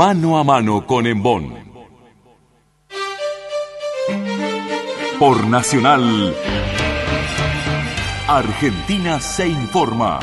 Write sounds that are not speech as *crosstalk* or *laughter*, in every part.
Mano a mano con Embón. Por Nacional, Argentina se informa.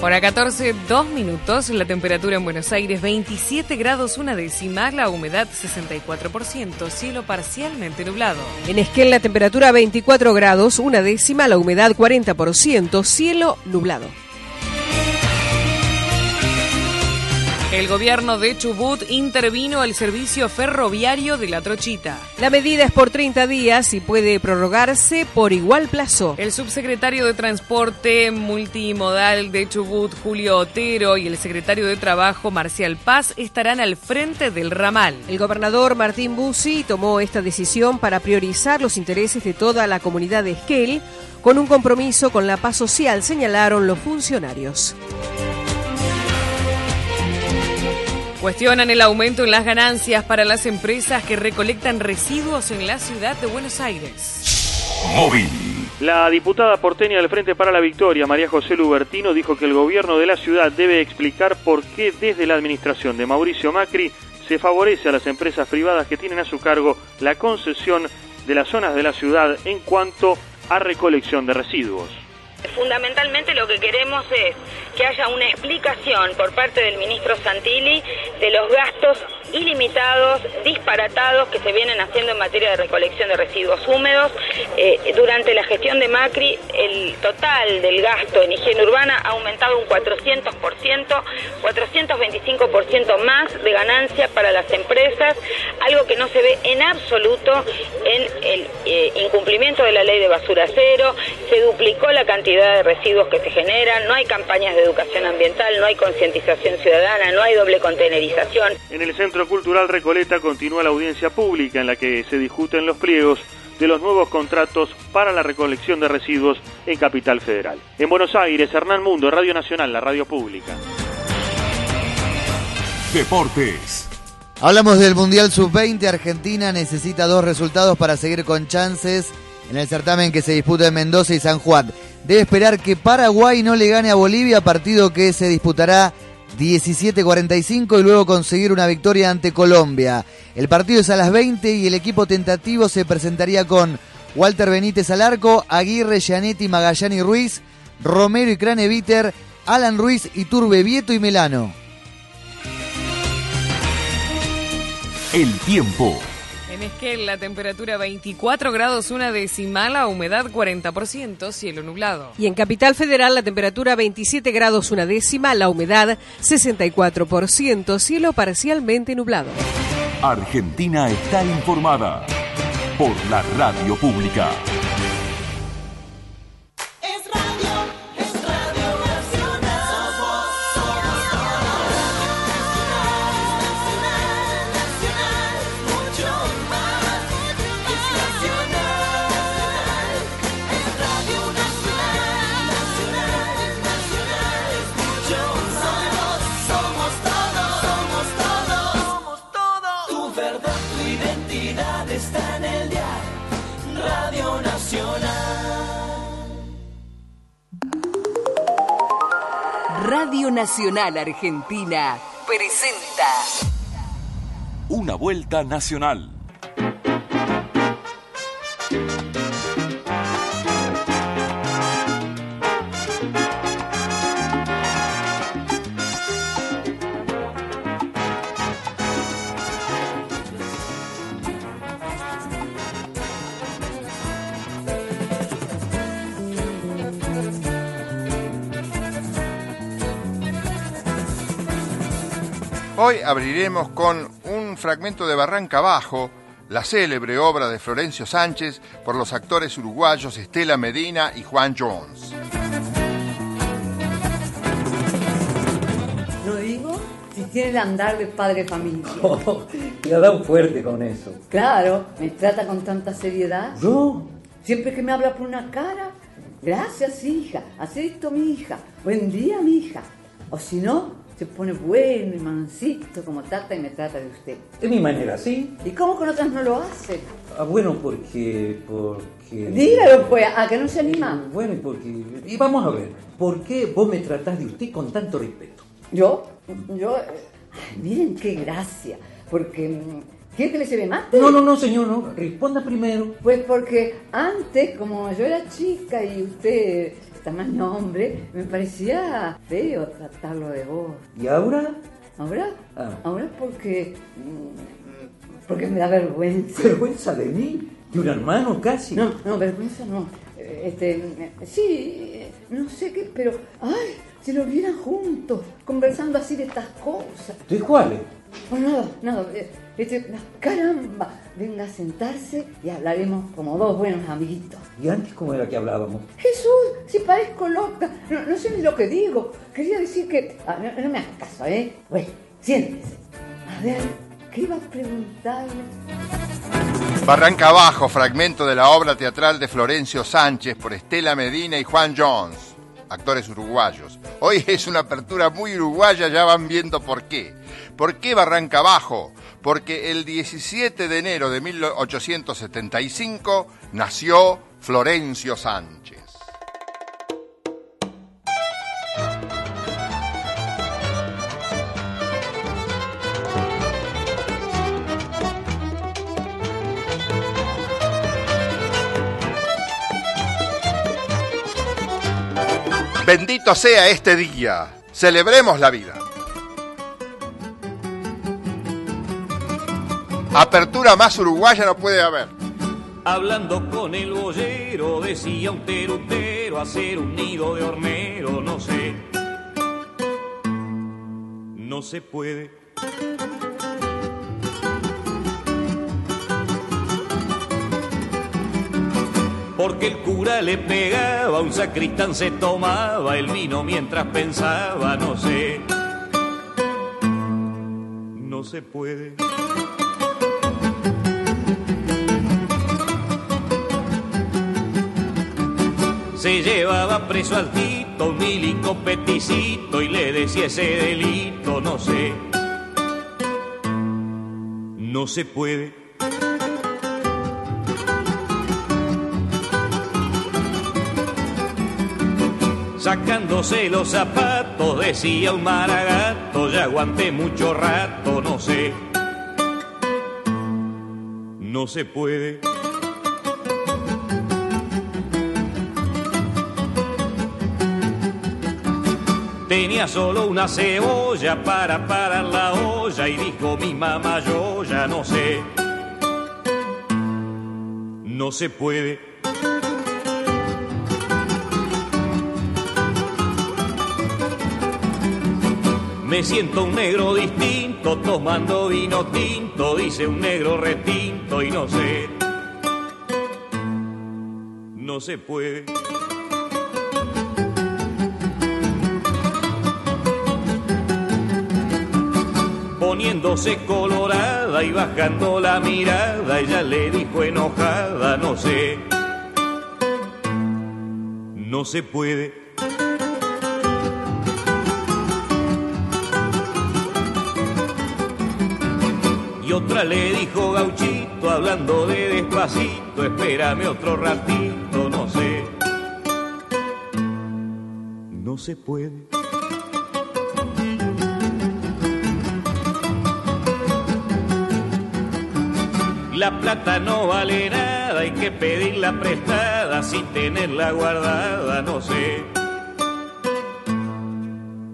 Hora 14, 2 minutos, la temperatura en Buenos Aires 27 grados una décima, la humedad 64%, cielo parcialmente nublado. En Esquel la temperatura 24 grados una décima, la humedad 40%, cielo nublado. El gobierno de Chubut intervino el servicio ferroviario de la Trochita. La medida es por 30 días y puede prorrogarse por igual plazo. El subsecretario de Transporte Multimodal de Chubut, Julio Otero, y el secretario de Trabajo, Marcial Paz, estarán al frente del ramal. El gobernador Martín Bussi tomó esta decisión para priorizar los intereses de toda la comunidad de Esquel con un compromiso con la paz social, señalaron los funcionarios. Cuestionan el aumento en las ganancias para las empresas que recolectan residuos en la ciudad de Buenos Aires. Móvil. La diputada porteña del Frente para la Victoria, María José Lubertino, dijo que el gobierno de la ciudad debe explicar por qué desde la administración de Mauricio Macri se favorece a las empresas privadas que tienen a su cargo la concesión de las zonas de la ciudad en cuanto a recolección de residuos. Fundamentalmente lo que queremos es que haya una explicación por parte del ministro Santilli de los gastos ilimitados, disparatados que se vienen haciendo en materia de recolección de residuos húmedos. Eh, durante la gestión de Macri, el total del gasto en higiene urbana ha aumentado un 400%, 425% más de ganancia para las empresas, algo que no se ve en absoluto en el eh, incumplimiento de la ley de basura cero, se duplicó la cantidad de residuos que se generan, no hay campañas de educación ambiental, no hay concientización ciudadana, no hay doble contenerización. En el Centro Cultural Recoleta continúa la audiencia pública en la que se discuten los pliegos de los nuevos contratos para la recolección de residuos en Capital Federal. En Buenos Aires, Hernán Mundo, Radio Nacional, la radio pública. Deportes. Hablamos del Mundial Sub-20. Argentina necesita dos resultados para seguir con chances en el certamen que se disputa en Mendoza y San Juan. Debe esperar que Paraguay no le gane a Bolivia, partido que se disputará 17-45 y luego conseguir una victoria ante Colombia. El partido es a las 20 y el equipo tentativo se presentaría con Walter Benítez al arco, Aguirre, Gianetti, Magallani Ruiz, Romero y Craneviter, Alan Ruiz, Iturbe, Vieto y Melano. El tiempo. Esquel la temperatura 24 grados una decimal, la humedad 40%, cielo nublado. Y en Capital Federal la temperatura 27 grados una décima, la humedad 64%, cielo parcialmente nublado. Argentina está informada por la radio pública. Radio Nacional Argentina presenta Una vuelta nacional. Hoy abriremos con un fragmento de Barranca Abajo, la célebre obra de Florencio Sánchez por los actores uruguayos Estela Medina y Juan Jones. No digo si tiene el andar de padre familia. Le ha dado fuerte con eso. Claro, me trata con tanta seriedad. No, Siempre que me habla por una cara, gracias hija, hace esto mi hija, buen día mi hija. O si no, se pone bueno y mansito, como trata y me trata de usted. De mi manera, ¿sí? ¿Y cómo con otras no lo hace? Ah, bueno, porque... porque... Dígalo pues, a que no se anima. Bueno, y porque... Y vamos a ver, ¿por qué vos me tratás de usted con tanto respeto? ¿Yo? Yo... eh, ay, miren qué gracia, porque... mm, ¿Quiere que le lleve mate? No, no, no, señor, no. Responda primero. Pues porque antes, como yo era chica y usted tamaño hombre, me parecía feo tratarlo de vos. ¿Y ahora? ¿Ahora? Ah. Ahora porque... mm, Porque me da vergüenza. ¿Vergüenza de mí? ¿De un hermano casi? No, no, vergüenza no. Este, sí, no sé qué, pero... ¡Ay! Si lo vieran juntos, conversando así de estas cosas. ¿De cuáles? Bueno, nada, nada. eh, Este, caramba, venga a sentarse y hablaremos como dos buenos amiguitos. ¿Y antes cómo era que hablábamos? Jesús, si parezco loca, no, no sé ni lo que digo. Quería decir que... ah, no, no me hagas caso, ¿eh? Bueno, siéntese. A ver, ¿qué iba a preguntarle? Barranca Abajo, fragmento de la obra teatral de Florencio Sánchez por Estela Medina y Juan Jones, actores uruguayos. Hoy es una apertura muy uruguaya, ya van viendo por qué. ¿Por qué Barranca Abajo? Porque el 17 de enero de 1875 nació Florencio Sánchez. Bendito sea este día. Celebremos la vida. Apertura más uruguaya no puede haber. Hablando con el boyero, decía un terutero, hacer un nido de hornero, no sé. No se puede. Porque el cura le pegaba, un sacristán se tomaba el vino mientras pensaba, no sé. No se puede. Se llevaba preso al Tito, milico peticito, y le decía ese delito, no sé. No se puede. Sacándose los zapatos, decía un maragato, ya aguanté mucho rato, no sé. No se puede. Tenía solo una cebolla para parar la olla y dijo mi mamá yo ya no sé. No se puede. Me siento un negro distinto tomando vino tinto, dice un negro retinto y no sé. No se puede. Poniéndose colorada y bajando la mirada, ella le dijo enojada, no sé, no se puede. Y otra le dijo gauchito, hablando de despacito, espérame otro ratito, no sé, no se puede. La plata no vale nada, hay que pedirla prestada sin tenerla guardada, no sé.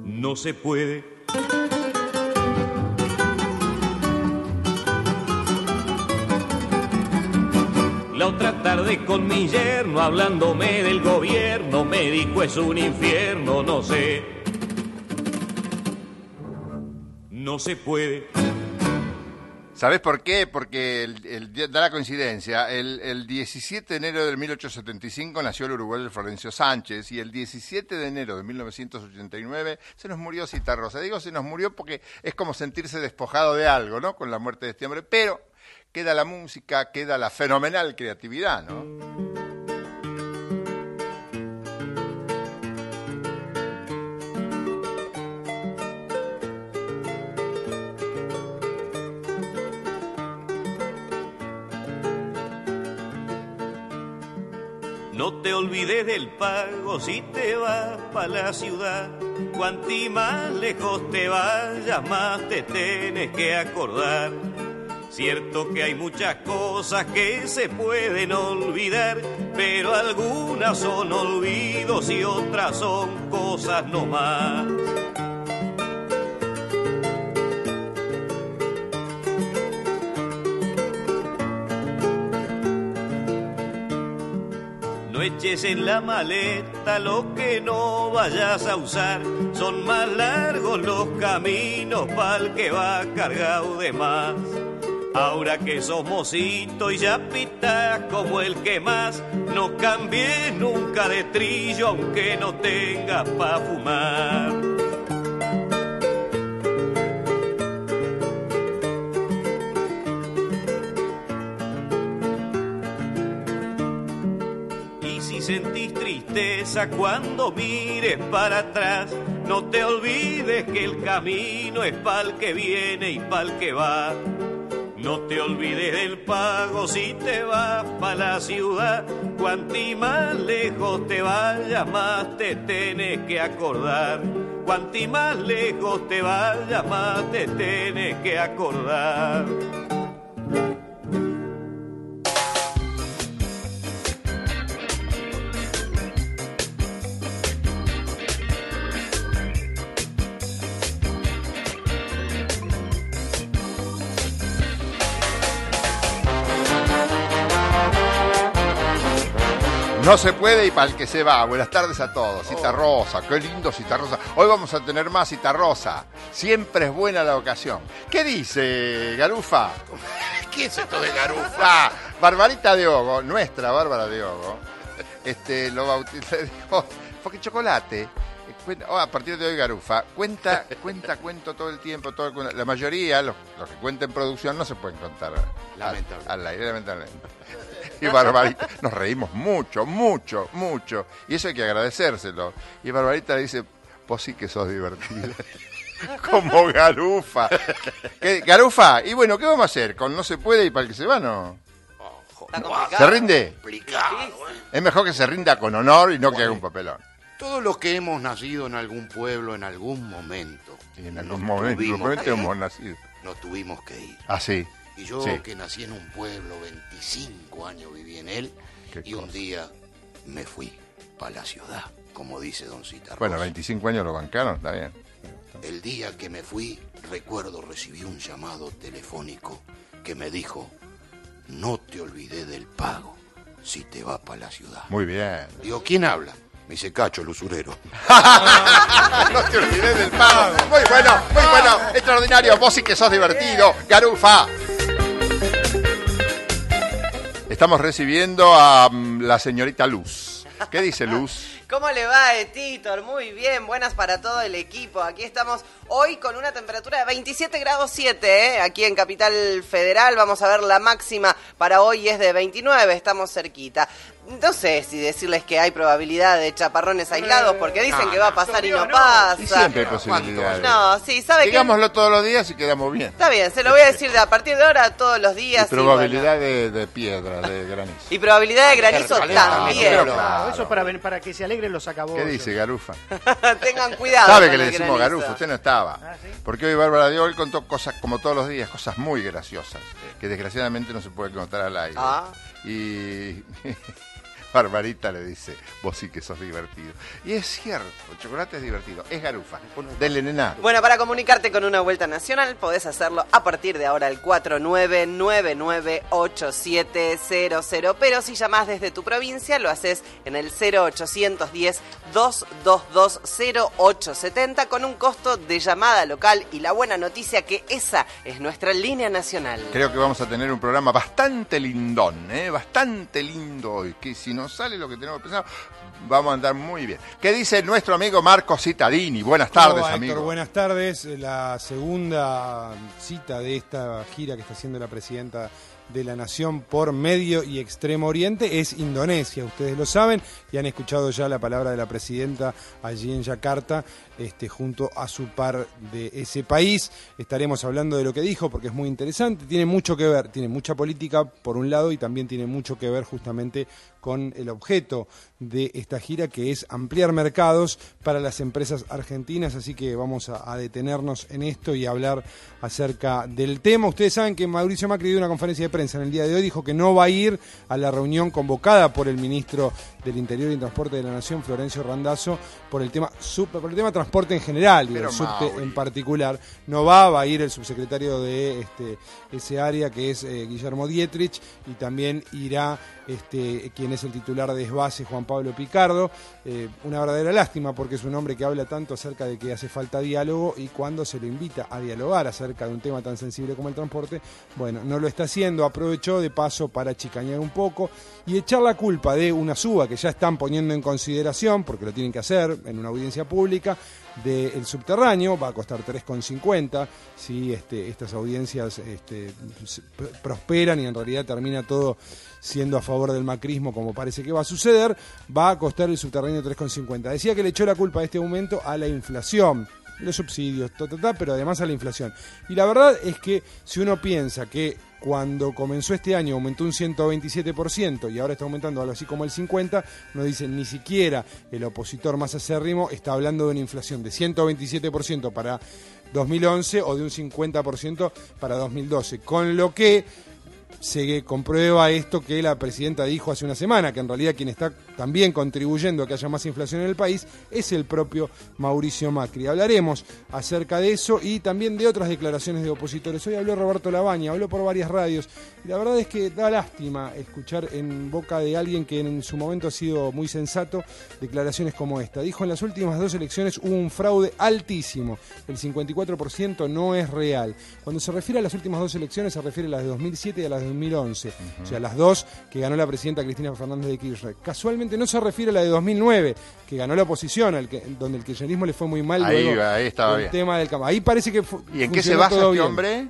No se puede. La otra tarde con mi yerno, hablándome del gobierno, me dijo es un infierno, no sé. No se puede. ¿Sabes por qué? Porque el- da la coincidencia. El, el 17 de enero de 1875 nació el uruguayo Florencio Sánchez y el 17 de enero de 1989 se nos murió Citarrosa. Digo se nos murió porque es como sentirse despojado de algo, ¿no? Con la muerte de este hombre. Pero queda la música, queda la fenomenal creatividad, ¿no? No te olvides del pago si te vas para la ciudad. Cuanti más lejos te vayas, más te tienes que acordar. Cierto que hay muchas cosas que se pueden olvidar, pero algunas son olvidos y otras son cosas no más. Eches en la maleta lo que no vayas a usar. Son más largos los caminos pa'l que va cargado de más. Ahora que sos mocito y ya pitas como el que más, no cambies nunca de trillo aunque no tengas pa' fumar. Sentís tristeza cuando mires para atrás, no te olvides que el camino es pa'l que viene y pa'l que va. No te olvides del pago si te vas pa' la ciudad. Cuanti más lejos te vayas, más te tenés que acordar. Cuanti más lejos te vayas, más te tenés que acordar. No se puede y para el que se va. Buenas tardes a todos. Cita Rosa, qué lindo Cita Rosa. Hoy vamos a tener más Cita Rosa. Siempre es buena la ocasión. ¿Qué dice Garufa? *laughs* ¿Qué es esto de Garufa? Ah, Barbarita de Ogo, nuestra Bárbara de Ogo, este, lo bautizó, *laughs* porque chocolate, oh, a partir de hoy Garufa, cuenta, cuenta, *laughs* cuento todo el tiempo, todo el- la mayoría, los, los que cuentan producción, no se pueden contar al, al aire, lamentablemente. Y Barbarita, nos reímos mucho, mucho, mucho, y eso hay que agradecérselo. Y Barbarita le dice, vos sí que sos divertida. *laughs* Como Garufa. ¿Qué- Garufa, y bueno, ¿qué vamos a hacer? ¿Con no se puede y para el que se va no? ¿Se rinde? Complicado, ¿eh? Es mejor que se rinda con honor y no que haga un papelón. Todos los que hemos nacido en algún pueblo en algún momento. en algún momento, tuvimos momento hemos nacido. Nos tuvimos que ir. Ah, sí. Y yo Sí. que nací en un pueblo, 25 años viví en él, Qué y un día me fui para la ciudad, como dice Don Cita Bueno, Rosa. 25 años lo bancaron, está bien. El día que me fui, recuerdo recibí un llamado telefónico que me dijo, no te olvides del pago si te vas para la ciudad. Muy bien. Digo, ¿quién habla? Me dice, Cacho, el usurero. *laughs* no te olvides del pago. Muy bueno, muy bueno. Extraordinario. Vos sí que sos divertido. Garufa. Estamos recibiendo a mm, la señorita Luz. ¿Qué dice Luz? *laughs* ¿Cómo le va, eh, Titor? Muy bien, buenas para todo el equipo. Aquí estamos hoy con una temperatura de 27 grados 7, ¿eh? aquí en Capital Federal. Vamos a ver la máxima para hoy es de 29, estamos cerquita. No sé si decirles que hay probabilidad de chaparrones aislados, porque dicen no, que va a no, pasar y no Y pasa. siempre hay posibilidades. No, sí, ¿sabe? Digámoslo todos los días y quedamos bien. Está bien, se lo voy a decir de a partir de ahora todos los Y días. y probabilidad de, de piedra, de granizo. Y probabilidad de granizo también. Claro, eso para, para que se alegren los acabos. ¿Qué dice Garufa? *laughs* Tengan cuidado. Sabe que le decimos. Garufa, usted no estaba. Porque hoy Bárbara de hoy contó cosas, como todos los días, cosas muy graciosas, que desgraciadamente no se puede contar al aire. Ah. Y *laughs* Barbarita le dice, vos sí que sos divertido. Y es cierto, el chocolate es divertido, es Garufa. Dele, nena. Bueno, para comunicarte con una vuelta nacional podés hacerlo a partir de ahora al 49998700, pero si llamás desde tu provincia lo haces en el 0810 222 0870 con un costo de llamada local y la buena noticia que esa es nuestra línea nacional. Creo que vamos a tener un programa bastante lindón, ¿eh? bastante lindo hoy, que si nos sale lo que tenemos pensado, vamos a andar muy bien. ¿Qué dice nuestro amigo Marco Citadini? Buenas ¿Cómo tardes, va, Héctor? amigo. Buenas tardes. La segunda cita de esta gira que está haciendo la presidenta de la nación por Medio y Extremo Oriente es Indonesia, ustedes lo saben y han escuchado ya la palabra de la presidenta allí en Yakarta este, junto a su par de ese país. Estaremos hablando de lo que dijo porque es muy interesante, tiene mucho que ver, tiene mucha política por un lado y también tiene mucho que ver justamente con el objeto de esta gira que es ampliar mercados para las empresas argentinas, así que vamos a, detenernos en esto y hablar acerca del tema. Ustedes saben que Mauricio Macri dio una conferencia de prensa en el día de hoy, dijo que no va a ir a la reunión convocada por el ministro del Interior y Transporte de la Nación, Florencio Randazzo, por el tema sub- por el tema transporte en general y el subte Mauri. en particular. No va, va a ir el subsecretario de este, ese área que es eh, Guillermo Dietrich y también irá este, quien es el titular de Esbase, Juan Pablo Picardo. Eh, una verdadera lástima porque es un hombre que habla tanto acerca de que hace falta diálogo y cuando se lo invita a dialogar acerca de un tema tan sensible como el transporte, bueno, no lo está haciendo, aprovechó de paso para chicañar un poco y echar la culpa de una suba que ya están poniendo en consideración, porque lo tienen que hacer en una audiencia pública, del subterráneo, va a costar 3,50 si este, estas audiencias este, prosperan y en realidad termina todo siendo a favor del macrismo como parece que va a suceder, va a costar el subterráneo 3,50. Decía que le echó la culpa de este aumento a la inflación, los subsidios, pero además a la inflación. Y la verdad es que si uno piensa que cuando comenzó este año aumentó un 127% y ahora está aumentando algo así como el 50%, no dicen ni siquiera el opositor más acérrimo está hablando de una inflación de 127% para 2011 o de un 50% para 2012. Con lo que se comprueba esto que la presidenta dijo hace una semana, que en realidad quien está también contribuyendo a que haya más inflación en el país es el propio Mauricio Macri. Hablaremos acerca de eso y también de otras declaraciones de opositores. Hoy habló Roberto Labaña, habló por varias radios y la verdad es que da lástima escuchar en boca de alguien que en su momento ha sido muy sensato declaraciones como esta. Dijo en las últimas dos elecciones hubo un fraude altísimo, el 54% no es real. Cuando se refiere a las últimas dos elecciones se refiere a las de 2007 y a las de 2011, o sea, las dos que ganó la presidenta Cristina Fernández de Kirchner. Casualmente no se refiere a la de 2009, que ganó la oposición, al que, donde el kirchnerismo le fue muy mal. Ahí luego va, ahí estaba bien. tema del campo. Ahí parece que ¿Y en qué se basa este bien. hombre?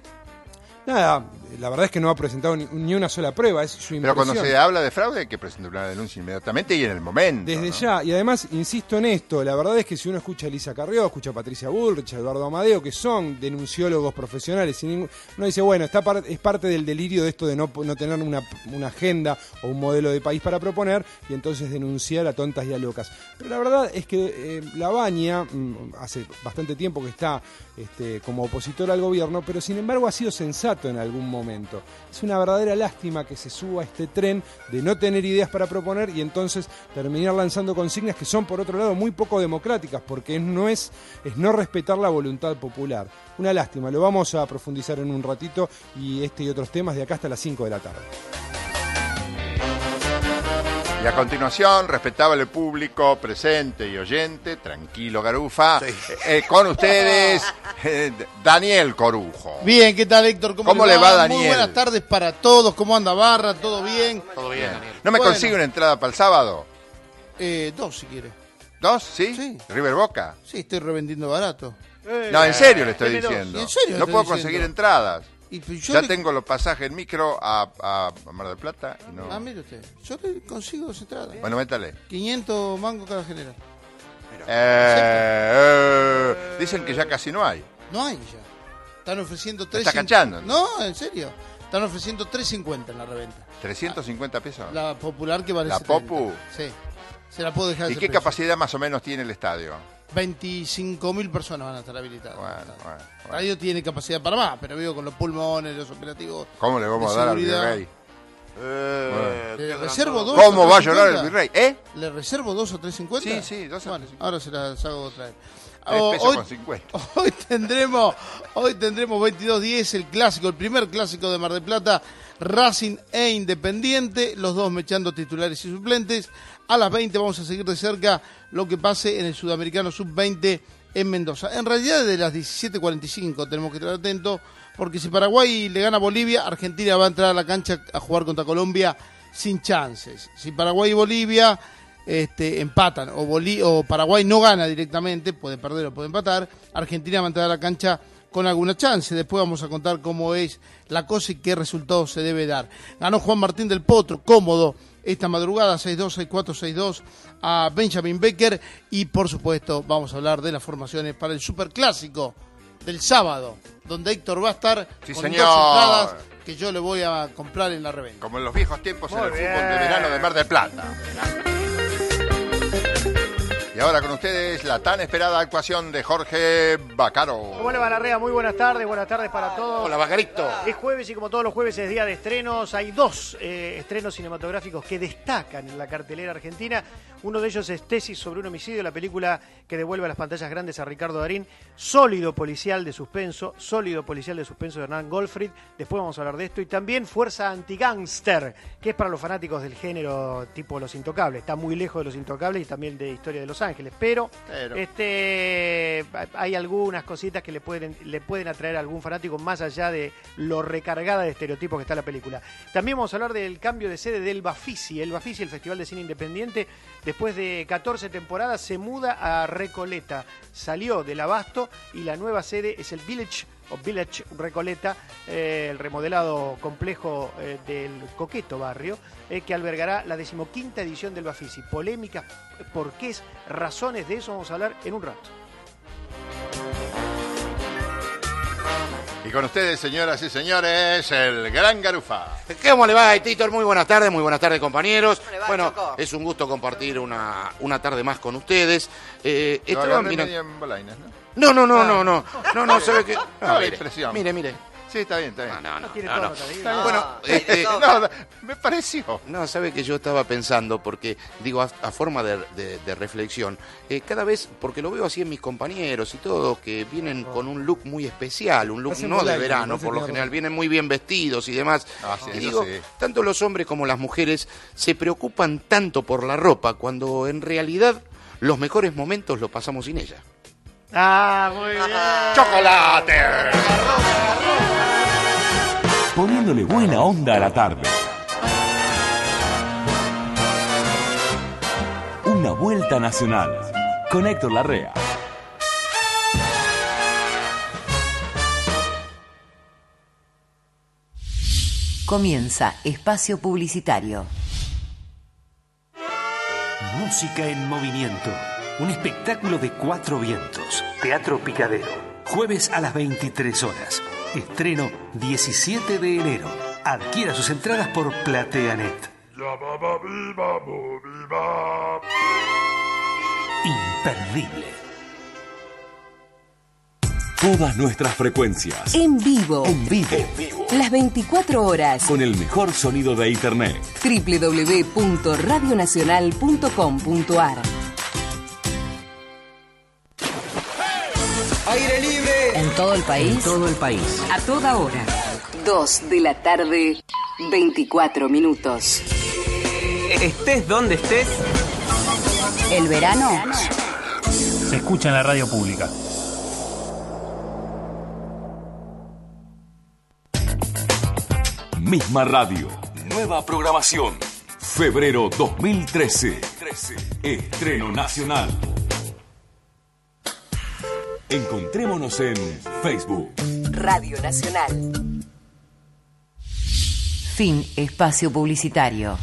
Nada, la verdad es que no ha presentado ni, ni una sola prueba, es su Pero cuando impresión. se habla de fraude hay que presentar una denuncia inmediatamente y en el momento. Desde ¿no? ya, y además, insisto en esto, la verdad es que si uno escucha a Elisa Carrió, escucha a Patricia Bullrich, a Eduardo Amadeo, que son denunciólogos profesionales, sin ningún- uno dice, bueno, está par- es parte del delirio de esto de no, no tener una, una agenda o un modelo de país para proponer y entonces denunciar a tontas y a locas. Pero la verdad es que eh, La Baña, mm, hace bastante tiempo que está este, como opositor al gobierno, pero sin embargo ha sido sensato en algún momento. Es una verdadera lástima que se suba a este tren de no tener ideas para proponer y entonces terminar lanzando consignas que son por otro lado muy poco democráticas porque no es, es no respetar la voluntad popular. Una lástima, lo vamos a profundizar en un ratito y este y otros temas de acá hasta las 5 de la tarde. Y a continuación, respetable público presente y oyente, tranquilo Garufa, eh, eh, con ustedes eh, Daniel Corujo. Bien, ¿qué tal Héctor? ¿Cómo, ¿Cómo le va, Muy Daniel? buenas tardes para todos. ¿Cómo anda Barra? ¿Todo bien? Todo bien, ¿No me Bueno. consigue una entrada para el sábado? Eh, dos si quiere. ¿Dos? ¿Sí? ¿River Boca? Sí, estoy revendiendo barato. No, en serio le estoy diciendo. ¿Y en serio le no puedo diciendo? conseguir entradas. Y pues yo ya le- tengo los pasajes en micro a, a Mar del Plata y no. Ah, mire usted. Yo le consigo dos entradas. Bueno, métale. 500 mangos cada general. Eh, eh, dicen que ya casi no hay. No hay ya. Están ofreciendo ¿Me 3 está cachando? No, en serio. Están ofreciendo 3.50 en la reventa. 350 pesos. La popular que vale ¿La 70. Popu? Sí. Se la puedo dejar ¿Y qué precio. capacidad más o menos tiene el estadio? 25.000 personas van a estar habilitadas. Bueno, bueno, El radio tiene capacidad para más, pero veo con los pulmones, los operativos. ¿Cómo le vamos de a dar al seguridad. virrey? Le Bueno. reservo dos. ¿Cómo va a 3.50? llorar el virrey? ¿Eh? ¿Le reservo dos o 3.50? Sí, sí, dos o Bueno, ahora se las hago otra vez. Tres Oh, hoy, con 50. *laughs* hoy tendremos hoy tendremos 22-10 el clásico, el primer clásico de Mar del Plata, Racing e Independiente, los dos mechando titulares y suplentes. A las 20 vamos a seguir de cerca lo que pase en el Sudamericano Sub-20 en Mendoza. En realidad de las 17.45 tenemos que estar atentos porque si Paraguay le gana a Bolivia, Argentina va a entrar a la cancha a jugar contra Colombia sin chances. Si Paraguay y Bolivia este, empatan o, o Paraguay no gana directamente, puede perder o puede empatar, Argentina va a entrar a la cancha con alguna chance. Después vamos a contar cómo es la cosa y qué resultado se debe dar. Ganó Juan Martín del Potro, cómodo, esta madrugada 6-2, 6-4, 6-2 a Benjamin Becker. Y por supuesto, vamos a hablar de las formaciones para el superclásico del sábado, donde Héctor va a estar Sí, con señor. dos entradas que yo le voy a comprar en la reventa. Como en los viejos tiempos en Muy el fútbol de verano de Mar del Plata. Y ahora con ustedes la tan esperada actuación de Jorge Bacaro. ¿Cómo le va Larrea? Muy buenas tardes, buenas tardes para todos. Hola, Bacarito. Es jueves y como todos los jueves es día de estrenos. Hay dos eh, estrenos cinematográficos que destacan en la cartelera argentina. Uno de ellos es Tesis sobre un homicidio, la película que devuelve a las pantallas grandes a Ricardo Darín. Sólido policial de suspenso, sólido policial de suspenso de Hernán Goldfried. Después vamos a hablar de esto. Y también Fuerza Antigangster, que es para los fanáticos del género tipo Los Intocables. Está muy lejos de Los Intocables y también de Historia de Los Ángeles. Pero, Pero. este hay algunas cositas que le pueden, le pueden atraer a algún fanático más allá de lo recargada de estereotipos que está la película. También vamos a hablar del cambio de sede del Bafisi. El Bafisi, el Festival de Cine Independiente, después de 14 temporadas, se muda a Recoleta. Salió del Abasto y la nueva sede es el Village o Village Recoleta, eh, el remodelado complejo eh, del coqueto barrio, eh, que albergará la decimoquinta edición del Bafisi. Polémicas, por qué es, razones de eso vamos a hablar en un rato. Y con ustedes, señoras y señores, el gran Garufa. ¿Cómo le va, Titor? Muy buenas tardes, muy buenas tardes, compañeros. le va, Bueno, Choco? es un gusto compartir una, una tarde más con ustedes. Eh, Lo Esteban, agarré mira- medio en bolainas, ¿no? No, no, no, Ah. no, no. No, no, sabe que. No, Ah, la mire, mire, mire. Sí, está bien, está bien. No, no, no, no. No, Bueno, este. No, me pareció. No, sabe que yo estaba pensando, porque digo, a, a forma de, de- de reflexión, eh, cada vez, porque lo veo así en mis compañeros y todos, que vienen con un look muy especial, un look no de verano, por lo general, vienen muy bien vestidos y demás. Ah, sí, y digo, sí. tanto los hombres como las mujeres se preocupan tanto por la ropa, cuando en realidad los mejores momentos los pasamos sin ella. Ah, muy bien. ¡Chocolate! Poniéndole buena onda a la tarde. Una vuelta nacional. Con Héctor Larrea. Comienza espacio publicitario. Música en movimiento. Un espectáculo de cuatro vientos. Teatro Picadero. Jueves a las 23 horas. Estreno 17 de enero. Adquiera sus entradas por Plateanet. Imperdible. Todas nuestras frecuencias. En vivo. En vivo. Las 24 horas. Con el mejor sonido de Internet. www.radionacional.com.ar En todo el país. En todo el país. A toda hora. 2 de la tarde, 24 minutos. Estés donde estés. El verano Se escucha en la radio pública. Misma radio. Nueva programación. Febrero 2013. Estreno nacional. Encontrémonos en Facebook. Radio Nacional. Fin espacio publicitario.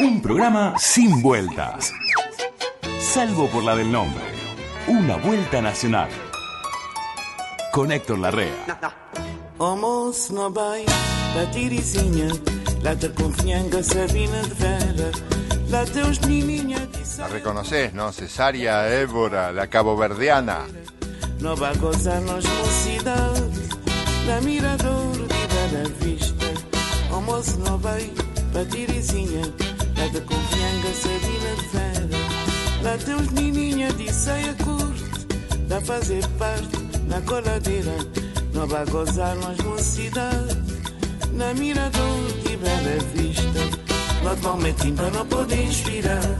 Un programa sin vueltas. Salvo por la del nombre. Una vuelta nacional. Con Héctor Larrea. Almoço não vai da tirizinha, lá da confiança Sabina de Vera, lá teus menininha La reconoces, ¿no? Cesárea Évora, la caboverdiana. não vai gozar nós da mirador de Bela Vista. Almoço não vai da tirizinha, lá da confiança Sabina de Vera, lá teus menininha de saia curta, da fazer parte na coladeira. Não vai gozar nós mocidade, na mirador de Bela Vista. Normalmente para não poder inspirar,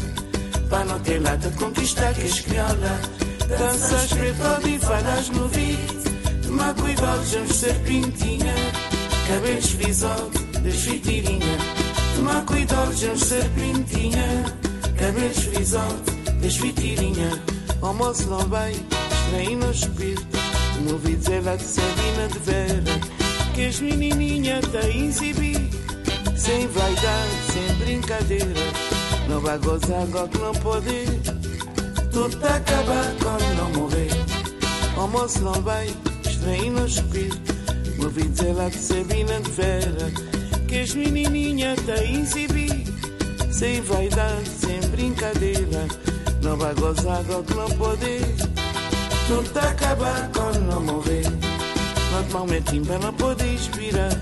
para não ter lata conquistar que escriola. Danças preto e falas no vídeo, tomar cuidado, já ser pintinha, cabelos frisados, desfitirinha. Tomar cuidado, ser pintinha, cabelos frisados, desfitirinha. Almoço não vai, estranho no espírito, Me ouvi dizer lá de Sabina de Vera que as menininhas da exibir, sem vaidade, sem brincadeira. Não vai gozar agora que não pode. Tudo tá acabar quando não morrer. O moço não vai extrair no espírito. Me ouvi dizer lá de Sabina de Vera que as menininhas da exibir, sem vaidade, sem brincadeira. Não vai gozar agora que não pode. Tudo tá acabar quando não morrer. Não tomar um momentinho para não poder inspirar.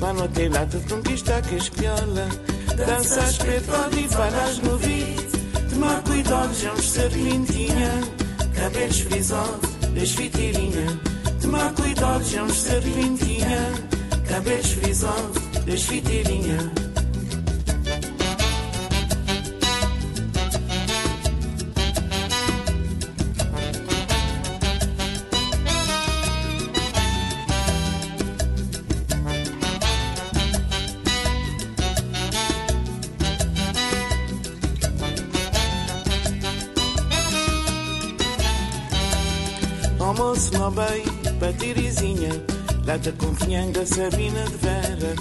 Para não ter lata de conquistar que espiola. Danças preto e farás no vite De marco e dogs é um serpentinha Cabelos frisol, desfiteirinha De marco e dogs é um serpentinha Cabelos frisol, desfiteirinha Bem, patirizinha. Lata com finhanga, Sabina de Vera.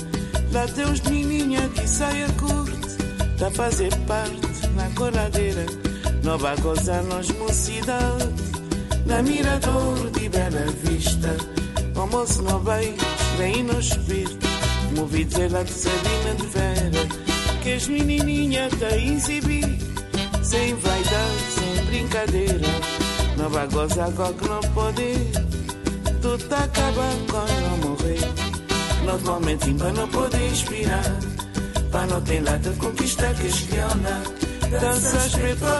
Lá os menininha de saia curta Tá fazer parte na coladeira Nova gozar nós mocidade. Na mirador de Bela Vista. Almoço no bem, vem no espírito. Movi dizer lá de Sabina de Vera. Que as menininha tá a exibir Sem vaidade, sem brincadeira Não vai gozar agora que não pode Tudo tá acabando quando não morrer Normalmente para não poder inspirar Para não ter lata de conquistar que esquiona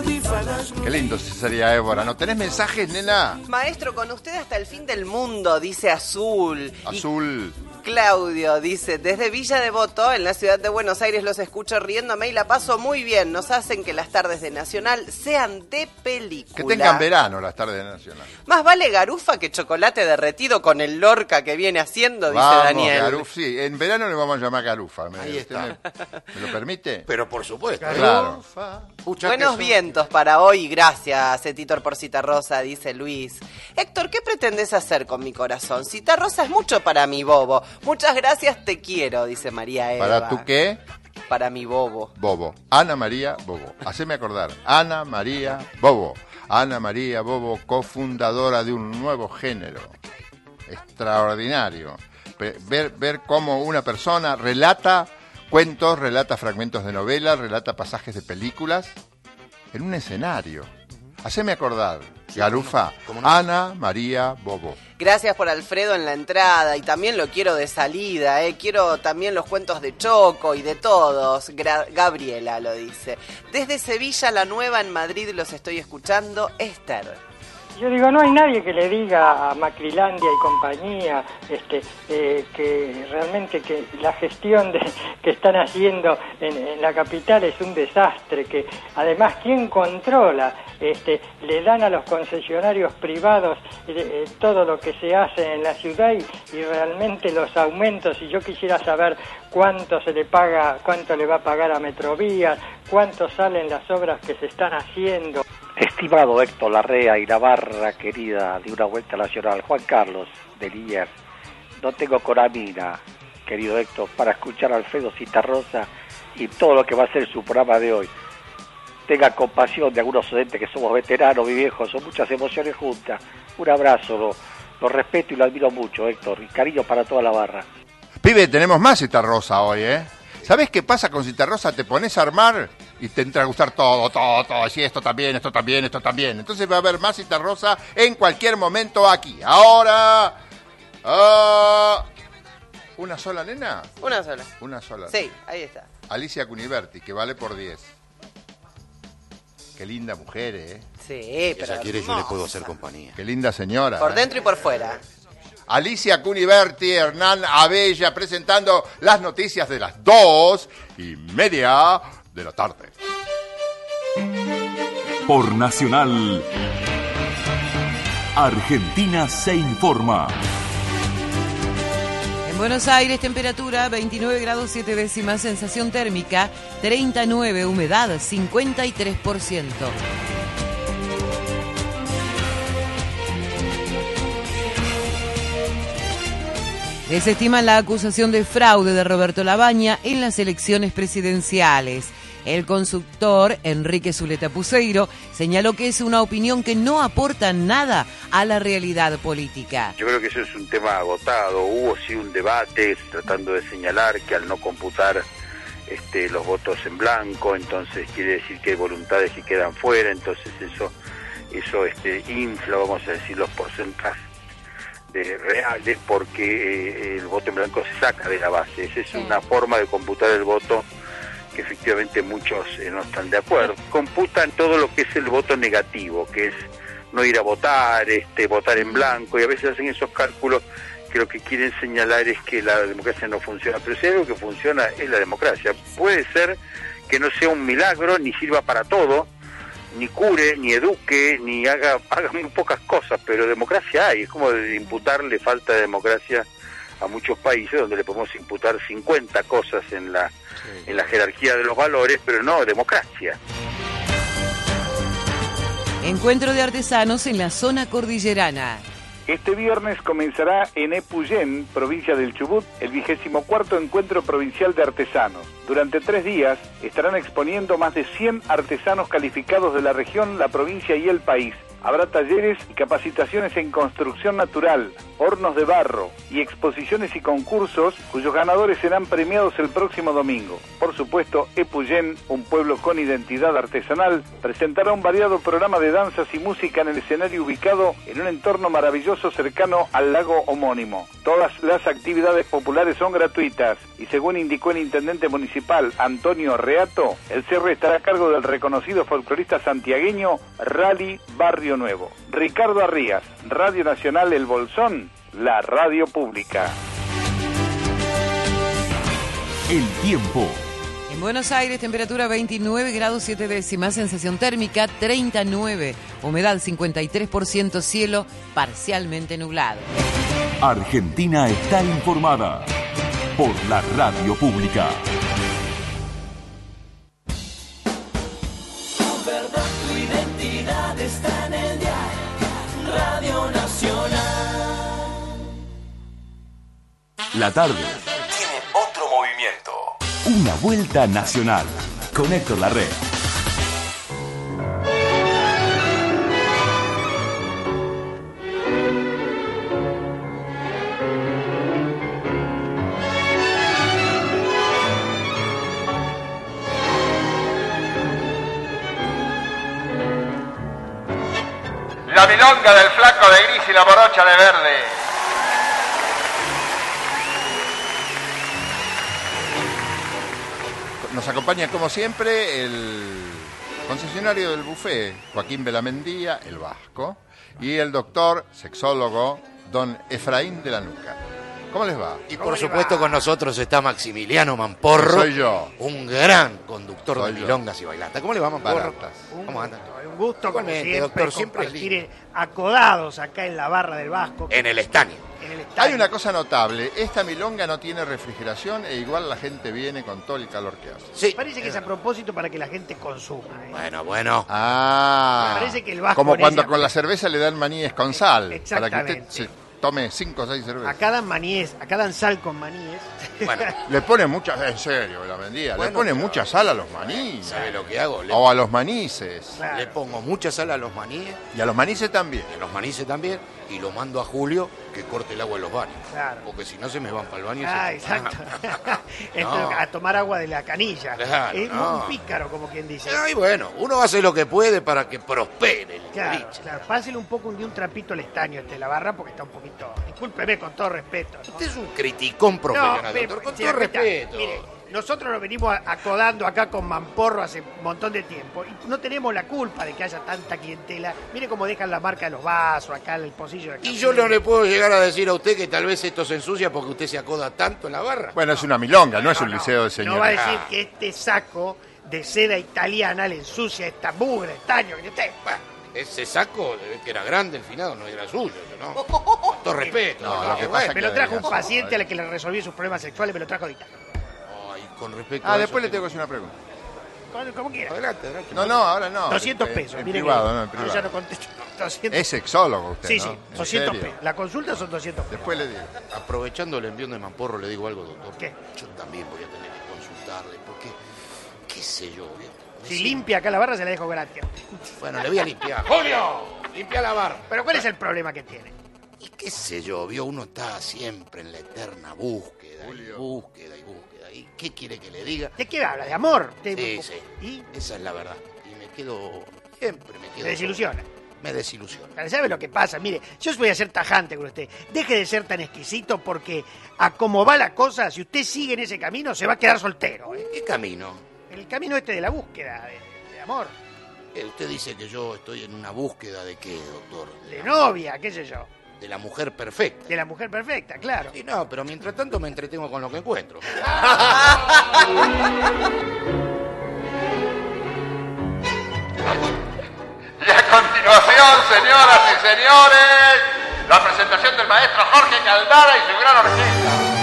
y Qué lindo sería Évora. ¿No tenés mensajes, nena? Maestro, con usted hasta el fin del mundo, dice Azul. Y Azul. Claudio dice, desde Villa Devoto, en la ciudad de Buenos Aires, los escucho riéndome y la paso muy bien. Nos hacen que las tardes de Nacional sean de película. Que tengan verano las tardes de Nacional. Más vale garufa que chocolate derretido con el Lorca que viene haciendo, dice Vamos, Daniel. Garuf, sí. En verano le vamos a llamar Garufa. ¿Me, Ahí está. Me, me lo permite? Pero por supuesto. Claro. Pucha, Buenos vientos para hoy, gracias, Editor por Cita Rosa, dice Luis. Héctor, ¿qué pretendes hacer con mi corazón? Cita Rosa es mucho para mi bobo. Muchas gracias, te quiero, dice María Eva. ¿Para tú qué? Para mi bobo. Bobo. Ana María Bobo. Haceme acordar. Ana María Bobo. Ana María Bobo, cofundadora de un nuevo género. Extraordinario. Ver, ver cómo una persona relata cuentos, relata fragmentos de novelas, relata pasajes de películas en un escenario. Haceme acordar. Garufa. Ana María Bobo. Gracias por Alfredo en la entrada y también lo quiero de salida, eh. quiero también los cuentos de Choco y de todos. Gra- Gabriela lo dice. Desde Sevilla, la nueva en Madrid, los estoy escuchando. Esther. Yo digo, no hay nadie que le diga a Macrilandia y compañía este, eh, que realmente que la gestión que están haciendo en, la capital es un desastre, que además, ¿quién controla? Este, le dan a los concesionarios privados eh, eh, todo lo que se hace en la ciudad y, y realmente los aumentos, y yo quisiera saber cuánto se le paga, cuánto le va a pagar a Metrovía, cuánto salen las obras que se están haciendo. Estimado Héctor Larrea y Navarra, querida, de una vuelta nacional, Juan Carlos de Liniers, no tengo coramina, querido Héctor, para escuchar a Alfredo Citarrosa y todo lo que va a ser su programa de hoy. Tenga compasión de algunos oyentes que somos veteranos, mi viejo, son muchas emociones juntas. Un abrazo, lo, lo respeto y lo admiro mucho, Héctor, y cariño para toda la barra. Pibe, tenemos más Citarrosa hoy, ¿eh? ¿Sabés qué pasa con Citarrosa? Te pones a armar y te entra a gustar todo, todo, todo. Sí, esto también, esto también, esto también. Entonces va a haber más Citarrosa en cualquier momento aquí. Ahora. ah, ¿Una sola nena? Una sola. Una sola. Sí, ahí está. Alicia Cuniverti, que vale por 10. Qué linda mujer, ¿eh? Sí, pero. Ella quiere, yo le puedo hacer compañía. Qué linda señora. Por ¿eh? dentro y por fuera. Alicia Cuniverti, Hernán Abella presentando las noticias de las dos y media de la tarde. Por Nacional, Argentina se informa. En Buenos Aires, temperatura 29 grados 7 décimas, sensación térmica 39, humedad 53%. Desestiman la acusación de fraude de Roberto Labaña en las elecciones presidenciales. El consultor Enrique Zuleta Puseiro señaló que es una opinión que no aporta nada a la realidad política. Yo creo que eso es un tema agotado. Hubo sí un debate tratando de señalar que al no computar este, los votos en blanco, entonces quiere decir que hay voluntades que quedan fuera, entonces eso, eso este, infla, vamos a decir, los porcentajes de reales porque eh, el voto en blanco se saca de la base. Esa es una forma de computar el voto que efectivamente muchos eh, no están de acuerdo. Computan todo lo que es el voto negativo, que es no ir a votar, este, votar en blanco, y a veces hacen esos cálculos que lo que quieren señalar es que la democracia no funciona, pero si hay algo que funciona es la democracia. Puede ser que no sea un milagro, ni sirva para todo, ni cure, ni eduque, ni haga, haga muy pocas cosas, pero democracia hay, es como de imputarle falta de democracia a muchos países donde le podemos imputar 50 cosas en la, en la jerarquía de los valores, pero no democracia. Encuentro de artesanos en la zona cordillerana. Este viernes comenzará en Epuyén, provincia del Chubut, el vigésimo cuarto encuentro provincial de artesanos. Durante tres días estarán exponiendo más de 100 artesanos calificados de la región, la provincia y el país. Habrá talleres y capacitaciones en construcción natural, hornos de barro y exposiciones y concursos cuyos ganadores serán premiados el próximo domingo. Por supuesto, Epuyén, un pueblo con identidad artesanal, presentará un variado programa de danzas y música en el escenario ubicado en un entorno maravilloso cercano al lago homónimo. Todas las actividades populares son gratuitas y según indicó el intendente municipal Antonio Reato, el cierre estará a cargo del reconocido folclorista santiagueño Rally Barrio Nuevo. Ricardo Arrías, Radio Nacional El Bolsón, la radio pública. El tiempo. En Buenos Aires, temperatura 29 grados 7 décimas, sensación térmica 39, humedad 53%, cielo parcialmente nublado. Argentina está informada por la radio pública. Tu verdad, tu identidad está en el diario Radio Nacional. La tarde. Tiene otro movimiento. Una vuelta nacional. Con Héctor Larrea. La milonga del flaco de gris y la morocha de verde. Nos acompaña como siempre el concesionario del buffet, Joaquín Belamendía, el vasco, y el doctor, sexólogo, don Efraín de la Nuca. ¿Cómo les va? Y por supuesto con nosotros está Maximiliano Mamporro. Soy yo. Un gran conductor Soy de yo. milongas y bailatas. ¿Cómo le va Mamporro? Baratas. ¿Cómo anda? Un gusto, como siempre, doctor, siempre compartir acodados acá en la barra del Vasco. En el estadio. En el estadio. Hay una cosa notable, esta milonga no tiene refrigeración e igual la gente viene con todo el calor que hace. Me parece que es a propósito para que la gente consuma. ¿eh? Bueno, bueno. Ah. Me parece que el vasco Como cuando esa- con la cerveza le dan maníes con sal, para que usted Exactamente. se tome 5 o 6 cervezas. Acá dan maníes, acá dan sal con maníes. *laughs* Le pone mucha, en serio, la vendía, le Bueno, pone pero- mucha sal a los maníes. ¿Sabe lo que hago? Le, O a los manices. le pongo mucha sal a los maníes. Y a los manices también. Y a los manices también. Y lo mando a Julio que corte el agua en los baños. Claro. Porque si no se me van para el baño. y Ah, se- exacto. *laughs* No. A tomar agua de la canilla. Claro, es no. un pícaro, como quien dice. Ay, bueno, uno hace lo que puede para que prospere el Claro, boliche. claro. Pásele un poco de un trapito al estaño este de la barra porque está un poquito. Discúlpeme con todo respeto. ¿no? Usted es un criticón profesional, doctor, con todo respeto. Mire, nosotros nos venimos acodando acá con Mamporro hace un montón de tiempo y no tenemos la culpa de que haya tanta clientela. Mire cómo dejan la marca de los vasos acá en el pocillo de acá. Y yo no le puedo llegar a decir a usted que tal vez esto se ensucia porque usted se acoda tanto en la barra. Bueno, es una milonga, no es un liceo de señores. No va a decir que este saco de seda italiana le ensucia esta mugre, estaño que usted. Ese saco que era grande, el finado no era suyo, ¿no? *laughs* Con todo respeto. No, ¿no? lo que Bueno, pasa Me lo trajo un paciente al que le resolví sus problemas sexuales, me lo trajo de Italia. Ay, con respecto Ah, a después eso le tengo que hacer una pregunta. como quiera. Adelante, adelante. No, no, ahora no. 200 En- pesos. En, mire privado, que no, en yo privado. ya no contesto. *laughs* 200. Es sexólogo usted, Sí, ¿no? sí, ¿En 200 serio? pesos. La consulta son 200 pesos. Después le digo. Aprovechando el envío de Mamporro, le digo algo, doctor. ¿Qué? Yo también voy a tener que consultarle, porque, qué sé yo, viejo. Si limpia acá la barra, se la dejo gratis. Bueno, le voy a limpiar. *laughs* ¡Julio! Limpia la barra. Pero ¿cuál es el problema que tiene? Y qué sé yo, vio, uno está siempre en la eterna búsqueda, y búsqueda y búsqueda. ¿Y qué quiere que le diga? ¿De qué habla? ¿De amor? ¿De- Sí, sí. ¿Y? Esa es la verdad. Y me quedo, siempre me quedo... Me desilusiona. solo. Me desilusiona. ¿Sabe lo que pasa? Mire, yo voy a ser tajante con usted. Deje de ser tan exquisito porque a cómo va la cosa, si usted sigue en ese camino, se va a quedar soltero. ¿eh? ¿Qué camino? El camino este de la búsqueda, de, de amor, Eh, usted dice que yo estoy en una búsqueda de qué, doctor? de novia, qué sé yo. De la mujer perfecta. De la mujer perfecta, claro. Y no, pero mientras tanto me entretengo con lo que encuentro. *laughs* Y a continuación, señoras y señores, la presentación del maestro Jorge Caldara y su gran orquesta.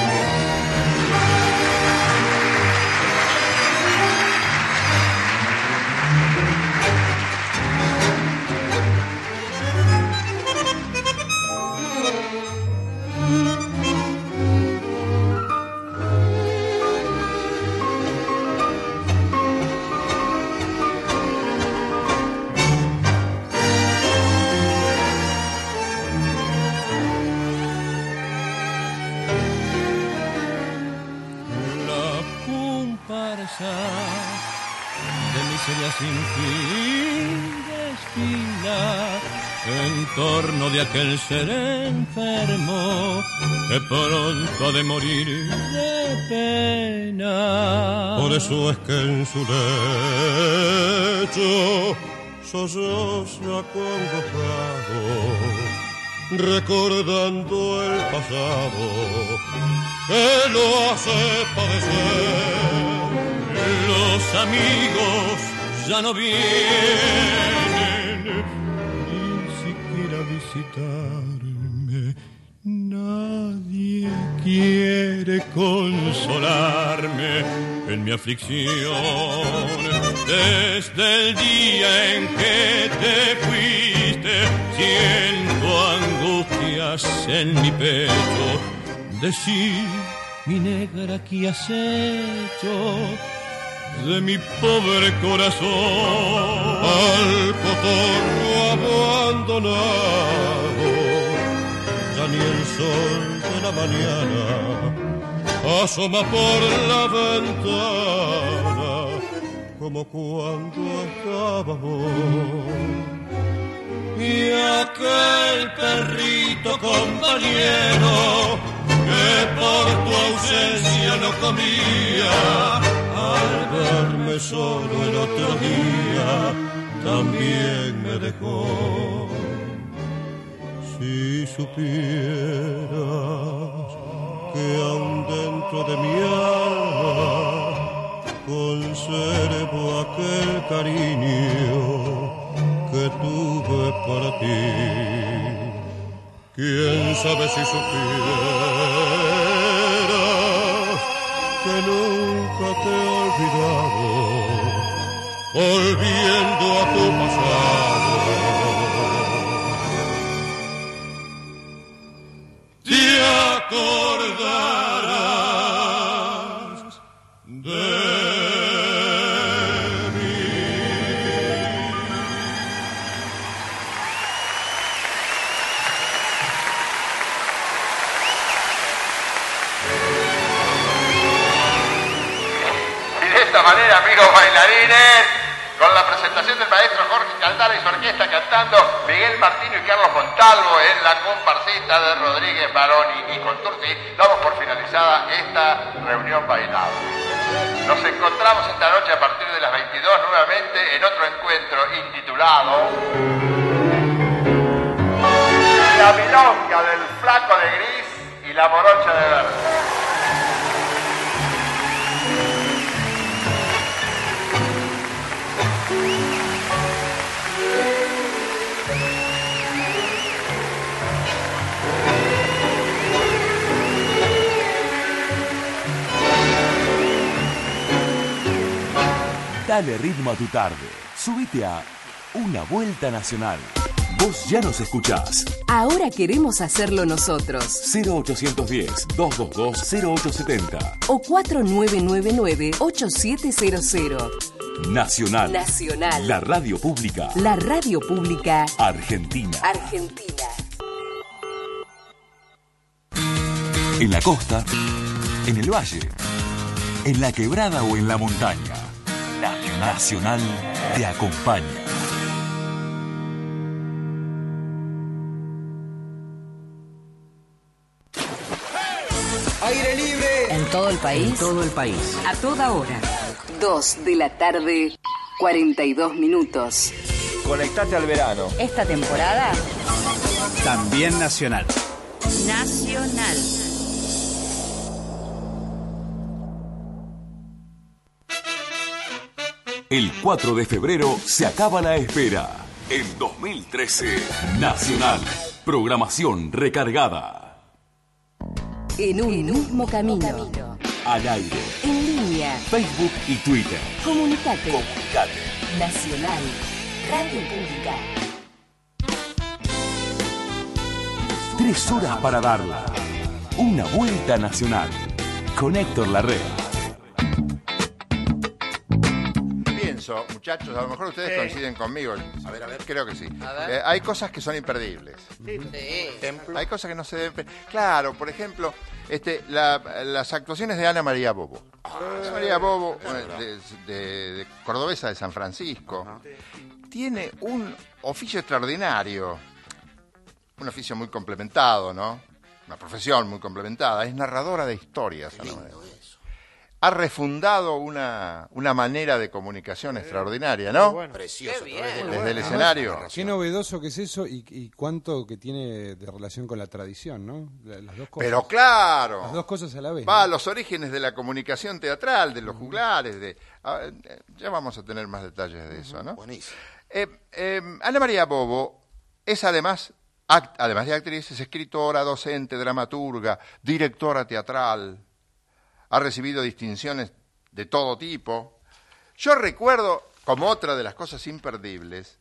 De miseria sin fin desfila en torno de aquel ser enfermo que pronto ha de morir de pena. Por eso es que en su lecho solloza acongojado recordando el pasado que lo hace padecer. Los amigos ya no vienen ni siquiera visitarme. Nadie quiere consolarme en mi aflicción. Desde el día en que te fuiste, siento angustias en mi pecho. Decir, mi negra, ¿qué has hecho? De mi pobre corazón al cotorro abandonado. Ya ni el sol de la mañana asoma por la ventana como cuando estábamos. Y aquel perrito compañero que por tu ausencia no comía al verme solo el otro día también me dejó. Si supieras que aún dentro de mi alma conservo aquel cariño que tuve para ti. ¿Quién sabe si supieras que nunca te he olvidado, volviendo a tu pasado. Te acordarás Caldara y su orquesta cantando Miguel Martino y Carlos Montalvo en la comparsita de Rodríguez Baroni y Contursi, damos por finalizada esta reunión bailada. Nos encontramos esta noche a partir de las 22 nuevamente en otro encuentro intitulado La milonga del flaco de gris y la morocha de verde. Dale ritmo a tu tarde. Subite a Una Vuelta Nacional. Vos ya nos escuchás. Ahora queremos hacerlo nosotros. 0810-222-0870. O 4999-8700. Nacional. Nacional. La radio pública. La radio pública Argentina. argentina. En la costa, en el valle, en la quebrada o en la montaña. Nacional te acompaña. Aire libre. En todo el país. En todo el país. A toda hora. 2 de la tarde, 42 minutos. Conectate al verano. Esta temporada, También nacional. Nacional. El 4 de febrero se acaba la espera. En 2013, Nacional. Programación recargada. En un mismo camino. Al aire. En línea. Facebook y Twitter. Comunicate. Comunicate. Nacional. Radio Pública. Tres horas para darla. Una vuelta nacional. Con Héctor Larrea. Pienso, muchachos, a lo mejor ustedes Sí. coinciden conmigo. A ver, a ver. Creo que sí. A ver. Eh, hay cosas que son imperdibles. Hay cosas que no se deben. per- Claro, por ejemplo, este, la- las actuaciones de Ana María Bobo. Ana María Bobo, una de, de- de cordobesa de San Francisco, tiene un oficio extraordinario, un oficio muy complementado, ¿no? Una profesión muy complementada. Es narradora de historias. Ana María. Ha refundado una, una manera de comunicación extraordinaria, ¿no? Precioso. Qué bien. Desde el escenario. Qué novedoso que es eso y, y cuánto que tiene de relación con la tradición, ¿no? La- Las dos cosas. Pero claro. Las dos cosas a la vez. Va a los orígenes de la comunicación teatral, de los juglares, de... eh, ya vamos a tener más detalles de eso, ¿no? Buenísimo. Eh, eh, Ana María Bobo es además, además de actriz, es escritora, docente, dramaturga, directora teatral, ha recibido distinciones de todo tipo. Yo recuerdo, como otra de las cosas imperdibles,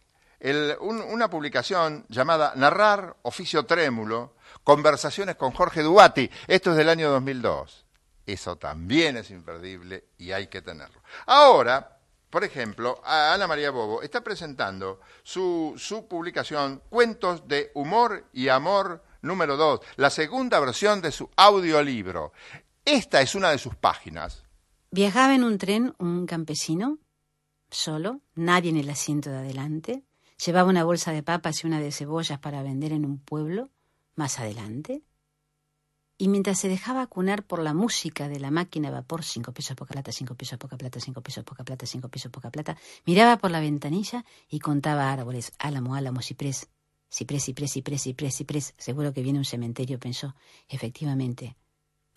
una publicación llamada Narrar, Oficio Trémulo, Conversaciones con Jorge Duati. Esto es del año 2002. Eso también es imperdible y hay que tenerlo. Ahora, por ejemplo, Ana María Bobo está presentando su, su publicación Cuentos de Humor y Amor número 2, la segunda versión de su audiolibro. Esta es una de sus páginas. Viajaba en un tren un campesino, solo, nadie en el asiento de adelante. Llevaba una bolsa de papas y una de cebollas para vender en un pueblo más adelante. Y mientras se dejaba cunar por la música de la máquina vapor, cinco pesos poca plata, cinco pesos poca plata, cinco pesos poca plata, cinco pesos poca plata, miraba por la ventanilla y contaba árboles, álamo, álamo, ciprés. Ciprés, ciprés, ciprés, ciprés, ciprés. Seguro que viene un cementerio, pensó. Efectivamente.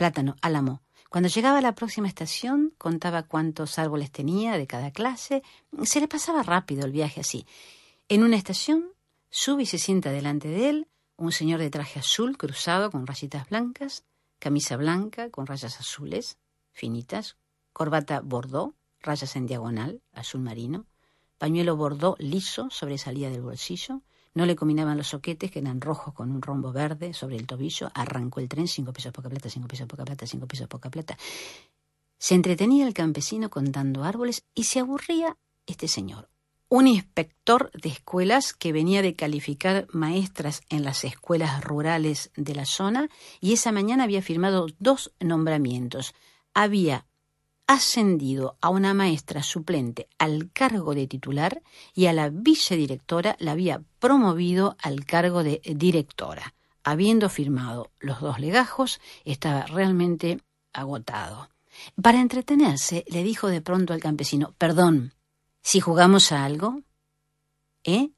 Plátano, álamo. Cuando llegaba a la próxima estación, contaba cuántos árboles tenía de cada clase. Se le pasaba rápido el viaje así. En una estación, sube y se sienta delante de él un señor de traje azul cruzado con rayitas blancas, camisa blanca con rayas azules, finitas, corbata bordó, rayas en diagonal, azul marino, pañuelo bordó liso sobresalía del bolsillo, no le combinaban los soquetes que eran rojos con un rombo verde sobre el tobillo, arrancó el tren, cinco pesos poca plata, cinco pesos poca plata, cinco pesos poca plata. Se entretenía el campesino contando árboles y se aburría este señor, un inspector de escuelas que venía de calificar maestras en las escuelas rurales de la zona y esa mañana había firmado dos nombramientos. Había ascendido a una maestra suplente al cargo de titular y a la vicedirectora la había promovido al cargo de directora. Habiendo firmado los dos legajos, estaba realmente agotado. Para entretenerse, le dijo de pronto al campesino, perdón, si jugamos a algo, ¿eh?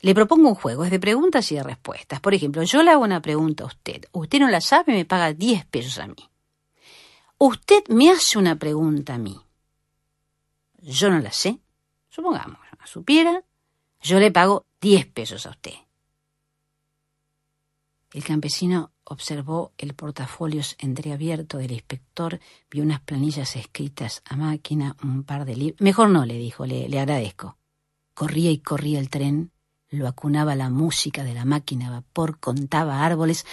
Le propongo un juego, es de preguntas y de respuestas. Por ejemplo, yo le hago una pregunta a usted. Usted no la sabe me paga 10 pesos a mí. Usted me hace una pregunta a mí. Yo no la sé. Supongamos, yo la supiera, yo le pago 10 pesos a usted. El campesino observó el portafolios entreabierto del inspector, vio unas planillas escritas a máquina, un par de libros. Mejor no, le dijo, le, le agradezco. Corría y corría el tren, lo acunaba la música de la máquina a vapor, contaba árboles.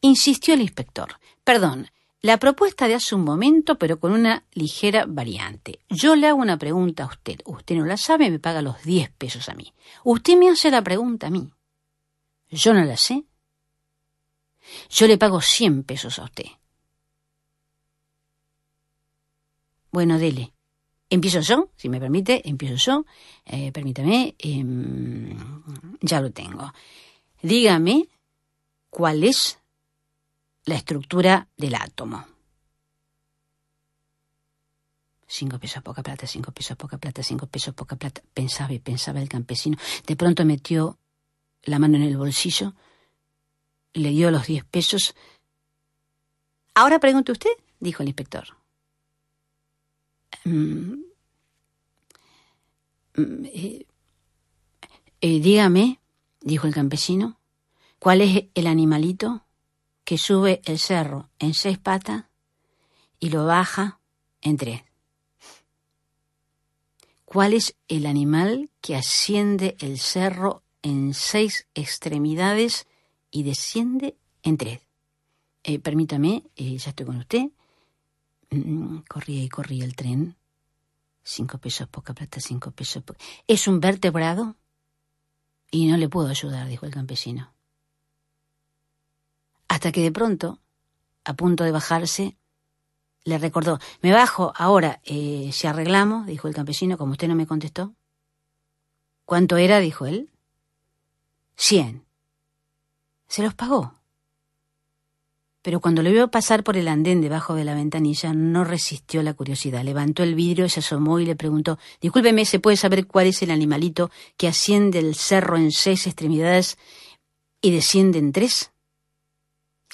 Insistió el inspector. Perdón, la propuesta de hace un momento, pero con una ligera variante. Yo le hago una pregunta a usted. Usted no la sabe, me paga los 10 pesos a mí. Usted me hace la pregunta a mí. Yo no la sé. Yo le pago 100 pesos a usted. Bueno, dele. Empiezo yo, si me permite, empiezo yo. Eh, permítame, em, ya lo tengo. Dígame cuál es la estructura del átomo. Cinco pesos poca plata, cinco pesos poca plata, cinco pesos poca plata. Pensaba y pensaba el campesino. De pronto metió la mano en el bolsillo, le dio los diez pesos. Ahora pregunte usted, dijo el inspector. Mm, mm, eh, eh, dígame, dijo el campesino, ¿cuál es el animalito que sube el cerro en seis patas y lo baja en tres? ¿Cuál es el animal que asciende el cerro en seis extremidades y desciende en tres? Eh, permítame, eh, ya estoy con usted. Mm, corría y corría el tren. Cinco pesos, poca plata, cinco pesos. ¿Es un vertebrado? Y no le puedo ayudar, dijo el campesino. Hasta que de pronto, a punto de bajarse, le recordó, me bajo ahora, eh, si arreglamos, dijo el campesino, como usted no me contestó. ¿Cuánto era? dijo él. Cien. Se los pagó. Pero cuando lo vio pasar por el andén debajo de la ventanilla, no resistió la curiosidad. Levantó el vidrio, se asomó y le preguntó, Discúlpeme, ¿se puede saber cuál es el animalito que asciende el cerro en seis extremidades y desciende en tres?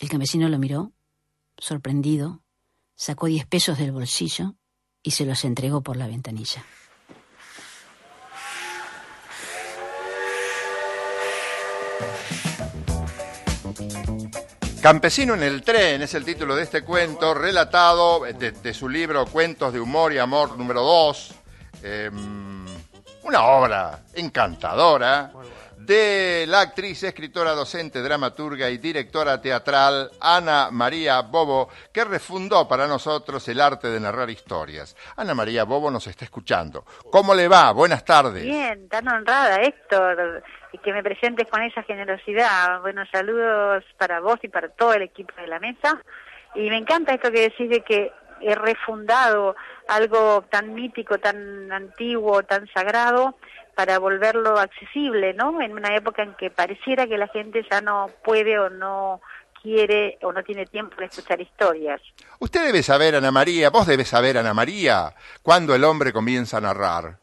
El campesino lo miró, sorprendido, sacó diez pesos del bolsillo y se los entregó por la ventanilla. Campesino en el tren es el título de este cuento, relatado de, de su libro Cuentos de Humor y Amor número 2. una obra encantadora de la actriz, escritora, docente, dramaturga y directora teatral Ana María Bobo, que refundó para nosotros el arte de narrar historias. Ana María Bobo nos está escuchando. ¿Cómo le va? Buenas tardes. Bien, tan honrada, Héctor, y que me presentes con esa generosidad. Buenos saludos para vos y para todo el equipo de la mesa. Y me encanta esto que decís de que he refundado algo tan mítico, tan antiguo, tan sagrado, para volverlo accesible, ¿no? En una época en que pareciera que la gente ya no puede o no quiere o no tiene tiempo de escuchar historias. Usted debe saber, Ana María, vos debes saber, Ana María, cuándo el hombre comienza a narrar.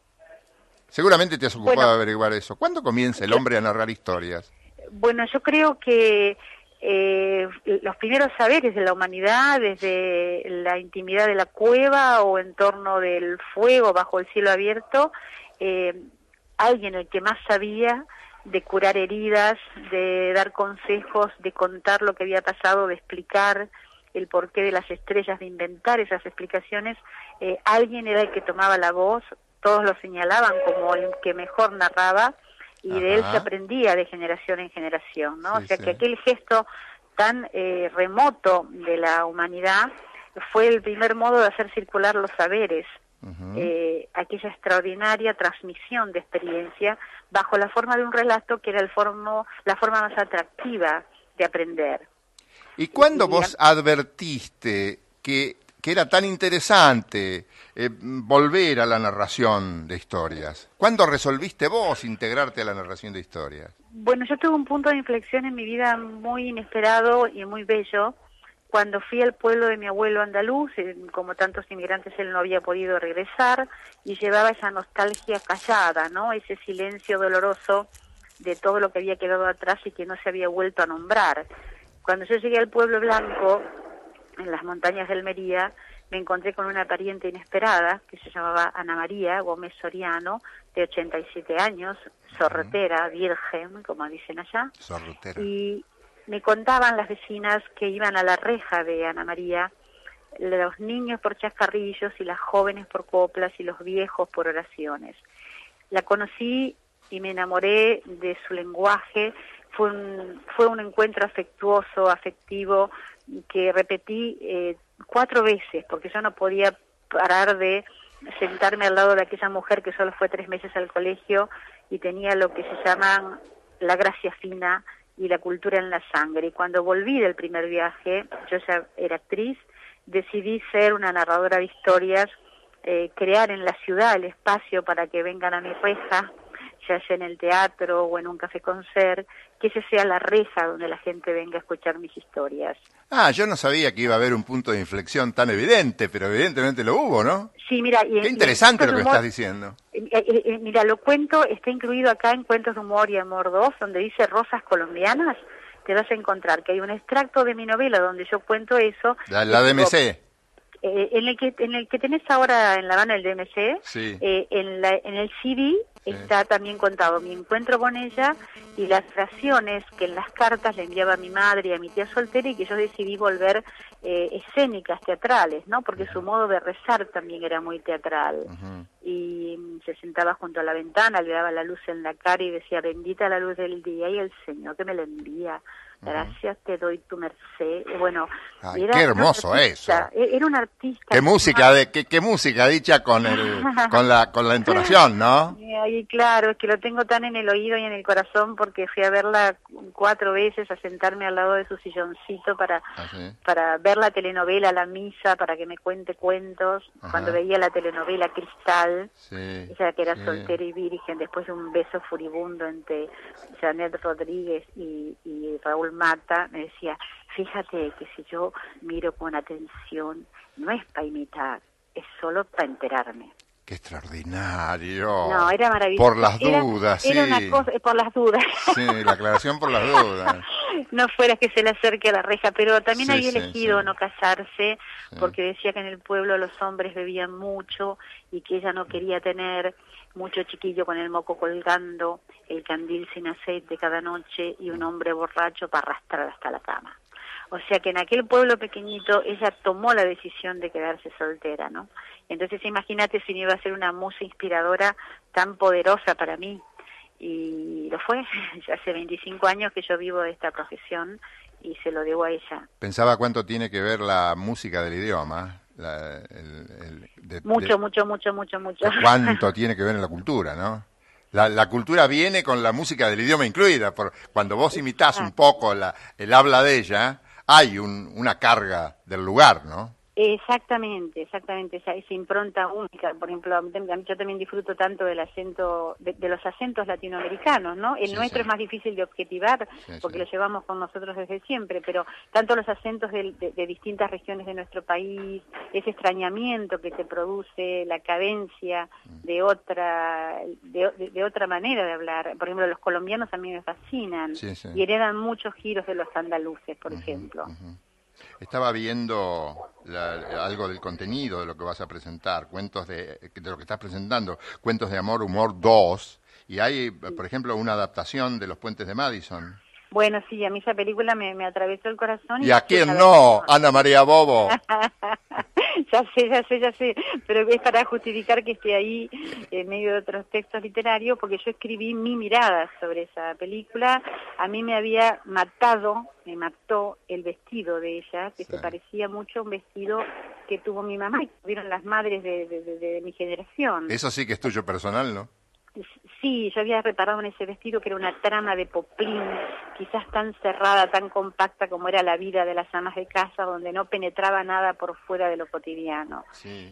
Seguramente te has ocupado Bueno. de averiguar eso. ¿Cuándo comienza el hombre a narrar historias? Bueno, yo creo que eh, los primeros saberes de la humanidad, desde la intimidad de la cueva o en torno del fuego bajo el cielo abierto, eh, alguien el que más sabía de curar heridas, de dar consejos, de contar lo que había pasado, de explicar el porqué de las estrellas, de inventar esas explicaciones, eh, alguien era el que tomaba la voz, todos lo señalaban como el que mejor narraba y de él se aprendía de generación en generación, ¿no? Sí, o sea sí. que aquel gesto tan eh, remoto de la humanidad fue el primer modo de hacer circular los saberes, eh, aquella extraordinaria transmisión de experiencia bajo la forma de un relato que era el formo, la forma más atractiva de aprender. ¿Y cuándo Y- vos advertiste que, que era tan interesante eh, volver a la narración de historias? ¿Cuándo resolviste vos integrarte a la narración de historias? Bueno, yo tuve un punto de inflexión en mi vida muy inesperado y muy bello cuando fui al pueblo de mi abuelo andaluz, eh, como tantos inmigrantes él no había podido regresar y llevaba esa nostalgia callada, ¿no? Ese silencio doloroso de todo lo que había quedado atrás y que no se había vuelto a nombrar. Cuando yo llegué al pueblo blanco, en las montañas de Almería, me encontré con una pariente inesperada que se llamaba Ana María Gómez Soriano, de 87 años, sorretera, virgen, como dicen allá. Sorrutera. Y me contaban las vecinas que iban a la reja de Ana María, los niños por chascarrillos y las jóvenes por coplas y los viejos por oraciones. La conocí y me enamoré de su lenguaje. Fue un, fue un encuentro afectuoso, afectivo, que repetí eh, cuatro veces, porque yo no podía parar de sentarme al lado de aquella mujer que solo fue tres meses al colegio y tenía lo que se llaman la gracia fina y la cultura en la sangre. Y cuando volví del primer viaje, yo ya era actriz, decidí ser una narradora de historias, eh, crear en la ciudad el espacio para que vengan a mi reja, ya sea en el teatro o en un café concert, que ese sea la reja donde la gente venga a escuchar mis historias. Ah, yo no sabía que iba a haber un punto de inflexión tan evidente, pero evidentemente lo hubo, ¿no? Sí, mira, y, Qué y interesante en lo que Cuentos estás diciendo. humor- eh, eh, eh, mira, lo cuento, está incluido acá en Cuentos de Humor y Amor 2, donde dice Rosas Colombianas, te vas a encontrar que hay un extracto de mi novela donde yo cuento eso. La, la DMC. Eh, en el que en el que tenés ahora en La Habana el DMC, Sí. eh, en, la, en el CD está también contado mi encuentro con ella y las oraciones que en las cartas le enviaba a mi madre y a mi tía soltera y que yo decidí volver eh, escénicas, teatrales, ¿no? Porque su modo de rezar también era muy teatral. Y se sentaba junto a la ventana, le daba la luz en la cara y decía, bendita la luz del día y el Señor que me la envía. Gracias te doy tu merced. Bueno, Ay, era qué hermoso artista, e- Era un artista. Qué música, de, qué, qué música dicha con, el, *laughs* con, la, con la entonación, ¿no? Y claro, es que lo tengo tan en el oído y en el corazón porque fui a verla cuatro veces, a sentarme al lado de su silloncito para, para ver la telenovela, la misa, para que me cuente cuentos. Ajá. Cuando veía la telenovela Cristal, Sí, ella que era sí. soltera y virgen, después de un beso furibundo entre Janet Rodríguez y, y Raúl Mata, me decía, fíjate que si yo miro con atención, no es para imitar, es solo para enterarme. Qué extraordinario. No, era maravilloso. Por las dudas, era sí. una cosa, por las dudas. Sí, la aclaración por las dudas. *laughs* no fuera que se le acerque a la reja, pero también Sí, había sí, elegido sí. no casarse porque decía que en el pueblo los hombres bebían mucho y que ella no quería tener mucho chiquillo con el moco colgando, el candil sin aceite cada noche y un hombre borracho para arrastrar hasta la cama. O sea que en aquel pueblo pequeñito ella tomó la decisión de quedarse soltera, ¿no? Entonces imagínate si no iba a ser una musa inspiradora tan poderosa para mí. Y lo fue. *laughs* Ya hace 25 años que yo vivo de esta profesión y se lo debo a ella. Pensaba cuánto tiene que ver la música del idioma. la- el- el- de- Mucho, de- mucho, mucho, mucho, mucho. cuánto *laughs* tiene que ver en la cultura, ¿no? La, la cultura viene con la música del idioma incluida. Por, cuando vos imitás un poco la, el habla de ella, hay un- una carga del lugar, ¿no? Exactamente, exactamente, esa, esa impronta única. Por ejemplo, yo también disfruto tanto del acento, de, de los acentos latinoamericanos, ¿no? El Sí, nuestro sí. es más difícil de objetivar Sí, porque lo llevamos con nosotros desde siempre, pero tanto los acentos de, de distintas regiones de nuestro país, ese extrañamiento que te produce la cadencia de otra, de, otra manera de hablar. Por ejemplo, los colombianos a mí me fascinan y heredan muchos giros de los andaluces, por ejemplo. Estaba viendo la- algo del contenido de lo que vas a presentar, cuentos de, de lo que estás presentando, cuentos de amor, humor 2, y hay, por ejemplo, una adaptación de Los Puentes de Madison. Bueno, sí, a mí esa película me, me atravesó el corazón. ¿Y a quién no? Ana María Bobo. *laughs* *laughs* ya sé, ya sé, ya sé, pero es para justificar que esté ahí en medio de otros textos literarios, porque yo escribí mi mirada sobre esa película. A mí me había matado, me mató el vestido de ella, que se parecía mucho a un vestido que tuvo mi mamá y que tuvieron las madres de, de- de- de mi generación. Eso sí que es tuyo personal, ¿no? Sí, yo había reparado en ese vestido que era una trama de poplín, quizás tan cerrada, tan compacta como era la vida de las amas de casa, donde no penetraba nada por fuera de lo cotidiano.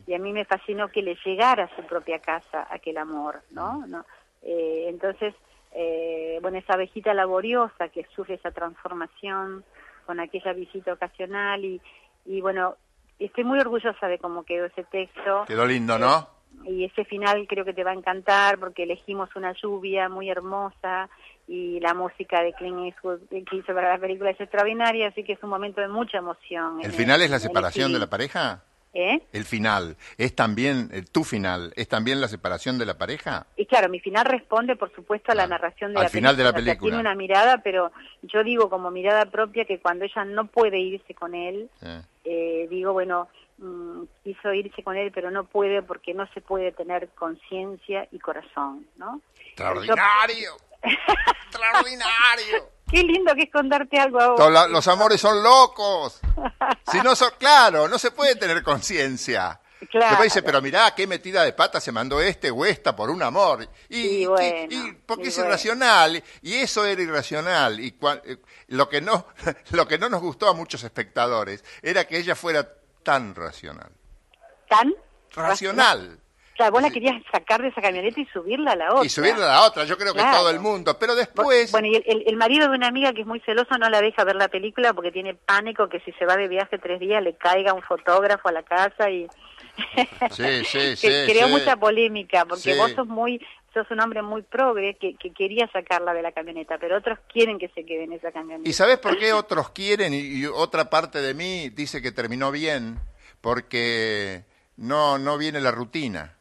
Y a mí me fascinó que le llegara a su propia casa aquel amor, ¿no? ¿No? Eh, entonces, eh, bueno, esa abejita laboriosa que sufre esa transformación con aquella visita ocasional y, y bueno, estoy muy orgullosa de cómo quedó ese texto Quedó lindo, ¿no? Y ese final creo que te va a encantar porque elegimos una lluvia muy hermosa y la música de Clint Eastwood que hizo para la película es extraordinaria, así que es un momento de mucha emoción. ¿El final es la separación de la pareja? ¿Eh? El final, ¿es también eh, tu final? ¿Es también la separación de la pareja? Y claro, mi final responde, por supuesto, a la narración de Al la final de la película. tiene una mirada, pero yo digo como mirada propia que cuando ella no puede irse con él, eh, digo, bueno, mm, quiso irse con él, pero no puede porque no se puede tener conciencia y corazón, ¿no? ¡Extraordinario! *laughs* ¡Extraordinario! Qué lindo que es contarte algo a vos. Los amores son locos. Si no son, claro, no se puede tener conciencia. Claro. Después dice, pero mirá, qué metida de pata se mandó este o esta por un amor. Y, Y bueno, porque y es bueno. irracional. Y eso era irracional. Y cua- eh, lo, que no, *laughs* lo que no nos gustó a muchos espectadores era que ella fuera tan racional. ¿Tan? Racional. Claro, vos la querías sacar de esa camioneta y subirla a la otra. Y subirla a la otra, yo creo que todo el mundo. Pero después... Bueno, y el, marido de una amiga que es muy celoso no la deja ver la película porque tiene pánico que si se va de viaje tres días le caiga un fotógrafo a la casa y Sí, sí, *laughs* sí. creó sí. mucha polémica porque Sí. vos sos muy sos un hombre muy progre que, que quería sacarla de la camioneta, pero otros quieren que se quede en esa camioneta. ¿Y sabes por qué otros quieren y, y otra parte de mí dice que terminó bien? Porque no, no viene la rutina.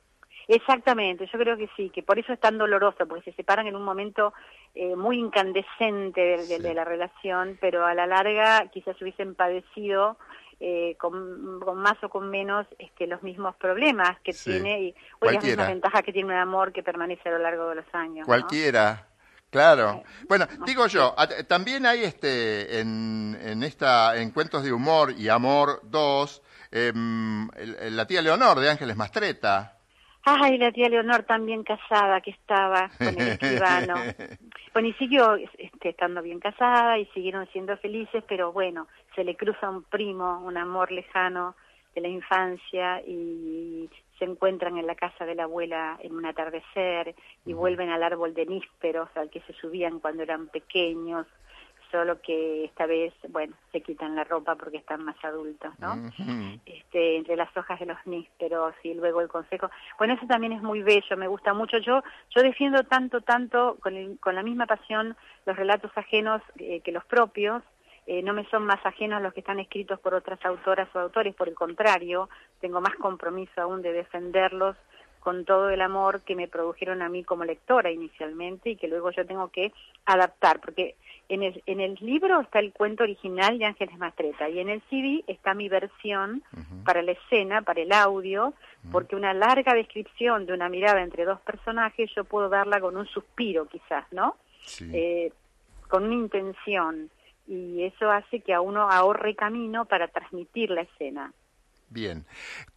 Exactamente, yo creo que sí, que por eso es tan doloroso, porque se separan en un momento eh, muy incandescente de, de- de la relación, pero a la larga quizás hubiesen padecido eh, con, con más o con menos este, los mismos problemas que Sí. tiene y o las mismas ventajas que tiene un amor que permanece a lo largo de los años. ¿no? Cualquiera. Claro. Bueno, digo yo, también hay este en, en esta en cuentos de humor y amor 2 em, el- la tía Leonor de Ángeles Mastreta. Ay, la tía Leonor también casada que estaba con el escribano. *laughs* Bueno, y siguió este, estando bien casada y siguieron siendo felices, pero bueno, se le cruza un primo, un amor lejano de la infancia y se encuentran en la casa de la abuela en un atardecer y vuelven al árbol de nísperos al que se subían cuando eran pequeños, solo que esta vez, bueno, se quitan la ropa porque están más adultos, ¿no? este, entre las hojas de los nísperos y luego el consejo. Bueno, eso también es muy bello, me gusta mucho. Yo yo defiendo tanto, tanto, con, el- con la misma pasión, los relatos ajenos eh, que los propios. Eh, no me son más ajenos los que están escritos por otras autoras o autores, por el contrario, tengo más compromiso aún de defenderlos con todo el amor que me produjeron a mí como lectora inicialmente y que luego yo tengo que adaptar, porque en el, en el libro está el cuento original de Ángeles Mastreta y en el CD está mi versión para la escena, para el audio, porque una larga descripción de una mirada entre dos personajes yo puedo darla con un suspiro quizás, ¿no? Eh, con una intención y eso hace que a uno ahorre camino para transmitir la escena. Bien.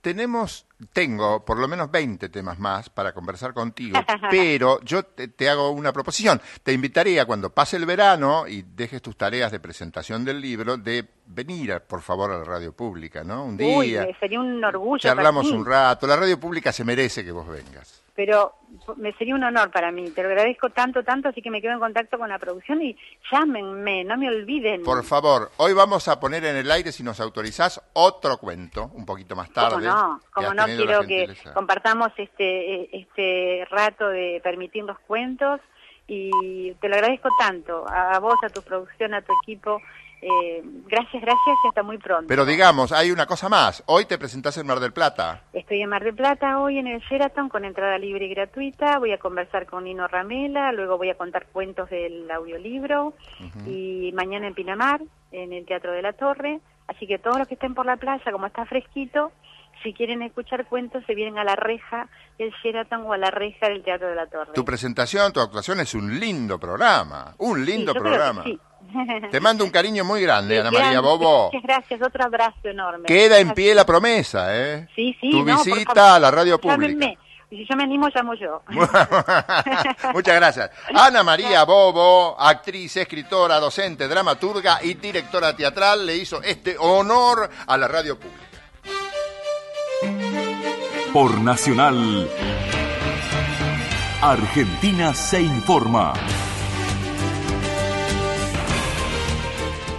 Tenemos, tengo por lo menos 20 temas más para conversar contigo, *laughs* pero yo te, te hago una proposición. Te invitaría cuando pase el verano y dejes tus tareas de presentación del libro, de venir, a- por favor, a la radio pública, ¿no? Un día. sería un orgullo. para Charlamos mí. un rato. La radio pública se merece que vos vengas. Pero me sería un honor para mí. Te lo agradezco tanto, tanto, así que me quedo en contacto con la producción y llámenme, no me olviden. Por favor, hoy vamos a poner en el aire, si nos autorizás, otro cuento, un poquito más tarde. Como no, como no quiero que compartamos este este rato de permitir los cuentos y te lo agradezco tanto a vos, a tu producción, a tu equipo. Eh, gracias, gracias y hasta muy pronto. Pero digamos, hay una cosa más. Hoy te presentás en Mar del Plata. Estoy en Mar del Plata hoy en el Sheraton con entrada libre y gratuita. Voy a conversar con Nino Ramela, luego voy a contar cuentos del audiolibro y mañana en Pinamar, en el Teatro de la Torre. Así que todos los que estén por la playa, como está fresquito, si quieren escuchar cuentos, se vienen a la reja del Sheraton o a la reja del Teatro de la Torre. Tu presentación, tu actuación es un lindo programa. Un lindo Sí, yo creo que programa. sí. *laughs* Te mando un cariño muy grande, Ana María Bobo. Muchas gracias, otro abrazo enorme. Queda en pie la promesa, ¿eh? Sí, sí, Tu no, visita favor, a la radio pública. Llámenme. Y si yo me animo, llamo yo. *laughs* *laughs* Muchas gracias. Ana María Bobo, actriz, escritora, docente, dramaturga y directora teatral, le hizo este honor a la radio pública. Por Nacional, Argentina se informa.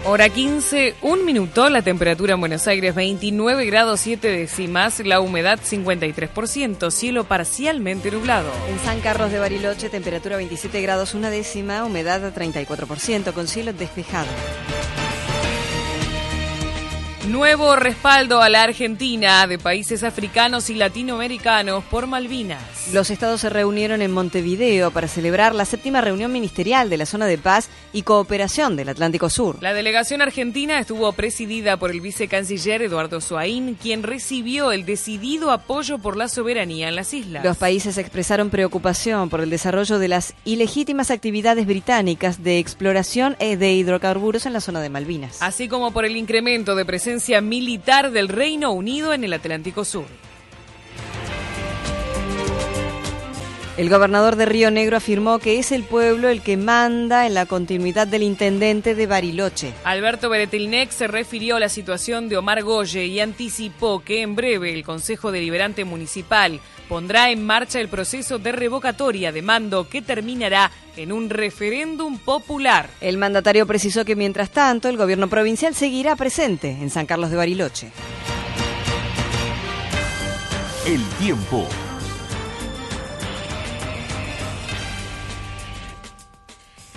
Hora 15, un minuto, la temperatura en Buenos Aires 29 grados 7 décimas, la humedad 53%, cielo parcialmente nublado. En San Carlos de Bariloche, temperatura 27 grados una décima, humedad 34%, con cielo despejado. Nuevo respaldo a la Argentina de países africanos y latinoamericanos por Malvinas. Los estados se reunieron en Montevideo para celebrar la séptima reunión ministerial de la zona de paz y cooperación del Atlántico Sur. La delegación argentina estuvo presidida por el vicecanciller Eduardo Suaín, quien recibió el decidido apoyo por la soberanía en las islas. Los países expresaron preocupación por el desarrollo de las ilegítimas actividades británicas de exploración e de hidrocarburos en la zona de Malvinas. Así como por el incremento de presencia militar del Reino Unido en el Atlántico Sur. El gobernador de Río Negro afirmó que es el pueblo el que manda en la continuidad del intendente de Bariloche. Alberto Beretilnec se refirió a la situación de Omar Goye y anticipó que en breve el Consejo Deliberante Municipal pondrá en marcha el proceso de revocatoria de mando que terminará en un referéndum popular. El mandatario precisó que mientras tanto el gobierno provincial seguirá presente en San Carlos de Bariloche. El tiempo.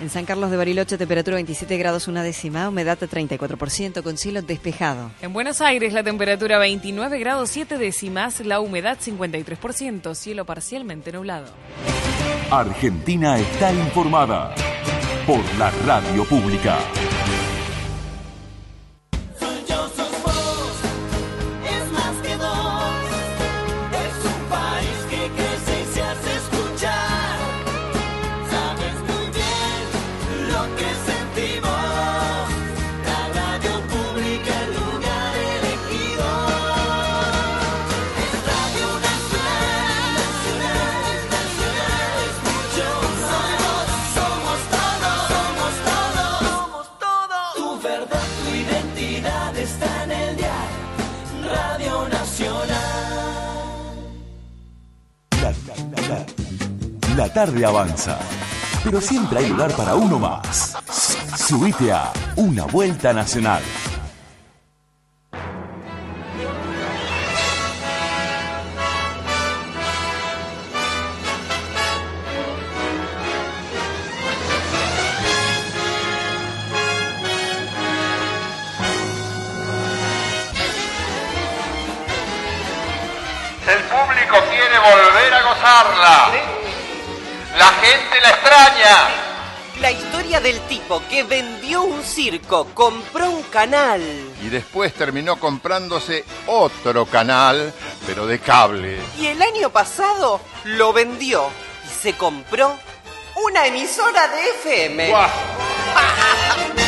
En San Carlos de Bariloche, temperatura 27 grados una décima, humedad de 34%, con cielo despejado. En Buenos Aires, la temperatura 29 grados 7 décimas, la humedad 53%, cielo parcialmente nublado. Argentina está informada por la radio pública. Soy yo, sos la tarde avanza, pero siempre hay lugar para uno más. Subite a Una Vuelta Nacional. El público quiere volver a gozarla. La gente la extraña. La historia del tipo que vendió un circo, compró un canal. Y después terminó comprándose otro canal, pero de cable. Y el año pasado lo vendió y se compró una emisora de FM. *laughs*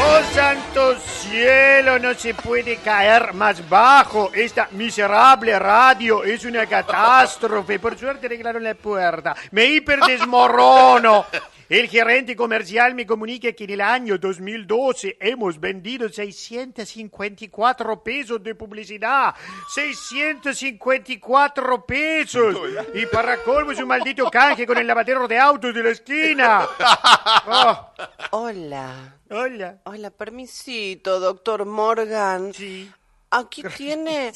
¡Oh, santo cielo! No se puede caer más bajo. Esta miserable radio es una catástrofe. Por suerte arreglaron la puerta. Me hiperdesmorono. *laughs* El gerente comercial me comunica que en el año 2012 hemos vendido 654 pesos de publicidad. 654 pesos. Y para colmo es un maldito canje con el lavadero de autos de la esquina. *laughs* Oh. Hola. Hola. Hola, permisito, doctor Morgan. Sí. Aquí tiene.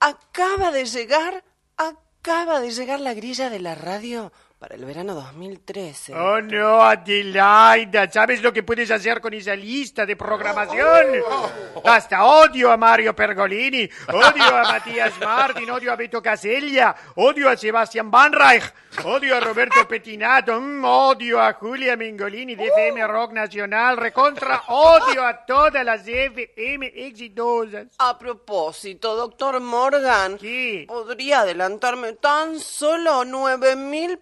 Acaba de llegar. Acaba de llegar la grilla de la radio para el verano 2013. Oh no, Adelaida, ¿sabes lo que puedes hacer con esa lista de programación? Hasta odio a Mario Pergolini, odio a Matías Martin, odio a Beto Casella, odio a Sebastián Van Reich, odio a Roberto Pettinato, mm, odio a Julia Mengolini de FM Rock Nacional, recontra odio a todas las FM exitosas. A propósito, doctor Morgan, ¿podría adelantarme tan solo nueve mil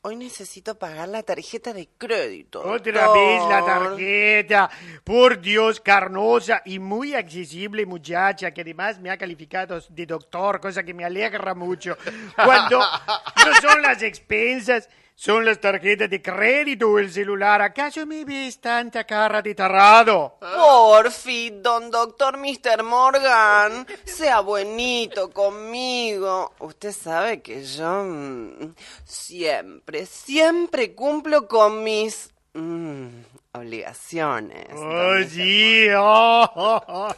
Hoy necesito pagar la tarjeta de crédito. Otra doctor. vez la tarjeta. Por Dios, carnosa y muy accesible muchacha, que además me ha calificado de doctor, cosa que me alegra mucho. Cuando *laughs* no son las expensas, son las tarjetas de crédito el celular. ¿Acaso me ves tanta cara de tarado? Porfi, don doctor Mr. Morgan, sea buenito conmigo. Usted sabe que yo mm, siempre, siempre cumplo con mis mm, obligaciones. Oh, sí, oh, oh, oh.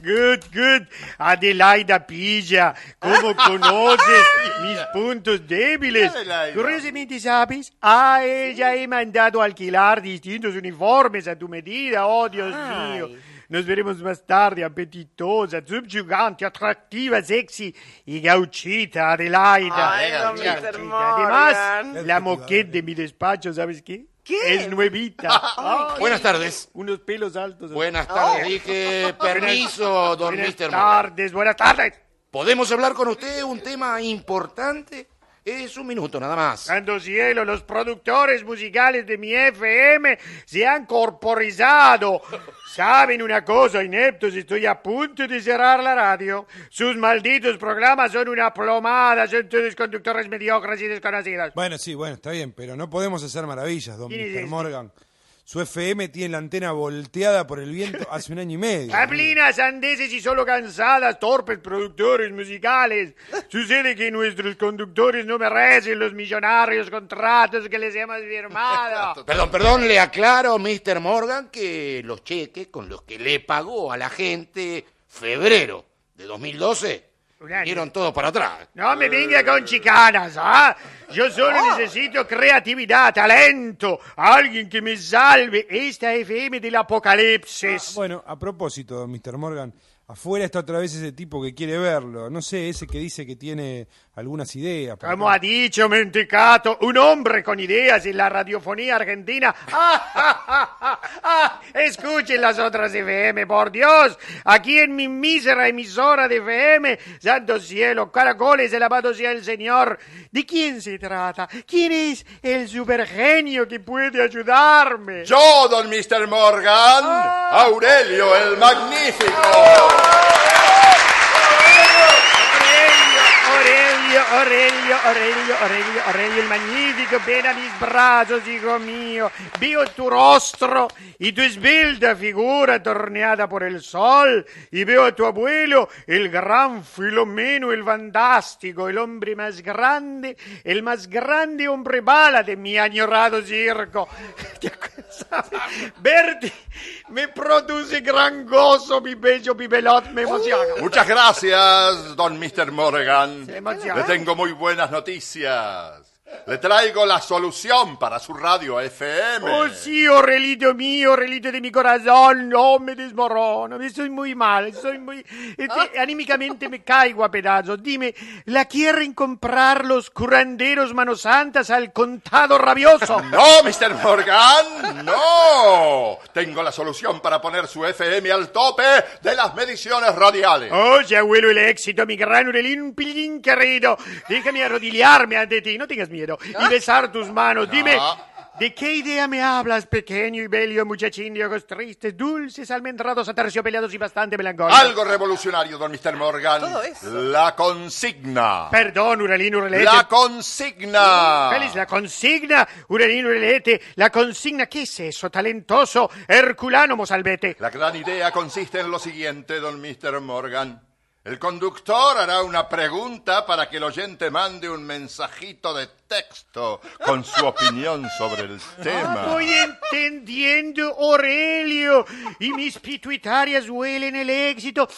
good, good. Adelaida Pilla, ¿cómo *laughs* conoces mis puntos débiles? Adelaida? Curiosamente, ¿sabes? A ella he mandado alquilar distintos uniformes a tu medida, oh Dios Ay. mío. Nos veremos más tarde, apetitosa, subyugante, atractiva, sexy y gauchita, Adelaida. Ay, Mr. Además, la moquette de mi despacho, ¿sabes qué? ¿Qué? Es nuevita. *laughs* Ay, Buenas tardes. Unos pelos altos. Buenas tardes, Oh. dije *laughs* permiso, don Buenas. Morgan. tardes, buenas tardes. ¿Podemos hablar con usted un tema importante? Es un minuto nada más. Santo cielo, los productores musicales de mi FM se han corporizado. ¿Saben una cosa, ineptos? Estoy a punto de cerrar la radio. Sus malditos programas son una plomada, son todos conductores mediocres y desconocidos. Bueno, sí, bueno, está bien, pero no podemos hacer maravillas, don ¿Quién es Mr. este? Morgan. Su FM tiene la antena volteada por el viento *laughs* hace un año y medio. Caplinas, andeses y solo cansadas, torpes productores musicales. *laughs* Sucede que nuestros conductores no merecen los millonarios contratos que les hemos firmado. *laughs* Perdón, perdón, le aclaro, Mr. Morgan, que los cheques con los que le pagó a la gente febrero de 2012 Un año. Dieron todo para atrás. No me venga con chicanas, ¿ah? Yo solo necesito creatividad, talento, alguien que me salve esta FM del apocalipsis. Bueno, a propósito, Mr. Morgan, afuera está otra vez ese tipo que quiere verlo. No sé, ese que dice que tiene algunas ideas. Como ha dicho Mentecato, un hombre con ideas en la radiofonía argentina. *laughs* ¡Ah, ah, ah, ah, ah! Escuchen las otras FM, por Dios. Aquí en mi mísera emisora de FM, santo cielo, caracoles, alabado sea el Señor. ¿De quién se trata? ¿Quién es el supergenio que puede ayudarme? Yo, don Mr. Morgan, Aurelio el Magnífico. Aurelio, Aurelio, Aurelio, Aurelio, Aurelio el magnifico, ven a mis brazos, hijo mío. Veo tu rostro y tu esbelta figura torneada por el sol. Y veo a tu abuelo, el gran Filomeno, el fantástico, el hombre más grande, el más grande hombre bala de mi añorado circo. *laughs* *laughs* Verte me produce gran gozo, mi bello pibelot, me emociona. Muchas gracias, don Mr. Morgan. Le tengo muy buenas noticias. Le traigo la solución para su radio FM. Oh sí, Aurelito mío, Aurelito de mi corazón, no me desmorono, estoy muy mal, estoy muy... este, anímicamente me caigo a pedazos. Dime, ¿la quieren comprar los curanderos manos santas al contado rabioso? *laughs* No, Mr. Morgan, no. Tengo la solución para poner su FM al tope de las mediciones radiales. Oh, ya abuelo el éxito, mi gran Aurelín Pilín querido. Déjame arrodillarme ante ti, no tengas miedo, y besar tus manos. Dime, ¿de qué idea me hablas, pequeño y bello muchachín de ojos tristes, dulces, almendrados, aterciopelados y bastante melancólicos? Algo revolucionario, don Mr. Morgan. Todo eso. La consigna. Perdón, Uralín Urelete. La consigna. ¿Cuál es la consigna, Uralín Urelete? La consigna, ¿qué es eso? Talentoso, herculano, mozalbete. La gran idea consiste en lo siguiente, don Mr. Morgan. El conductor hará una pregunta para que el oyente mande un mensajito de texto con su opinión sobre el tema. Voy entendiendo, Aurelio, y mis pituitarias huelen el éxito.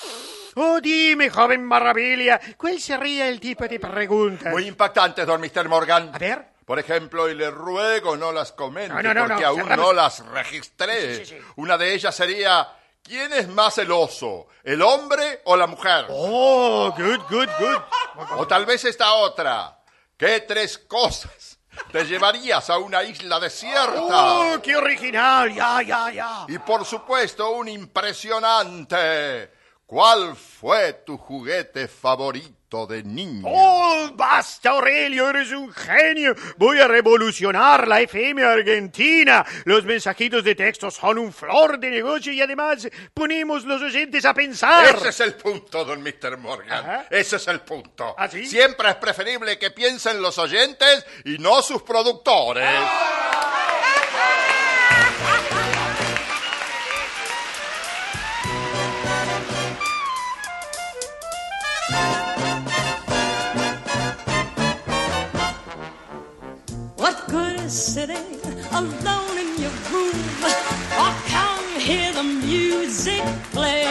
Oh, dime, joven maravilla, ¿cuál sería el tipo de pregunta? Muy impactante, don Mr. Morgan. A ver. Por ejemplo, y le ruego no las comente No, no, no, porque aún no las registré. Sí, sí, sí. Una de ellas sería, ¿quién es más celoso, el hombre o la mujer? Oh, good, good, good. O tal vez esta otra. ¿Qué tres cosas te llevarías a una isla desierta? Oh, qué original, ya, ya, ya. Y por supuesto, un impresionante. ¿Cuál fue tu juguete favorito de niño? Oh, basta, Aurelio, eres un genio. Voy a revolucionar la FM argentina. Los mensajitos de texto son un flor de negocio y además ponemos los oyentes a pensar. Ese es el punto, don Mr. Morgan. Ajá. Ese es el punto. ¿Ah, sí? Siempre es preferible que piensen los oyentes y no sus productores. What sitting alone in your room. I come hear the music play.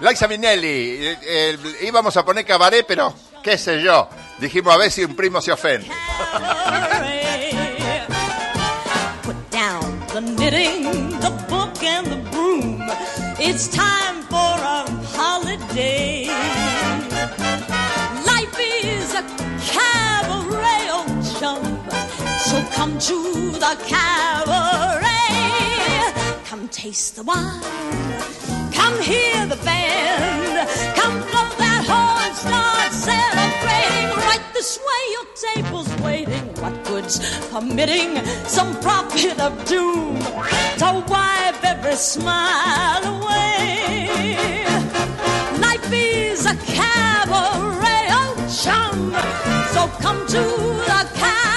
Liza Minnelli, eh, eh, íbamos a poner cabaret, pero qué sé yo. Dijimos a ver si un primo se ofende. Put down the knitting, the book and the broom. It's time for a holiday. Come to the cabaret. Come taste the wine. Come hear the band. Come blow that horn, start celebrating. Right this way, your table's waiting. What good's permitting some prophet of doom to wipe every smile away? Life is a cabaret, oh chum. So come to the cabaret.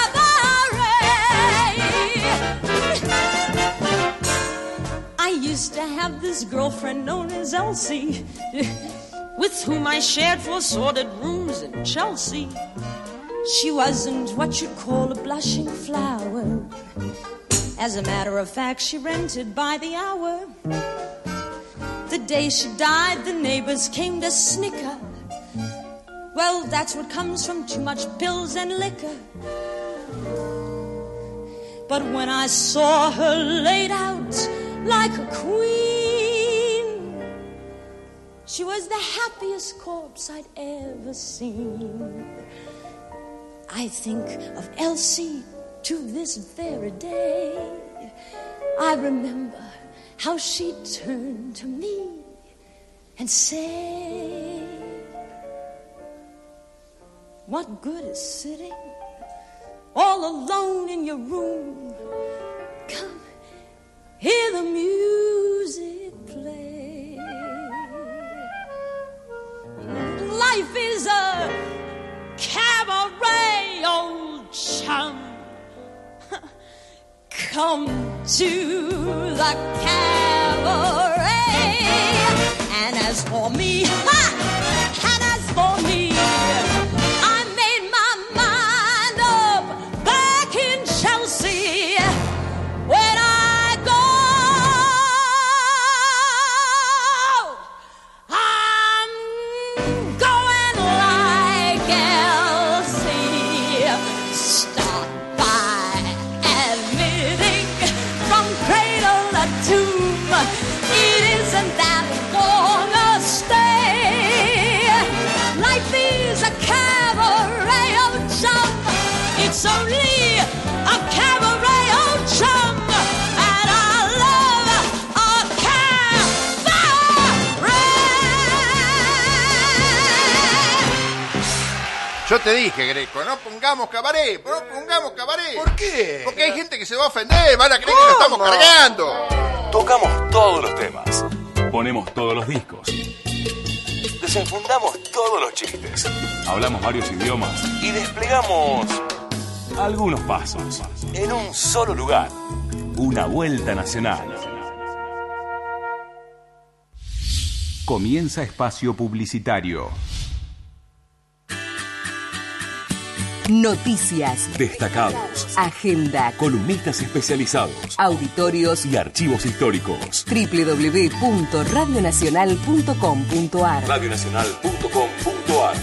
Used to have this girlfriend known as Elsie, *laughs* with whom I shared four sordid rooms in Chelsea. She wasn't what you'd call a blushing flower. As a matter of fact, she rented by the hour. The day she died, the neighbors came to snicker. Well, that's what comes from too much pills and liquor. But when I saw her laid out like a queen, she was the happiest corpse I'd ever seen. I think of Elsie to this very day. I remember how she turned to me and said, What good is sitting all alone in your room? Come, hear the music play. Life is a cabaret, old chum. *laughs* Come to the cabaret. And as for me, *laughs* ha! and as for me, Yo te dije, Greco, no pongamos cabaret, no pongamos cabaret. ¿Por qué? Porque hay gente que se va a ofender, van a creer que lo estamos cargando. Tocamos todos los temas. Ponemos todos los discos. Desenfundamos todos los chistes. Hablamos varios idiomas. Y desplegamos algunos pasos. En un solo lugar. Una vuelta nacional. Comienza espacio publicitario. Noticias, Destacados. agenda, Columnistas especializados. auditorios, Y archivos históricos. www.radionacional.com.ar. Radionacional.com.ar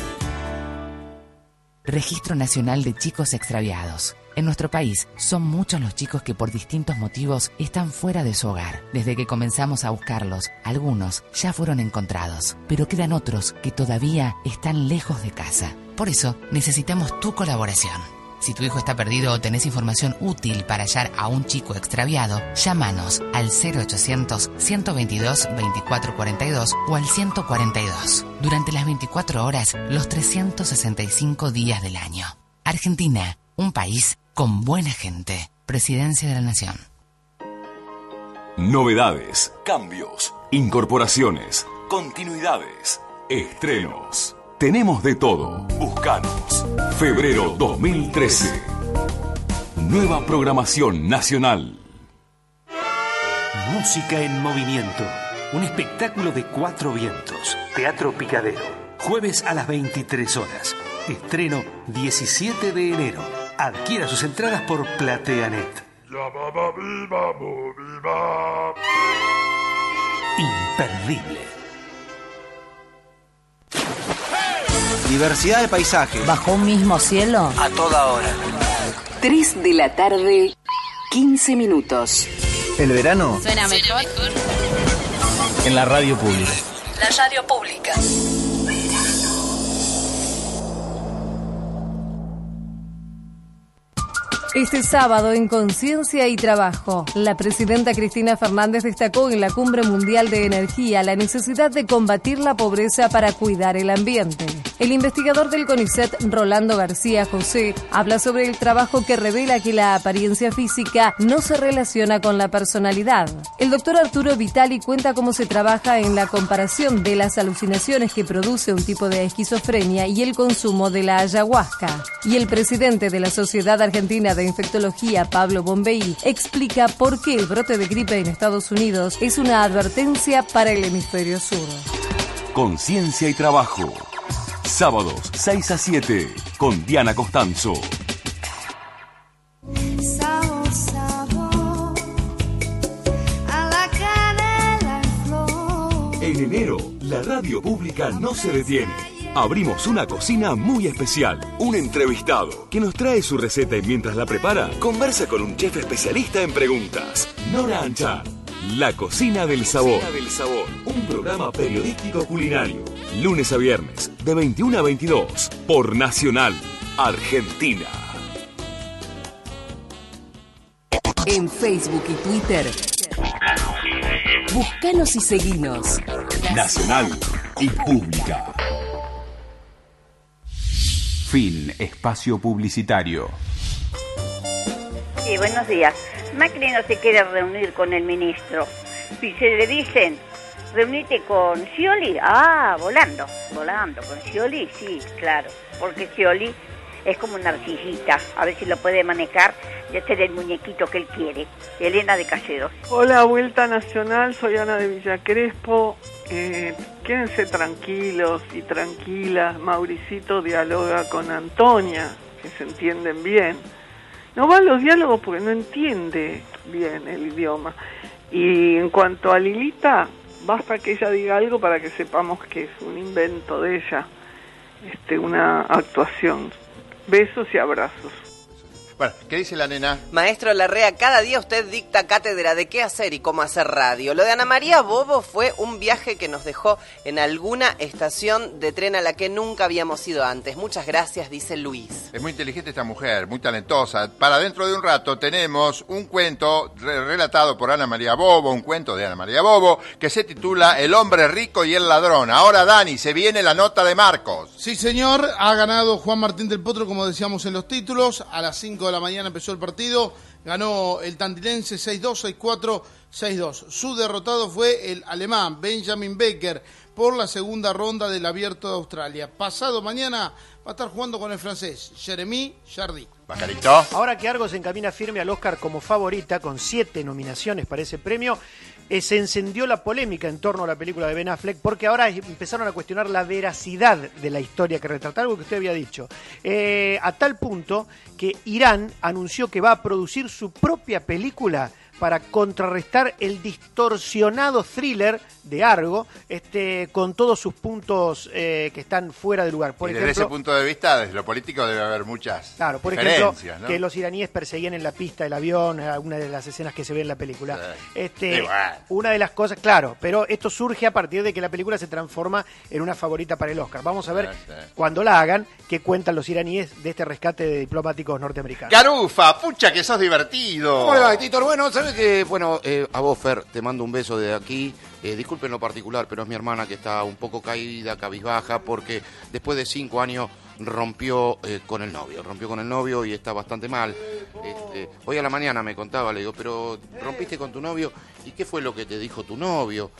Registro Nacional de Chicos Extraviados. En nuestro país son muchos los chicos que por distintos motivos están fuera de su hogar. Desde que comenzamos a buscarlos, algunos ya fueron encontrados, pero quedan otros que todavía están lejos de casa. Por eso necesitamos tu colaboración. Si tu hijo está perdido o tenés información útil para hallar a un chico extraviado, llámanos al 0800-122-2442 o al 142 durante las 24 horas, los 365 días del año. Argentina, un país con buena gente. Presidencia de la Nación. Novedades, cambios, incorporaciones, continuidades, estrenos. Tenemos de todo. Buscanos. Febrero 2013. Nueva programación nacional. Música en movimiento. Un espectáculo de cuatro vientos. Teatro Picadero. Jueves a las 23 horas. Estreno 17 de enero. Adquiera sus entradas por PlateaNet. Imperdible. Diversidad de paisajes. ¿Bajo un mismo cielo? A toda hora. 3 de la tarde, 15 minutos. El verano ¿Suena mejor? en la radio pública. La radio pública. Este sábado en Conciencia y Trabajo, la presidenta Cristina Fernández destacó en la Cumbre Mundial de Energía la necesidad de combatir la pobreza para cuidar el ambiente. El investigador del CONICET, Rolando García José, habla sobre el trabajo que revela que la apariencia física no se relaciona con la personalidad. El doctor Arturo Vitali cuenta cómo se trabaja en la comparación de las alucinaciones que produce un tipo de esquizofrenia y el consumo de la ayahuasca. Y el presidente de la Sociedad Argentina de Infectología, Pablo Bombay, explica por qué el brote de gripe en Estados Unidos es una advertencia para el hemisferio sur. Conciencia y Trabajo. Sábados 6 a 7 con Diana Costanzo. En enero, la radio pública no se detiene. Abrimos una cocina muy especial. Un entrevistado que nos trae su receta y mientras la prepara, conversa con un chef especialista en preguntas. Nora Anchar. La cocina del sabor. del sabor. Un programa periodístico culinario. Lunes a viernes, de 21 a 22. Por Nacional, Argentina. En Facebook y Twitter. Búscanos y seguinos. Nacional y Pública. Fin. Espacio publicitario. Sí, buenos días. Macri no se quiere reunir con el ministro. Si se le dicen, reunite con Scioli, ah, volando, volando. Con Scioli, sí, claro. Porque Scioli es como una arcillita. A ver si lo puede manejar y hacer el muñequito que él quiere. Elena de Calleros. Hola, Vuelta Nacional, soy Ana de Villa Crespo. Eh, quédense tranquilos y tranquilas. Mauricito dialoga con Antonia, que se entienden bien. No van los diálogos porque no entiende bien el idioma. Y en cuanto a Lilita, basta que ella diga algo para que sepamos que es un invento de ella, este, una actuación. Besos y abrazos. Bueno, ¿qué dice la nena? Maestro Larrea, cada día usted dicta cátedra de qué hacer y cómo hacer radio. Lo de Ana María Bobo fue un viaje que nos dejó en alguna estación de tren a la que nunca habíamos ido antes. Muchas gracias, dice Luis. Es muy inteligente esta mujer, muy talentosa. Para dentro de un rato tenemos un cuento re- relatado por Ana María Bobo, un cuento de Ana María Bobo, que se titula El hombre rico y el ladrón. Ahora, Dani, se viene la nota de Marcos. Sí, señor, ha ganado Juan Martín del Potro, como decíamos en los títulos. A las 5 de la mañana empezó el partido. Ganó el tandilense 6-2, 6-4, 6-2. Su derrotado fue el alemán Benjamin Becker por la segunda ronda del Abierto de Australia. Pasado mañana va a estar jugando con el francés Jeremy Jardy. Ahora que Argo se encamina firme al Oscar como favorita, con siete nominaciones para ese premio, eh, se encendió la polémica en torno a la película de Ben Affleck, porque ahora empezaron a cuestionar la veracidad de la historia que retrata, algo que usted había dicho. Eh, a tal punto que Irán anunció que va a producir su propia película para contrarrestar el distorsionado thriller de Argo, este, con todos sus puntos eh, que están fuera de lugar. Por y desde ejemplo, ese punto de vista, desde lo político debe haber muchas Claro, por ejemplo, que los iraníes perseguían en la pista del avión, eh, una de las escenas que se ve en la película. Este, Sí, bueno. Una de las cosas, claro, pero esto surge a partir de que la película se transforma en una favorita para el Oscar. Vamos a ver cuando la hagan qué cuentan los iraníes de este rescate de diplomáticos norteamericanos. Garufa, pucha que sos divertido. ¿Cómo le va, Titor? Bueno, sabes que, bueno, eh, a vos, Fer, te mando un beso de aquí. Eh, disculpen lo particular, pero es mi hermana que está un poco caída, cabizbaja, porque después de cinco años rompió eh, con el novio. Rompió con el novio y está bastante mal. Este, hoy a la mañana me contaba, le digo, pero rompiste con tu novio, ¿y qué fue lo que te dijo tu novio?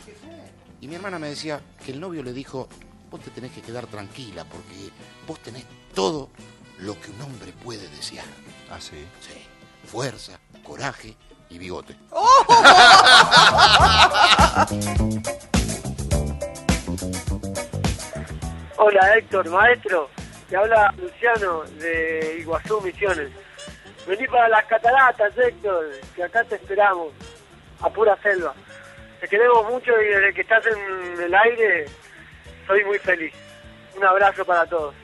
Y mi hermana me decía que el novio le dijo, vos te tenés que quedar tranquila, porque vos tenés todo lo que un hombre puede desear. ¿Ah, sí? Sí. Fuerza, coraje y bigote. *laughs* Hola Héctor, maestro. Te habla Luciano de Iguazú Misiones. Vení para las cataratas, Héctor, que acá te esperamos, a pura selva. Te queremos mucho y desde que estás en el aire soy muy feliz. Un abrazo para todos.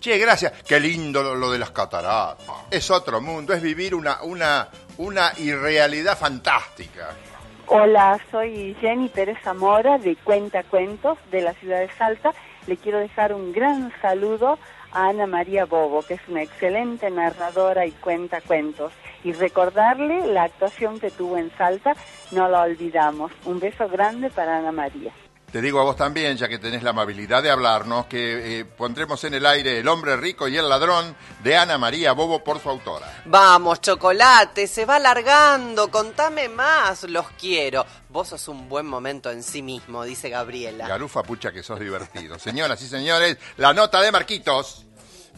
Che, gracias. Qué lindo lo, lo de las cataratas. Es otro mundo, es vivir una, una, una irrealidad fantástica. Hola, soy Jenny Pérez Zamora de Cuenta Cuentos de la ciudad de Salta. Le quiero dejar un gran saludo a Ana María Bobo, que es una excelente narradora y cuenta cuentos. Y recordarle la actuación que tuvo en Salta, no la olvidamos. Un beso grande para Ana María. Te digo a vos también, ya que tenés la amabilidad de hablarnos, que eh, pondremos en el aire El hombre rico y el ladrón de Ana María Bobo por su autora. Vamos, chocolate, se va alargando, contame más, los quiero. Vos sos un buen momento en sí mismo, dice Gabriela. Garufa pucha que sos divertido. *laughs* Señoras y señores, la nota de Marquitos.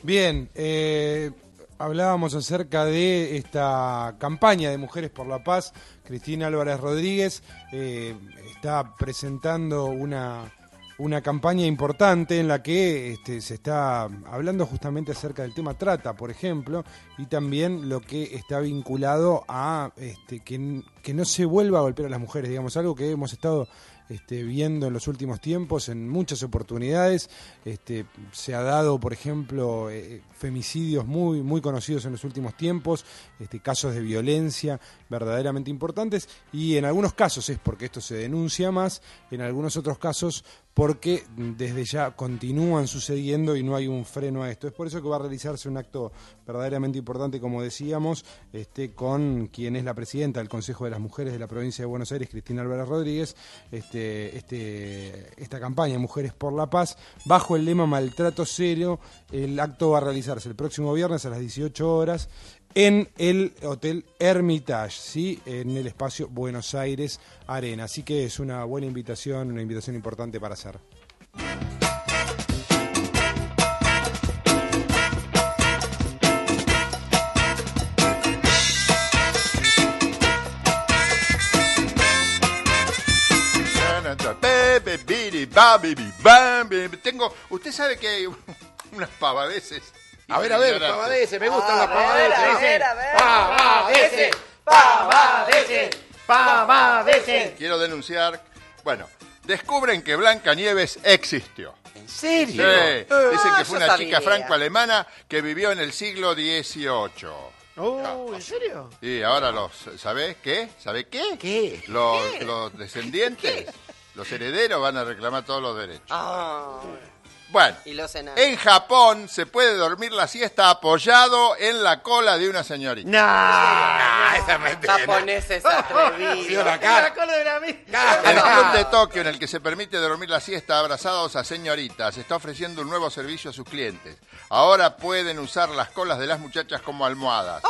Bien, eh, hablábamos acerca de esta campaña de Mujeres por la Paz. Cristina Álvarez Rodríguez eh, está presentando una, una campaña importante en la que este, se está hablando justamente acerca del tema trata, por ejemplo, y también lo que está vinculado a este, que, que no se vuelva a golpear a las mujeres, digamos, algo que hemos estado este, viendo en los últimos tiempos en muchas oportunidades. Este, se ha dado, por ejemplo, eh, femicidios muy, muy conocidos en los últimos tiempos, este, casos de violencia verdaderamente importantes y en algunos casos es porque esto se denuncia más, en algunos otros casos porque desde ya continúan sucediendo y no hay un freno a esto. Es por eso que va a realizarse un acto verdaderamente importante, como decíamos, este, con quien es la presidenta del Consejo de las Mujeres de la provincia de Buenos Aires, Cristina Álvarez Rodríguez, este, este, esta campaña Mujeres por la Paz, bajo el lema Maltrato Cero. El acto va a realizarse el próximo viernes a las 18 horas en el Hotel Hermitage, ¿sí? en el espacio Buenos Aires Arena. Así que es una buena invitación, una invitación importante para hacer. Tengo, usted sabe que hay *laughs* unas pavadeces. A ver, a ver, pavadeces, me gustan las A ver, pavadeces. a dice. ver, a ver. Pavadeces, pavadeces, pavadeces. Quiero denunciar. Bueno, descubren que Blanca Nieves existió. ¿En Sí, serio? dicen Ah, que fue una chica franco-alemana que vivió en el siglo XVIII. Oh, ¿en serio? Y ahora los, ¿sabés qué? ¿Sabés qué? ¿Qué? Los, los descendientes, los herederos van a reclamar todos los derechos. Ah, Bueno, y los enanos. en Japón se puede dormir la siesta apoyado en la cola de una señorita. Ah, esa es mentira. Japoneses atrevidos. *laughs* El club de Tokio, en el que se permite dormir la siesta abrazados a señoritas, está ofreciendo un nuevo servicio a sus clientes. Ahora pueden usar las colas de las muchachas como almohadas.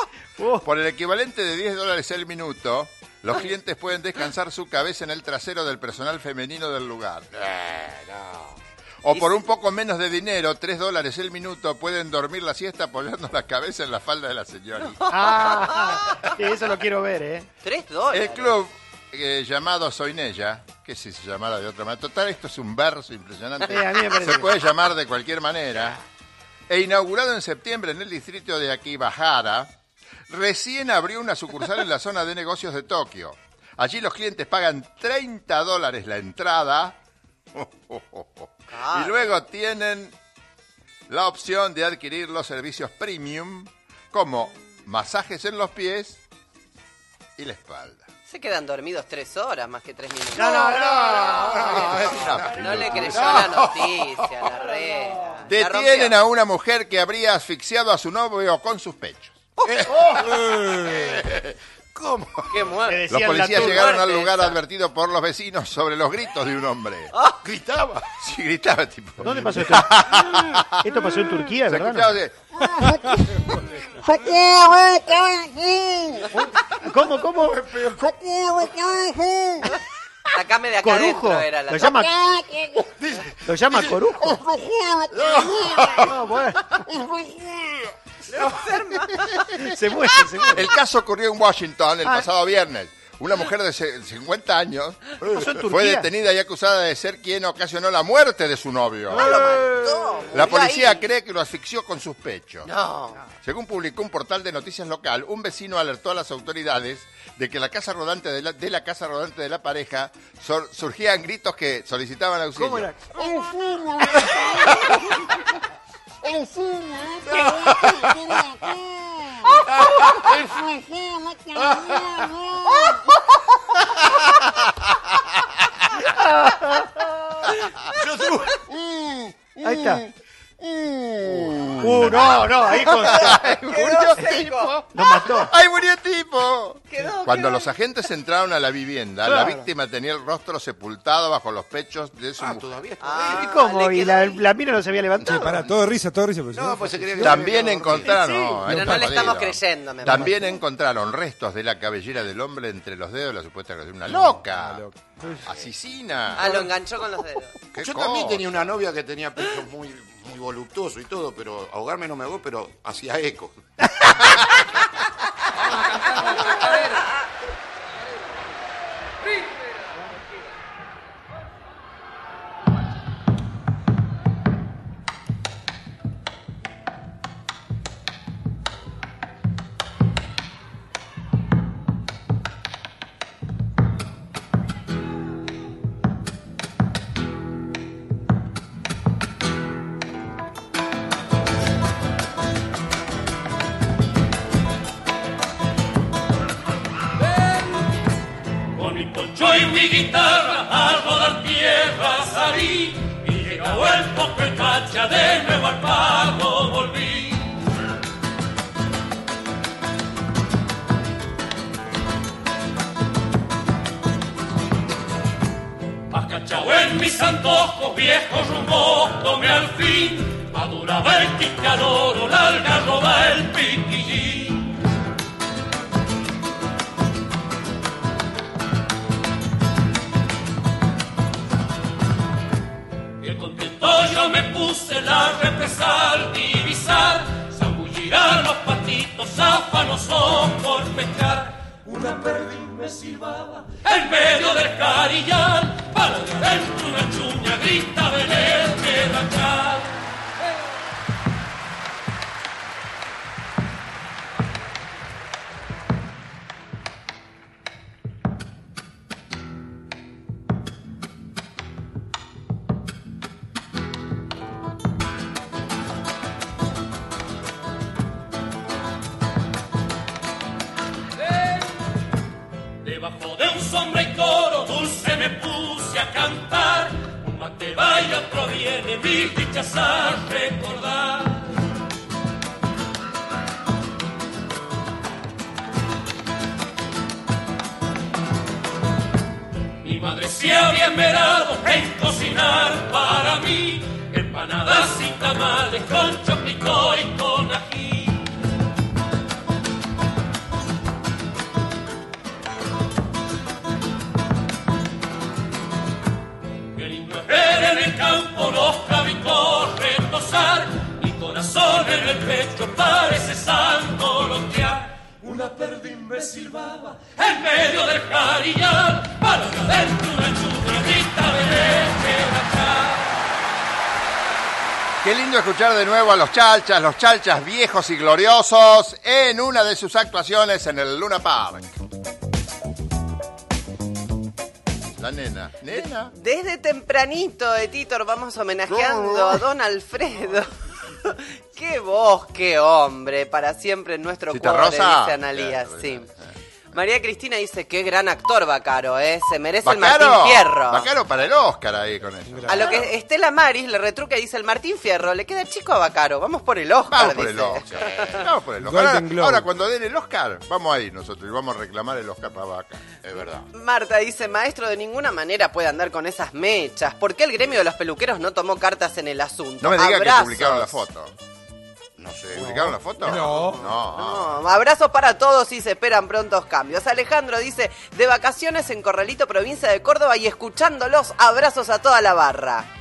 Por el equivalente de 10 dólares el minuto, los clientes pueden descansar su cabeza en el trasero del personal femenino del lugar. O por un poco menos de dinero, 3 dólares el minuto, pueden dormir la siesta apoyando la cabeza en la falda de la señorita. *laughs* Ah, sí, eso lo quiero ver, ¿eh? Tres dólares. El club eh, llamado Soinella, que si se llamara de otra manera, total, esto es un verso impresionante, Sí, a mí me parece. se puede llamar de cualquier manera, e inaugurado en septiembre en el distrito de Akibahara, recién abrió una sucursal en la zona de negocios de Tokio. Allí los clientes pagan 30 dólares la entrada *laughs* y luego tienen la opción de adquirir los servicios premium como masajes en los pies y la espalda. Se quedan dormidos tres horas más que tres minutos. No, no, no. Ah, No le creyó la noticia, la *laughs* reina. La Detienen a una mujer que habría asfixiado a su novio con sus pechos. *laughs* ¿Cómo? Qué muerte. Le Los policías llegaron al lugar esa. advertido por los vecinos sobre los gritos de un hombre. Gritaba. Sí, gritaba tipo. ¿Dónde pasó esto? *laughs* esto pasó en Turquía, Se ¿verdad? así, ¿Cómo, cómo? Sacame de acá Corujo. adentro era la Lo llama, lo llama *laughs* corujo. *laughs* No, bueno. *laughs* Se muere, se muere. El caso ocurrió en Washington el Ah. pasado viernes. Una mujer de se- 50 años Pasó en fue Turquía. detenida y acusada de ser quien ocasionó la muerte de su novio. Ah, lo mató. La policía ahí. cree que lo asfixió con sus pechos. No. Según publicó un portal de noticias local, un vecino alertó a las autoridades de que la casa rodante de la, de la casa rodante de la pareja sor- surgían gritos que solicitaban auxilio. ¿Cómo era? Yo tuve- Ahí está. Uh, no, no, ahí con... *laughs* Murió el tipo. Lo mató. ¡Ay, murió el tipo! Quedó, Cuando quedó. los agentes entraron a la vivienda, Claro. la víctima tenía el rostro sepultado bajo los pechos de su Ah, mujer. todavía está. Ah, ¿Y cómo? ¿Y la, ahí. la mina no se había levantado? Para, todo risa, todo risa. si No, pues se quería que También se encontraron. Sí, no, pero no le estamos creyendo, me También encontraron restos de la cabellera del hombre entre los dedos de la supuesta que era una loca. Asesina. Ah, lo enganchó con los dedos. ¿Qué Yo cosa? también tenía una novia que tenía pechos muy, muy voluptuosos y todo, pero ahogarme no me ahogó, pero hacía eco. *laughs* de nuevo al pago volví. Acachao en mis antojos viejos rumbo tomé al fin maduraba el quicaloro, la algarroba, el piquillín. Yo me puse la represal divisar, zambullirán los patitos afanosos por pescar. Una perdiz me silbaba en medio del carillal, para de adentro una chuña grita venir que a los chalchas, los chalchas viejos y gloriosos en una de sus actuaciones en el Luna Park. La nena. ¿Nena? Desde tempranito de Titor vamos homenajeando a Don Alfredo. *laughs* qué voz, qué hombre, para siempre en nuestro ¿Chita cuore, Rosa? dice Analía, sí. María Cristina dice, qué gran actor Bacaro, ¿eh? Se merece el Bacaro, Martín Fierro. Bacaro para el Oscar ahí con eso. A lo que Estela Maris le retruca y dice, el Martín Fierro, le queda chico a Bacaro, vamos por el Oscar, Vamos por el. Oscar. *laughs* Vamos por el Oscar. Ahora, cuando den el Oscar, vamos ahí nosotros y vamos a reclamar el Oscar para Vaca. Es verdad. Marta dice, maestro, de ninguna manera puede andar con esas mechas. ¿Por qué el gremio de los peluqueros no tomó cartas en el asunto? No me diga que publicaron la foto. No sé. ¿Publicaron la foto? No. No. No, abrazos para todos y se esperan prontos cambios. Alejandro dice, de vacaciones en Corralito, provincia de Córdoba y escuchándolos, abrazos a toda la barra.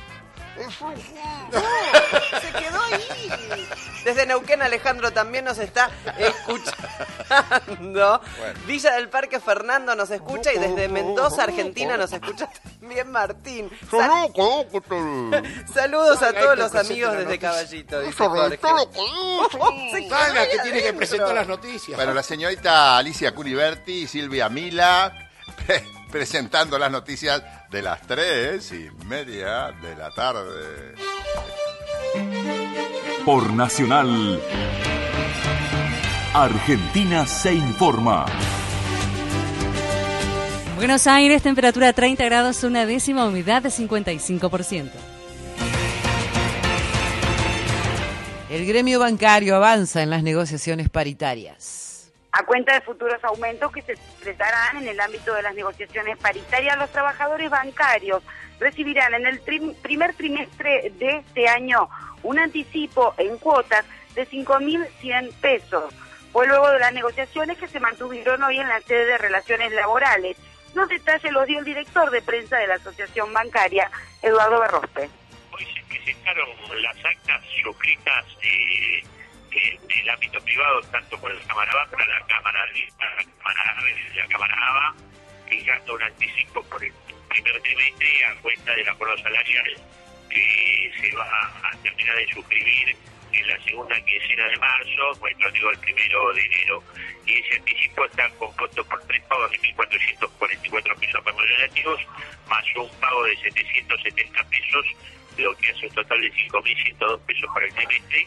Se quedó ahí. Desde Neuquén Alejandro también nos está escuchando. Villa del Parque Fernando nos escucha y desde Mendoza, Argentina nos escucha también Martín. Sal- Saludos a todos los amigos desde Caballito, dice Jorge. *laughs* Salga, que tiene que presentar las noticias. Bueno, la señorita Alicia Curiberti y Silvia Mila *laughs* pre- presentando las noticias de las tres y media de la tarde. Por Nacional. Argentina se informa. Buenos Aires, temperatura 30 grados, una décima, humedad de 55%. El gremio bancario avanza en las negociaciones paritarias. A cuenta de futuros aumentos que se expresarán en el ámbito de las negociaciones paritarias, los trabajadores bancarios recibirán en el primer trimestre de este año un anticipo en cuotas de 5.100 pesos. Fue luego de las negociaciones que se mantuvieron hoy en la sede de Relaciones Laborales. Los detalles los dio el director de prensa de la Asociación Bancaria, Eduardo Berrospe. Hoy se presentaron las actas suscritas eh, en el ámbito privado, tanto por la Cámara Baja, la Cámara la Cámara, la Cámara ABA, fijando un anticipo por el primer trimestre a cuenta del acuerdo salarial que se va a terminar de suscribir en la segunda quincena de marzo, bueno, digo el primero de enero. Y ese anticipo está compuesto por tres pagos de 1.444 pesos remunerativos, más un pago de 770 pesos, lo que hace un total de 5.102 pesos para el trimestre,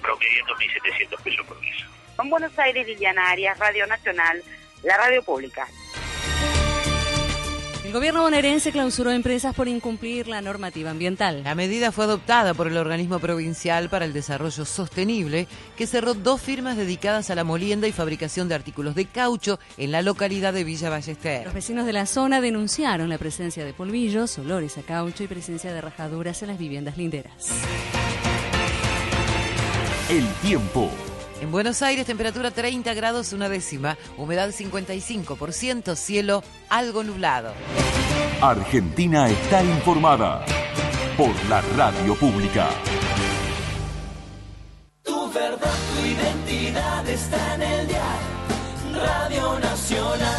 promediando 1.700 pesos por mes. Con Buenos Aires, Liliana Arias, Radio Nacional, la radio pública. El gobierno bonaerense clausuró empresas por incumplir la normativa ambiental. La medida fue adoptada por el Organismo Provincial para el Desarrollo Sostenible, que cerró dos firmas dedicadas a la molienda y fabricación de artículos de caucho en la localidad de Villa Ballester. Los vecinos de la zona denunciaron la presencia de polvillos, olores a caucho y presencia de rajaduras en las viviendas linderas. El tiempo. En Buenos Aires, temperatura 30 grados, una décima, humedad 55%, cielo algo nublado. Argentina está informada. Por la radio pública. Tu verdad, tu identidad está en el dial. Radio Nacional.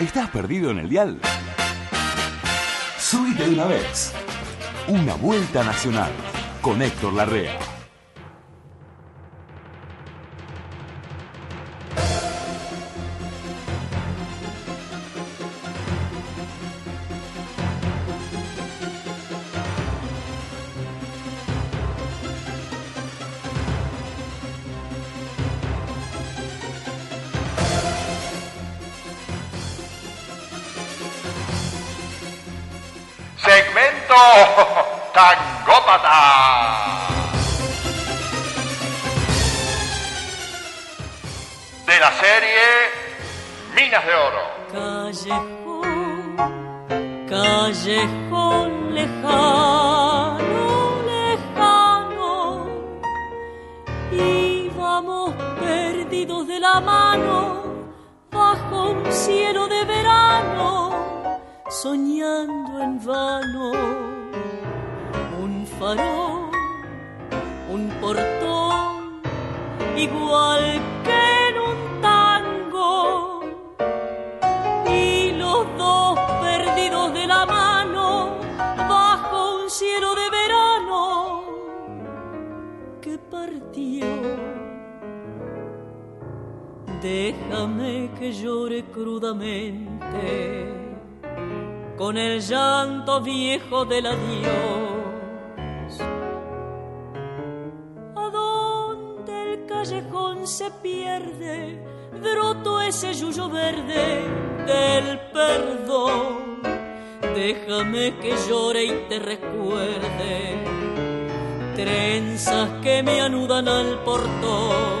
¿Estás perdido en el dial? Subite de una vez. Una vuelta nacional con Héctor Larrea. *laughs* Tangópata. De la serie Minas de Oro. Callejón, callejón lejano, lejano, íbamos perdidos de la mano bajo un cielo de verano, soñando en vano un portón, igual que en un tango y los dos perdidos de la mano bajo un cielo de verano que partió. Déjame que llore crudamente con el llanto viejo del adiós. Se pierde? Broto ese yuyo verde del perdón. Déjame que llore y te recuerde. Trenzas que me anudan al portón.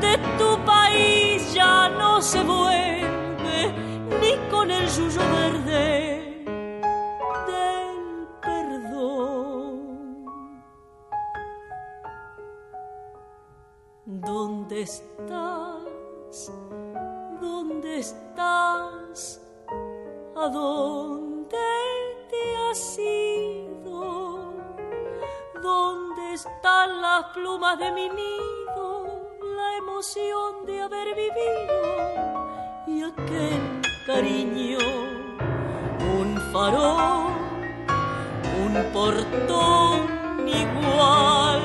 De tu país ya no se vuelve ni con el yuyo verde ¿Dónde estás? ¿Dónde estás? ¿A dónde te has ido? ¿Dónde están las plumas de mi nido? La emoción de haber vivido y aquel cariño, un farol, un portón igual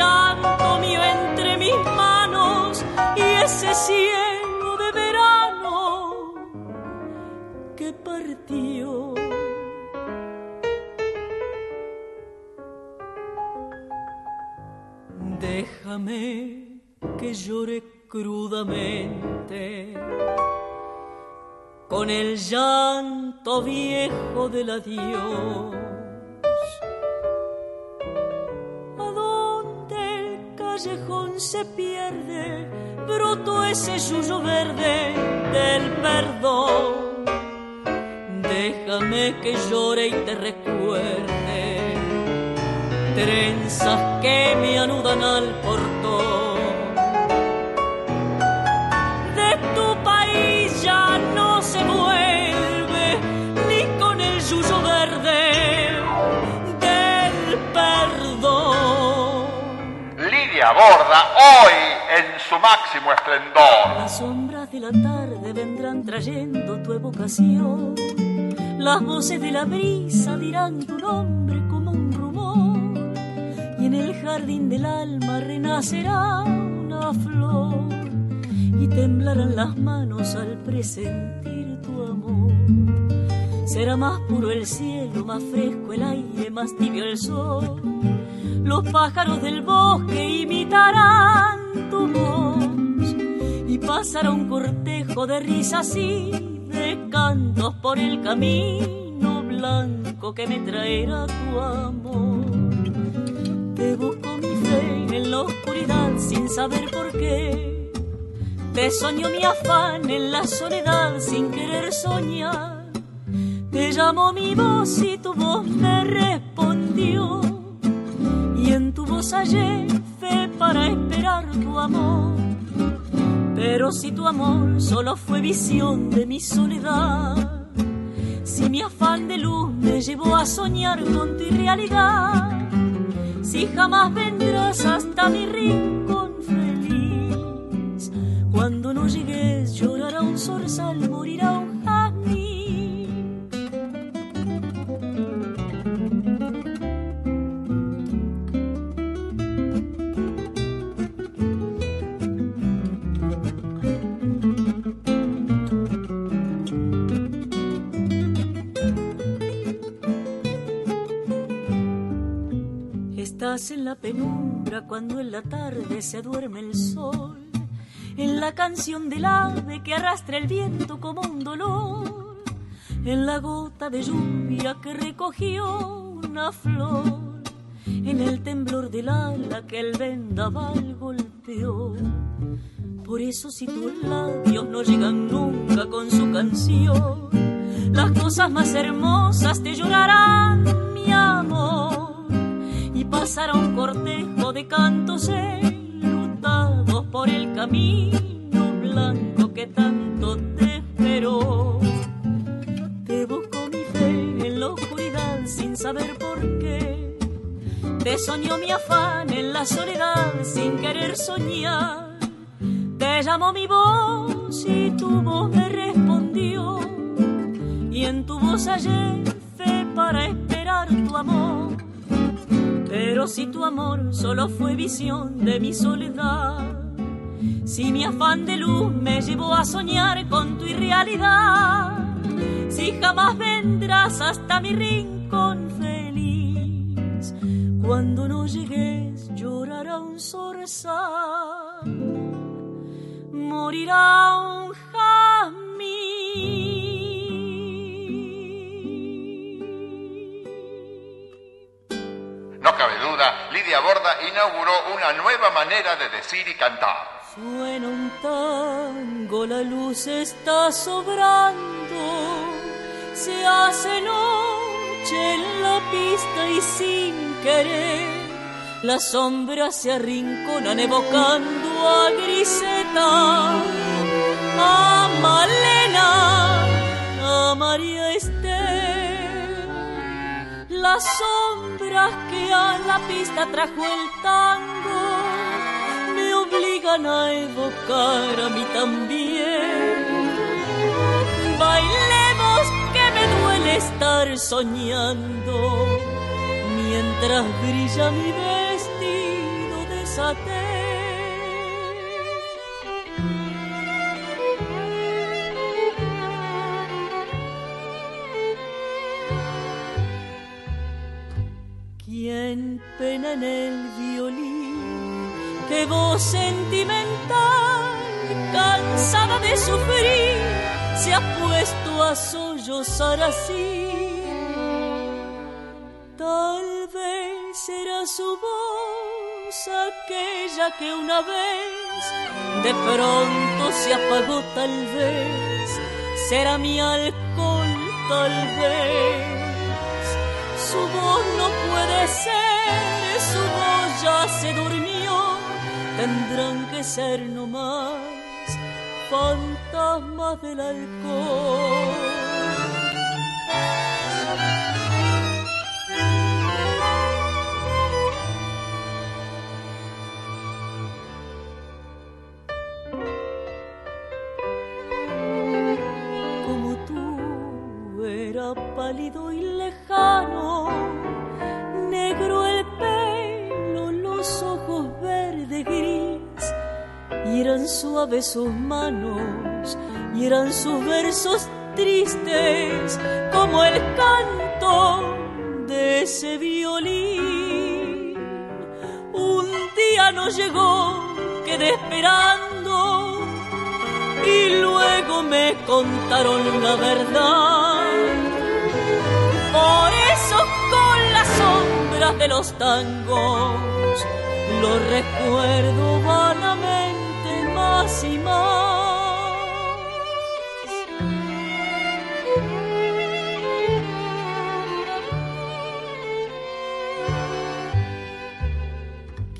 llanto mío entre mis manos y ese cielo de verano que partió. Déjame que llore crudamente con el llanto viejo del adiós callejón se pierde, broto ese yuyo verde del perdón. Déjame que llore y te recuerde trenzas que me anudan al portón. Borda, hoy en su máximo esplendor. Las sombras de la tarde vendrán trayendo tu evocación. Las voces de la brisa dirán tu nombre como un rumor. Y en el jardín del alma renacerá una flor. Y temblarán las manos al presentir tu amor. Será más puro el cielo, más fresco el aire, más tibio el sol. Los pájaros del bosque imitarán tu voz y pasará un cortejo de risas y de cantos por el camino blanco que me traerá tu amor. Te busco mi fe en la oscuridad sin saber por qué. Te soñó mi afán en la soledad sin querer soñar. Te llamó mi voz y tu voz me respondió. Y en tu voz hallé fe para esperar tu amor. Pero si tu amor solo fue visión de mi soledad, si mi afán de luz me llevó a soñar con tu irrealidad, si jamás vendrás hasta mi rincón feliz, cuando no llegues llorará un zorzal, morirá En la penumbra cuando en la tarde se duerme el sol, en la canción del ave que arrastra el viento como un dolor, en la gota de lluvia que recogió una flor, en el temblor del ala que el vendaval golpeó. Por eso si tus labios no llegan nunca con su canción, las cosas más hermosas te llorarán, mi amor y pasará un cortejo de cantos enlutados por el camino blanco que tanto te esperó. Te busco mi fe en la oscuridad sin saber por qué. Te soñó mi afán en la soledad sin querer soñar. Te llamó mi voz y tu voz me respondió. Y en tu voz hallé fe para esperar tu amor. Pero si tu amor solo fue visión de mi soledad, si mi afán de luz me llevó a soñar con tu irrealidad, si jamás vendrás hasta mi rincón feliz, cuando no llegues llorará un zorzal, morirá un cabe duda, Lidia Borda inauguró una nueva manera de decir y cantar. Suena un tango, la luz está sobrando, se hace noche en la pista y sin querer las sombras se arrinconan evocando a Griseta, a Malena, a María Esther. Las sombras que a la pista trajo el tango me obligan a evocar a mí también. Bailemos que me duele estar soñando mientras brilla mi vestido de satén. Quien pena en el violín, qué voz sentimental, cansada de sufrir, se ha puesto a sollozar así. Tal vez será su voz aquella que una vez de pronto se apagó, tal vez será mi alcohol, tal vez. Su voz no puede ser, su voz ya se durmió, tendrán que ser nomás fantasmas del alcohol. pálido y lejano, negro el pelo, los ojos verde gris, y eran suaves sus manos, y eran sus versos tristes, como el canto de ese violín. Un día no llegó, quedé esperando y luego me contaron la verdad. Por eso con las sombras de los tangos lo recuerdo vanamente más y más.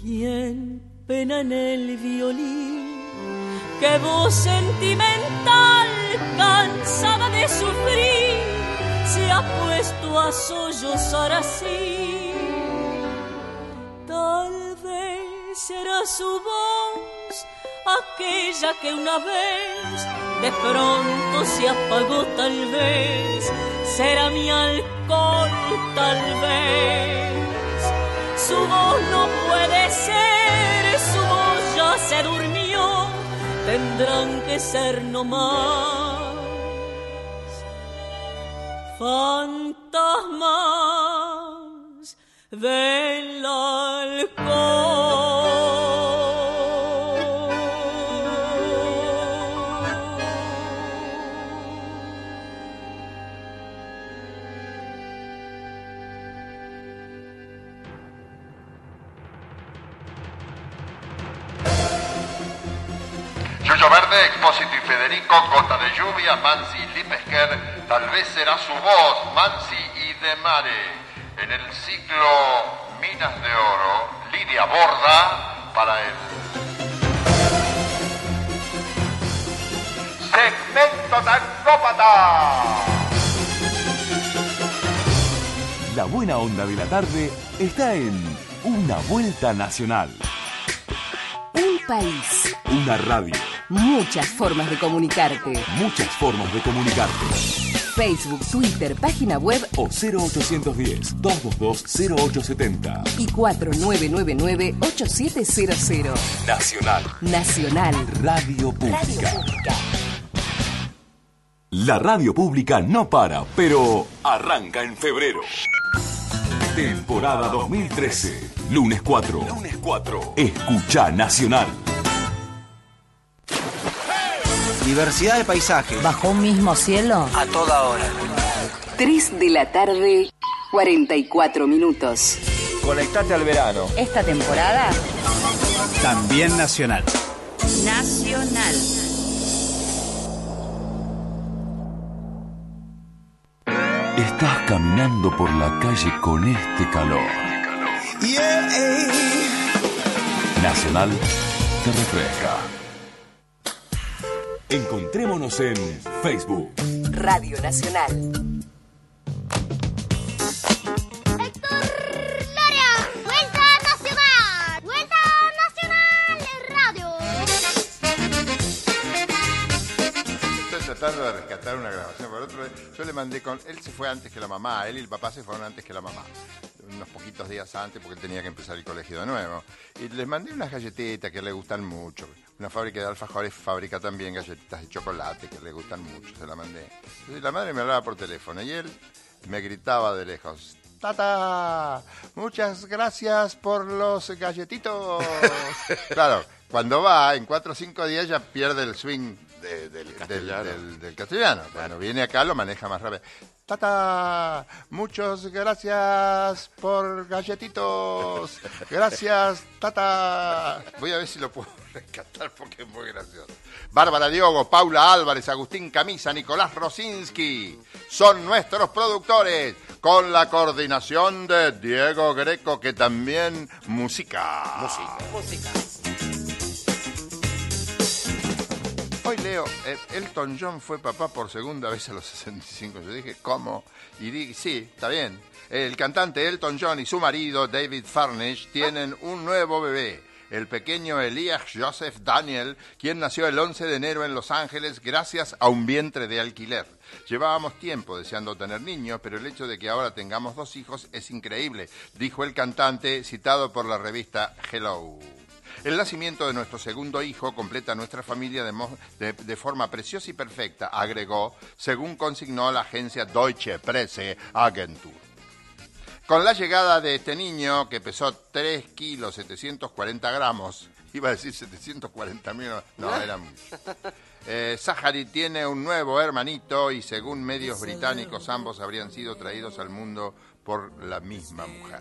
¿Quién pena en el violín? qué voz sentimental, cansada de sufrir, puesto a sollozar así. Tal vez será su voz aquella que una vez de pronto se apagó, tal vez será mi alcohol, tal vez. Su voz no puede ser, su voz ya se durmió tendrán que ser no fantasmas del alcohol. Yuyo Verde, Expósito y Federico, Gota de Lluvia, Mansi y Lipesker, tal vez será su voz, Mansi y de Mare. En el ciclo Minas de Oro, Lidia Borda para el segmento Tacópata. La buena onda de la tarde está en Una Vuelta Nacional. Un país. Una radio. Muchas formas de comunicarte. Muchas formas de comunicarte. Facebook, Twitter, página web O 0810-222-0870. y 4999-8700. Nacional. Nacional. Radio Pública. La radio pública no para, pero arranca en febrero. Temporada 2013. Lunes 4. Lunes 4. Escucha Nacional. Diversidad de paisajes. ¿Bajo un mismo cielo? A toda hora. 3 de la tarde, 44 minutos. Conectate al verano. Esta temporada, También nacional. Nacional. Estás caminando por la calle con este calor. Nacional te refresca. Encontrémonos en Facebook. Radio Nacional. ¡Vuelta Nacional! ¡Vuelta Nacional Radio! Estoy tratando de rescatar una grabación por otro. Yo le mandé con. Él se fue antes que la mamá. Él y el papá se fueron antes que la mamá. Unos poquitos días antes porque él tenía que empezar el colegio de nuevo. Y les mandé unas galletitas que le gustan mucho. Una fábrica de alfajores fabrica también galletitas de chocolate que le gustan mucho. Se la mandé. Entonces la madre me hablaba por teléfono y él me gritaba de lejos. Tata, muchas gracias por los galletitos. *laughs* claro, cuando va, en cuatro o cinco días ya pierde el swing de- del, castellano. Del, del castellano. Cuando viene acá lo maneja más rápido. Tata, muchas gracias por galletitos. Gracias, Tata. Voy a ver si lo puedo rescatar porque es muy gracioso. Bárbara Diogo, Paula Álvarez, Agustín Camisa, Nicolás Rosinski son nuestros productores con la coordinación de Diego Greco que también música. Música. Hoy leo, eh, Elton John fue papá por segunda vez a los 65. Yo dije, ¿cómo? Y dije, sí, está bien. El cantante Elton John y su marido David Furnish tienen un nuevo bebé. El pequeño Elias Joseph Daniel, quien nació el 11 de enero en Los Ángeles gracias a un vientre de alquiler. Llevábamos tiempo deseando tener niños, pero el hecho de que ahora tengamos dos hijos es increíble, dijo el cantante citado por la revista Hello. El nacimiento de nuestro segundo hijo completa nuestra familia de, mo- de- de forma preciosa y perfecta, agregó, según consignó la agencia Deutsche Presse Agentur. Con la llegada de este niño, que pesó 3 kilos 740 gramos, *laughs* iba a decir 740 mil, no, era mucho. Eh, Zachary tiene un nuevo hermanito y según medios británicos ambos habrían sido traídos al mundo por la misma mujer.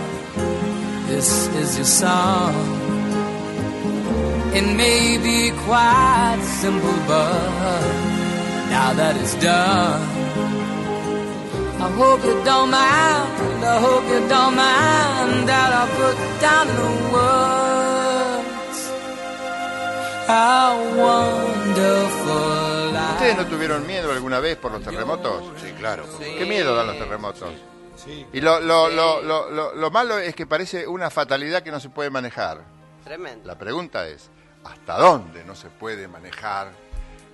this is your song. It may be quite simple, but now that it's done, I hope you don't mind. I hope you don't mind that I put down the words. How wonderful life. ¿Ustedes no tuvieron miedo alguna vez por los terremotos? Sí, claro. ¿Qué miedo dan los terremotos? Y lo, lo, lo, lo, lo- lo malo es que parece una fatalidad que no se puede manejar. Tremendo. La pregunta es, ¿hasta dónde no se puede manejar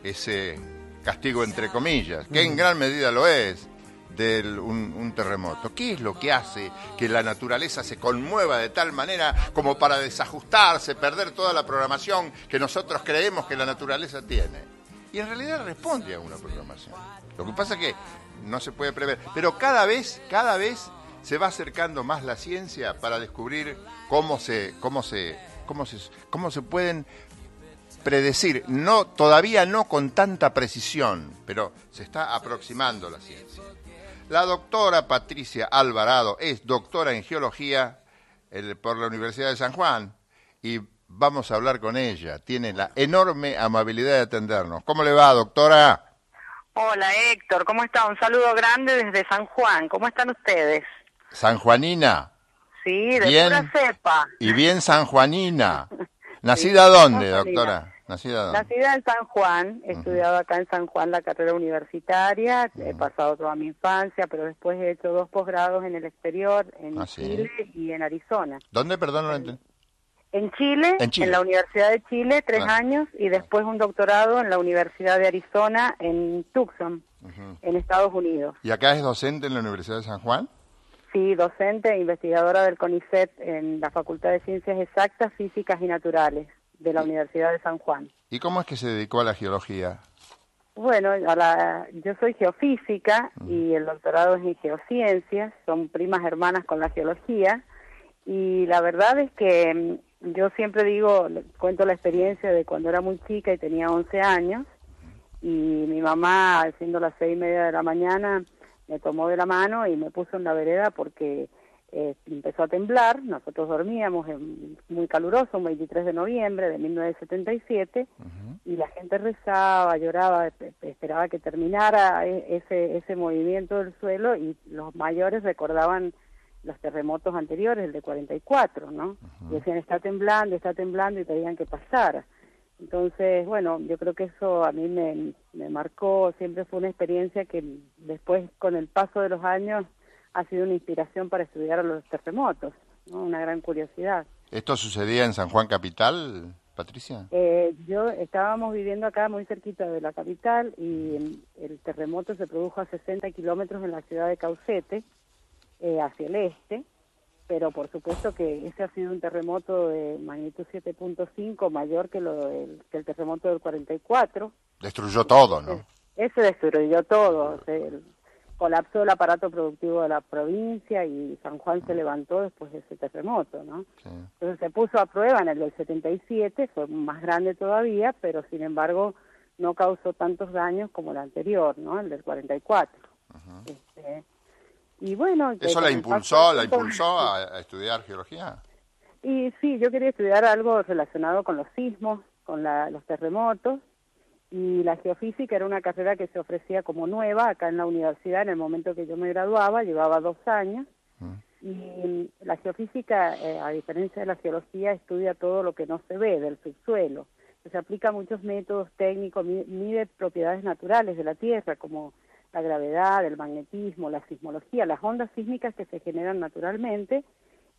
ese castigo entre comillas? Que en gran medida lo es de un, un terremoto. ¿Qué es lo que hace que la naturaleza se conmueva de tal manera como para desajustarse, perder toda la programación que nosotros creemos que la naturaleza tiene? Y en realidad responde a una programación. Lo que pasa es que no se puede prever. Pero cada vez, cada vez se va acercando más la ciencia para descubrir cómo se, cómo se, cómo se, cómo se pueden predecir, no, todavía no con tanta precisión, pero se está aproximando la ciencia. La doctora Patricia Alvarado es doctora en geología por la Universidad de San Juan y vamos a hablar con ella. Tiene la enorme amabilidad de atendernos. ¿Cómo le va, doctora? Hola Héctor, ¿cómo está? Un saludo grande desde San Juan. ¿Cómo están ustedes? Sanjuanina. Sí, de Bien. pura cepa. Y bien sanjuanina. *laughs* ¿Nacida dónde, Sanjuanina. doctora? ¿Nacida dónde? Nacida en San Juan, he estudiado acá en San Juan la carrera universitaria, he pasado toda mi infancia, pero después he hecho dos posgrados en el exterior, en Ah, sí. Chile y en Arizona. ¿Dónde, perdón, no? En Chile, En Chile. la Universidad de Chile, tres Ah. años, y después un doctorado en la Universidad de Arizona, en Tucson, en Estados Unidos. ¿Y acá es docente en la Universidad de San Juan? Sí, docente e investigadora del CONICET en la Facultad de Ciencias Exactas, Físicas y Naturales de la Universidad de San Juan. ¿Y cómo es que se dedicó a la geología? Bueno, a la- yo soy geofísica y el doctorado es en geociencias, son primas hermanas con la geología y la verdad es que mm, yo siempre digo, cuento la experiencia de cuando era muy chica y tenía 11 años y mi mamá, siendo las seis y media de la mañana, me tomó de la mano y me puso en la vereda porque eh, empezó a temblar, nosotros dormíamos en, muy caluroso, un 23 de noviembre de 1977, y la gente rezaba, lloraba, esp- esperaba que terminara e- ese, ese movimiento del suelo y los mayores recordaban los terremotos anteriores, el de 44, ¿no? Y decían, está temblando, está temblando y pedían que pasara. Entonces, bueno, yo creo que eso a mí me, me marcó, siempre fue una experiencia que después, con el paso de los años, ha sido una inspiración para estudiar los terremotos, ¿no? Una gran curiosidad. ¿Esto sucedía en San Juan Capital, Patricia? Eh, yo estábamos viviendo acá muy cerquita de la capital y el terremoto se produjo a 60 kilómetros en la ciudad de Caucete, eh, hacia el este, pero por supuesto que ese ha sido un terremoto de magnitud 7.5 mayor que, lo del- que el terremoto del 44. Destruyó todo, ¿no? Ese destruyó todo, se colapsó el aparato productivo de la provincia y San Juan se levantó después de ese terremoto, ¿no? Entonces se puso a prueba en el del 77, fue más grande todavía, pero sin embargo no causó tantos daños como el anterior, ¿no? El del 44. Este, y bueno... ¿Eso la impulsó, la impulsó a, a estudiar geología? Y sí, yo quería estudiar algo relacionado con los sismos, con la- los terremotos, y la geofísica era una carrera que se ofrecía como nueva acá en la universidad en el momento que yo me graduaba, llevaba dos años, y la geofísica, eh, a diferencia de la geología, estudia todo lo que no se ve del subsuelo. Se aplica muchos métodos técnicos, mi- mide propiedades naturales de la Tierra, como la gravedad, el magnetismo, la sismología, las ondas sísmicas que se generan naturalmente,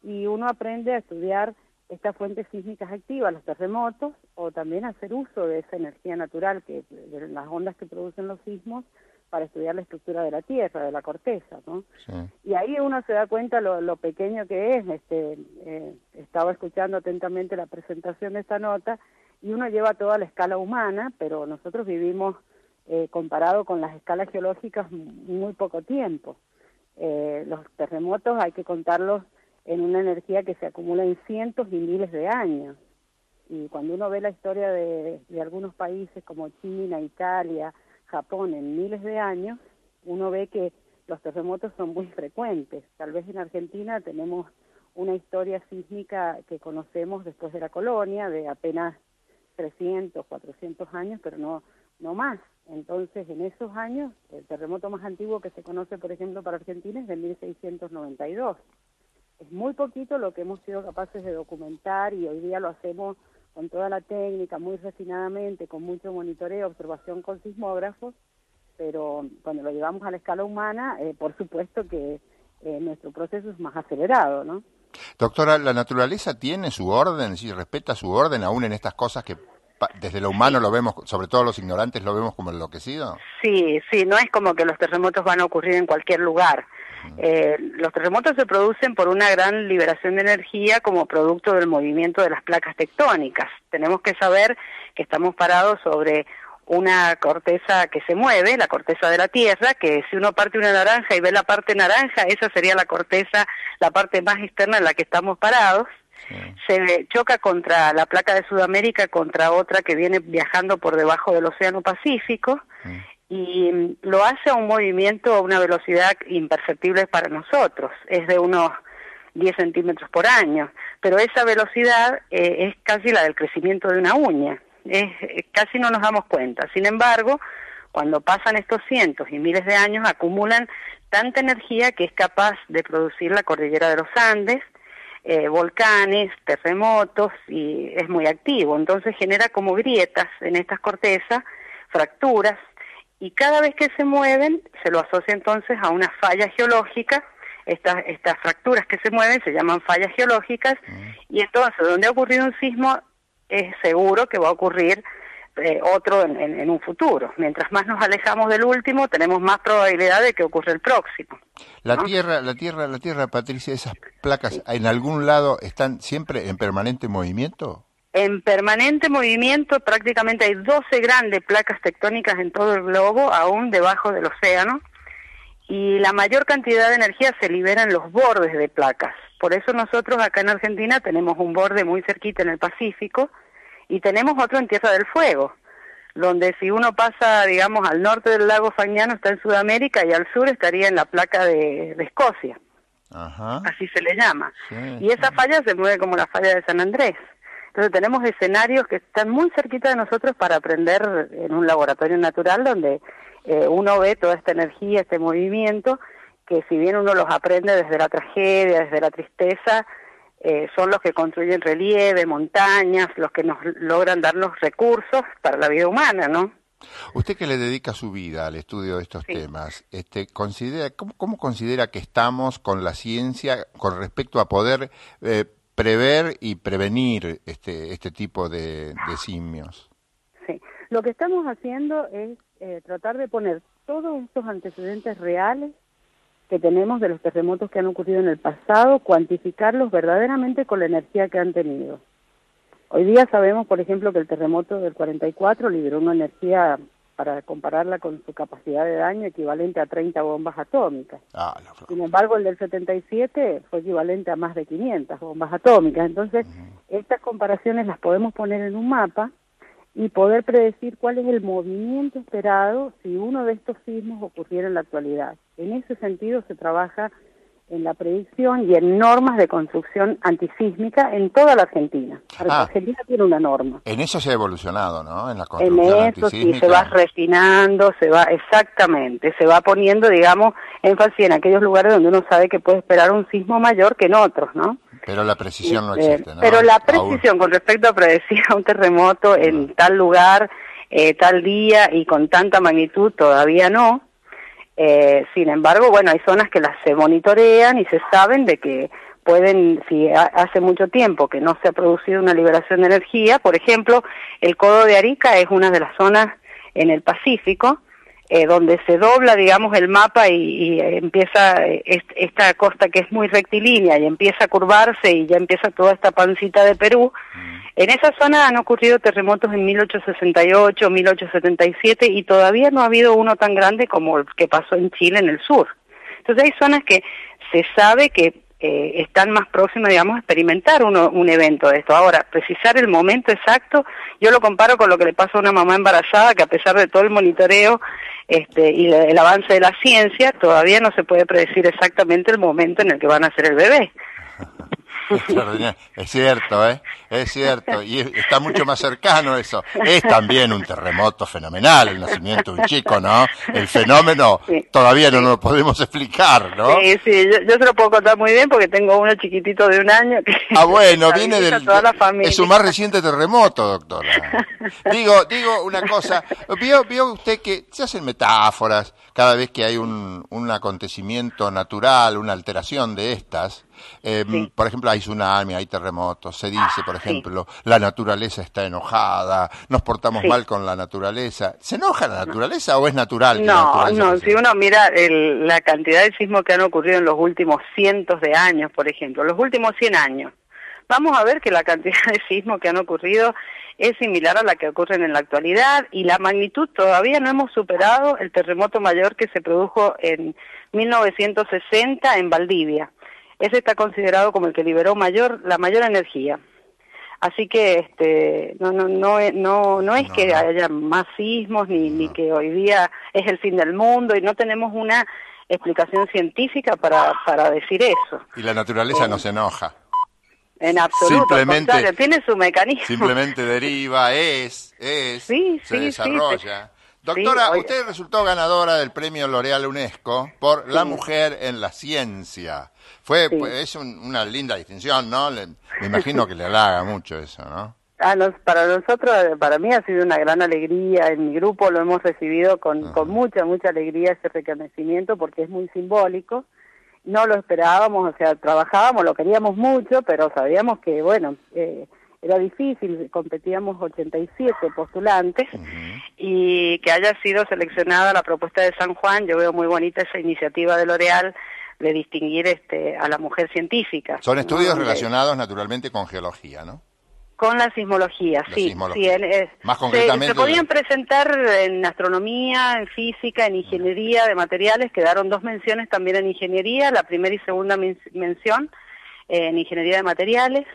y uno aprende a estudiar estas fuentes sísmicas activas, los terremotos, o también hacer uso de esa energía natural, que de las ondas que producen los sismos, para estudiar la estructura de la Tierra, de la corteza, ¿no? Y ahí uno se da cuenta lo, lo pequeño que es. Este, eh, estaba escuchando atentamente la presentación de esta nota y uno lleva toda la escala humana, pero nosotros vivimos, eh, comparado con las escalas geológicas, muy poco tiempo. Eh, los terremotos hay que contarlos en una energía que se acumula en cientos y miles de años. Y cuando uno ve la historia de, de algunos países como China, Italia, Japón en miles de años, uno ve que los terremotos son muy frecuentes. Tal vez en Argentina tenemos una historia sísmica que conocemos después de la colonia, de apenas 300, 400 años, pero no, no más. Entonces, en esos años, el terremoto más antiguo que se conoce, por ejemplo, para Argentina es de 1692. Es muy poquito lo que hemos sido capaces de documentar y hoy día lo hacemos con toda la técnica, muy refinadamente, con mucho monitoreo, observación con sismógrafos, pero cuando lo llevamos a la escala humana, eh, por supuesto que eh, nuestro proceso es más acelerado, ¿no? Doctora, ¿la naturaleza tiene su orden, si respeta su orden aún en estas cosas que desde lo humano lo vemos, sobre todo los ignorantes, lo vemos como enloquecido? Sí, sí, no es como que los terremotos van a ocurrir en cualquier lugar. Eh, los terremotos se producen por una gran liberación de energía como producto del movimiento de las placas tectónicas. Tenemos que saber que estamos parados sobre una corteza que se mueve, la corteza de la Tierra, que si uno parte una naranja y ve la parte naranja, esa sería la corteza, la parte más externa en la que estamos parados. Se choca contra la placa de Sudamérica, contra otra que viene viajando por debajo del Océano Pacífico y mm, lo hace a un movimiento a una velocidad imperceptible para nosotros, es de unos 10 centímetros por año, pero esa velocidad eh, es casi la del crecimiento de una uña, es, eh, casi no nos damos cuenta. Sin embargo, cuando pasan estos cientos y miles de años, acumulan tanta energía que es capaz de producir la cordillera de los Andes, eh, volcanes, terremotos, y es muy activo. Entonces genera como grietas en estas cortezas, fracturas, y cada vez que se mueven se lo asocia entonces a una falla geológica. Estas, estas fracturas que se mueven se llaman fallas geológicas y entonces donde ha ocurrido un sismo es seguro que va a ocurrir eh, otro en, en- en un futuro. Mientras más nos alejamos del último, tenemos más probabilidad de que ocurra el próximo. La tierra, la tierra, la tierra, Patricia, esas placas en algún lado están siempre en permanente movimiento. En permanente movimiento, prácticamente hay 12 grandes placas tectónicas en todo el globo, aún debajo del océano, y la mayor cantidad de energía se libera en los bordes de placas. Por eso nosotros acá en Argentina tenemos un borde muy cerquita en el Pacífico y tenemos otro en Tierra del Fuego. donde si uno pasa, digamos, al norte del lago Fagnano está en Sudamérica y al sur estaría en la placa de, de Escocia, Ajá. así se le llama. Sí. Y esa falla se mueve como la falla de San Andrés. Entonces tenemos escenarios que están muy cerquita de nosotros para aprender en un laboratorio natural donde eh, uno ve toda esta energía, este movimiento, que si bien uno los aprende desde la tragedia, desde la tristeza, eh, son los que construyen relieve, montañas, los que nos logran darnos recursos para la vida humana, ¿no? Usted que le dedica su vida al estudio de estos temas, este, considera, ¿cómo, cómo considera que estamos con la ciencia con respecto a poder eh, prever y prevenir este, este tipo de, de simios? Sí. Lo que estamos haciendo es eh, tratar de poner todos estos antecedentes reales que tenemos de los terremotos que han ocurrido en el pasado, cuantificarlos verdaderamente con la energía que han tenido. Hoy día sabemos, por ejemplo, que el terremoto del 44 liberó una energía, para compararla con su capacidad de daño, equivalente a 30 bombas atómicas. Ah, Sin embargo, el del 77 fue equivalente a más de 500 bombas atómicas. Entonces, estas comparaciones las podemos poner en un mapa y poder predecir cuál es el movimiento esperado si uno de estos sismos ocurriera en la actualidad. En ese sentido se trabaja en la predicción y en normas de construcción antisísmica en toda la Argentina. Ah. Argentina tiene una norma. En eso se ha evolucionado, ¿no? En la En construcción eso sí, se va refinando, se va, exactamente, se va poniendo, digamos, énfasis en aquellos lugares donde uno sabe que puede esperar un sismo mayor que en otros, ¿no? Pero la precisión no Eh, existe, ¿no? Pero la Aún. precisión con respecto a predecir un terremoto en tal lugar, eh, tal día y con tanta magnitud todavía no. Eh, sin embargo, bueno, hay zonas que las se monitorean y se saben de que pueden, si ha- hace mucho tiempo que no se ha producido una liberación de energía, por ejemplo, el codo de Arica es una de las zonas en el Pacífico eh, donde se dobla, digamos, el mapa y, y, eh, empieza eh, est- esta costa que es muy rectilínea y empieza a curvarse y ya empieza toda esta pancita de Perú. En esa zona han ocurrido terremotos en 1868, 1877 y todavía no ha habido uno tan grande como el que pasó en Chile en el sur. Entonces hay zonas que se sabe que eh, están más próximas, digamos, a experimentar uno- un evento de esto. Ahora, precisar el momento exacto, yo lo comparo con lo que le pasa a una mamá embarazada que a pesar de todo el monitoreo este, y la- el avance de la ciencia, todavía no se puede predecir exactamente el momento en el que van a ser el bebé. Es cierto, ¿eh? Es cierto. Y es- está mucho más cercano eso. Es también un terremoto fenomenal el nacimiento de un chico, ¿no? El fenómeno todavía no lo podemos explicar, ¿no? Sí, sí, yo, yo se lo puedo contar muy bien porque tengo uno chiquitito de un año que Ah, bueno, *laughs* viene del... toda la familia. Es su más reciente terremoto, doctora. *laughs* Digo, digo una cosa. ¿Vio, vio usted que se hacen metáforas cada vez que hay un, un acontecimiento natural, una alteración de estas? Eh, Por ejemplo, hay tsunami, hay terremotos. Se dice, por ejemplo, la naturaleza está enojada, nos portamos Sí. mal con la naturaleza. ¿Se enoja la naturaleza o es natural? que la No, naturaleza no, si uno mira el- la cantidad de sismos que han ocurrido en los últimos cientos de años, por ejemplo, los últimos 100 años, vamos a ver que la *laughs* cantidad de sismos que han ocurrido es similar a la que ocurren en la actualidad y la magnitud todavía no hemos superado el terremoto mayor que se produjo en 1960 en Valdivia. Ese está considerado como el que liberó mayor la mayor energía. Así que este no no no es- no no es que haya más sismos ni ni que hoy día es el fin del mundo y no tenemos una explicación científica para para decir eso. Y la naturaleza no se enoja. En absoluto, Simplemente- tiene su mecanismo. Simplemente deriva, es, es, Sí, se sí, desarrolla. Sí, Doctora, Sí, usted resultó ganadora del premio L'Oreal UNESCO por La Mujer en la Ciencia. Fue, pues, es un- una linda distinción, ¿no? Le- me imagino que le halaga mucho eso, ¿no? Nos- para nosotros, eh, para mí ha sido una gran alegría. En mi grupo lo hemos recibido con, con mucha, mucha alegría ese reconocimiento porque es muy simbólico. No lo esperábamos, o sea, trabajábamos, lo queríamos mucho, pero sabíamos que, bueno, eh, era difícil. Competíamos 87 postulantes y que haya sido seleccionada la propuesta de San Juan. Yo veo muy bonita esa iniciativa de L'Oreal de distinguir este, a la mujer científica. Son estudios relacionados naturalmente con geología, ¿no? Con la sismología, La sí. sismología. sí en- eh, Más se- concretamente Se, podían presentar en astronomía, en física, en ingeniería de materiales. Quedaron dos menciones también en ingeniería, la primera y segunda men- mención eh, en ingeniería de materiales.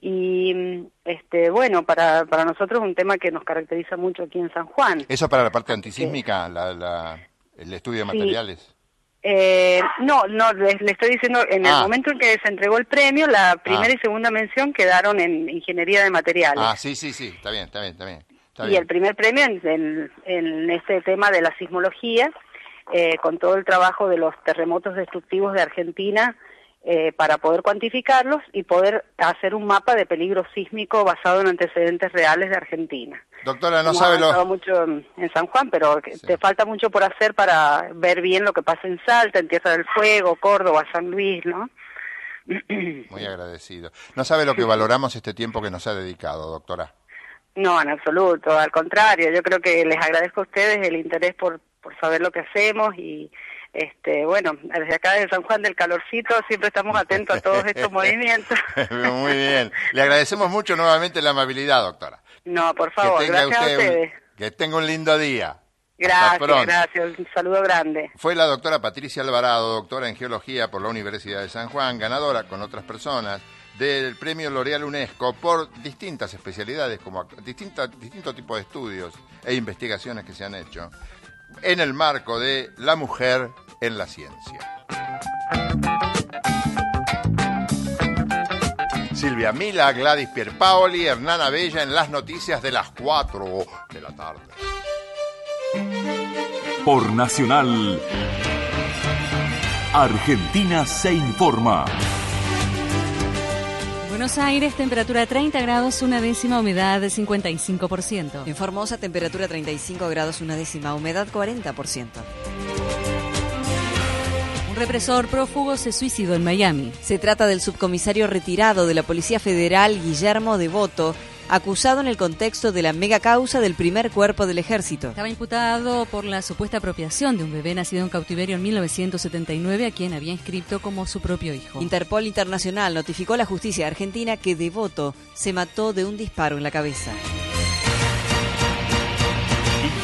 Y mm, este bueno, para, para nosotros es un tema que nos caracteriza mucho aquí en San Juan. Eso para la parte antisísmica, la, la- el estudio de Sí. materiales. Eh, no, no, le, le estoy diciendo, en el Ah. momento en que se entregó el premio, la primera Ah. y segunda mención quedaron en ingeniería de materiales. Ah, sí, sí, sí, está bien, está bien, está bien. Está y bien. el primer premio en, en- en este tema de la sismología, eh, con todo el trabajo de los terremotos destructivos de Argentina, eh, para poder cuantificarlos y poder hacer un mapa de peligro sísmico basado en antecedentes reales de Argentina. Doctora, no Hemos sabe lo... mucho en, en San Juan, pero te falta mucho por hacer para ver bien lo que pasa en Salta, en Tierra del Fuego, Córdoba, San Luis, ¿no? *clears throat* Muy agradecido. No sabe lo que valoramos este tiempo que nos ha dedicado, doctora. No, en absoluto, al contrario, yo creo que les agradezco a ustedes el interés por, por saber lo que hacemos y este bueno, desde acá de San Juan del Calorcito siempre estamos atentos a todos estos *laughs* movimientos. *laughs* Muy bien. Le agradecemos mucho nuevamente la amabilidad, doctora. No, por favor, gracias a usted ustedes. que tenga un lindo día. Gracias, gracias, un saludo grande. Fue la doctora Patricia Alvarado, doctora en geología por la Universidad de San Juan, ganadora con otras personas del premio L'Oreal UNESCO por distintas especialidades, como distintos tipos de estudios e investigaciones que se han hecho en el marco de la mujer en la ciencia. Silvia Mila, Gladys Pierpaoli, Hernán Bella en las noticias de las 4 de la tarde. Por Nacional, Argentina se informa. Buenos Aires, temperatura 30 grados, una décima, humedad de 55%. En Formosa, temperatura 35 grados, una décima, humedad 40%. Un represor prófugo se suicidó en Miami. Se trata del subcomisario retirado de la Policía Federal, Guillermo Devoto, acusado en el contexto de la mega causa del primer cuerpo del ejército. Estaba imputado por la supuesta apropiación de un bebé nacido en cautiverio en 1979 a quien había inscrito como su propio hijo. Interpol Internacional notificó a la justicia argentina que Devoto se mató de un disparo en la cabeza.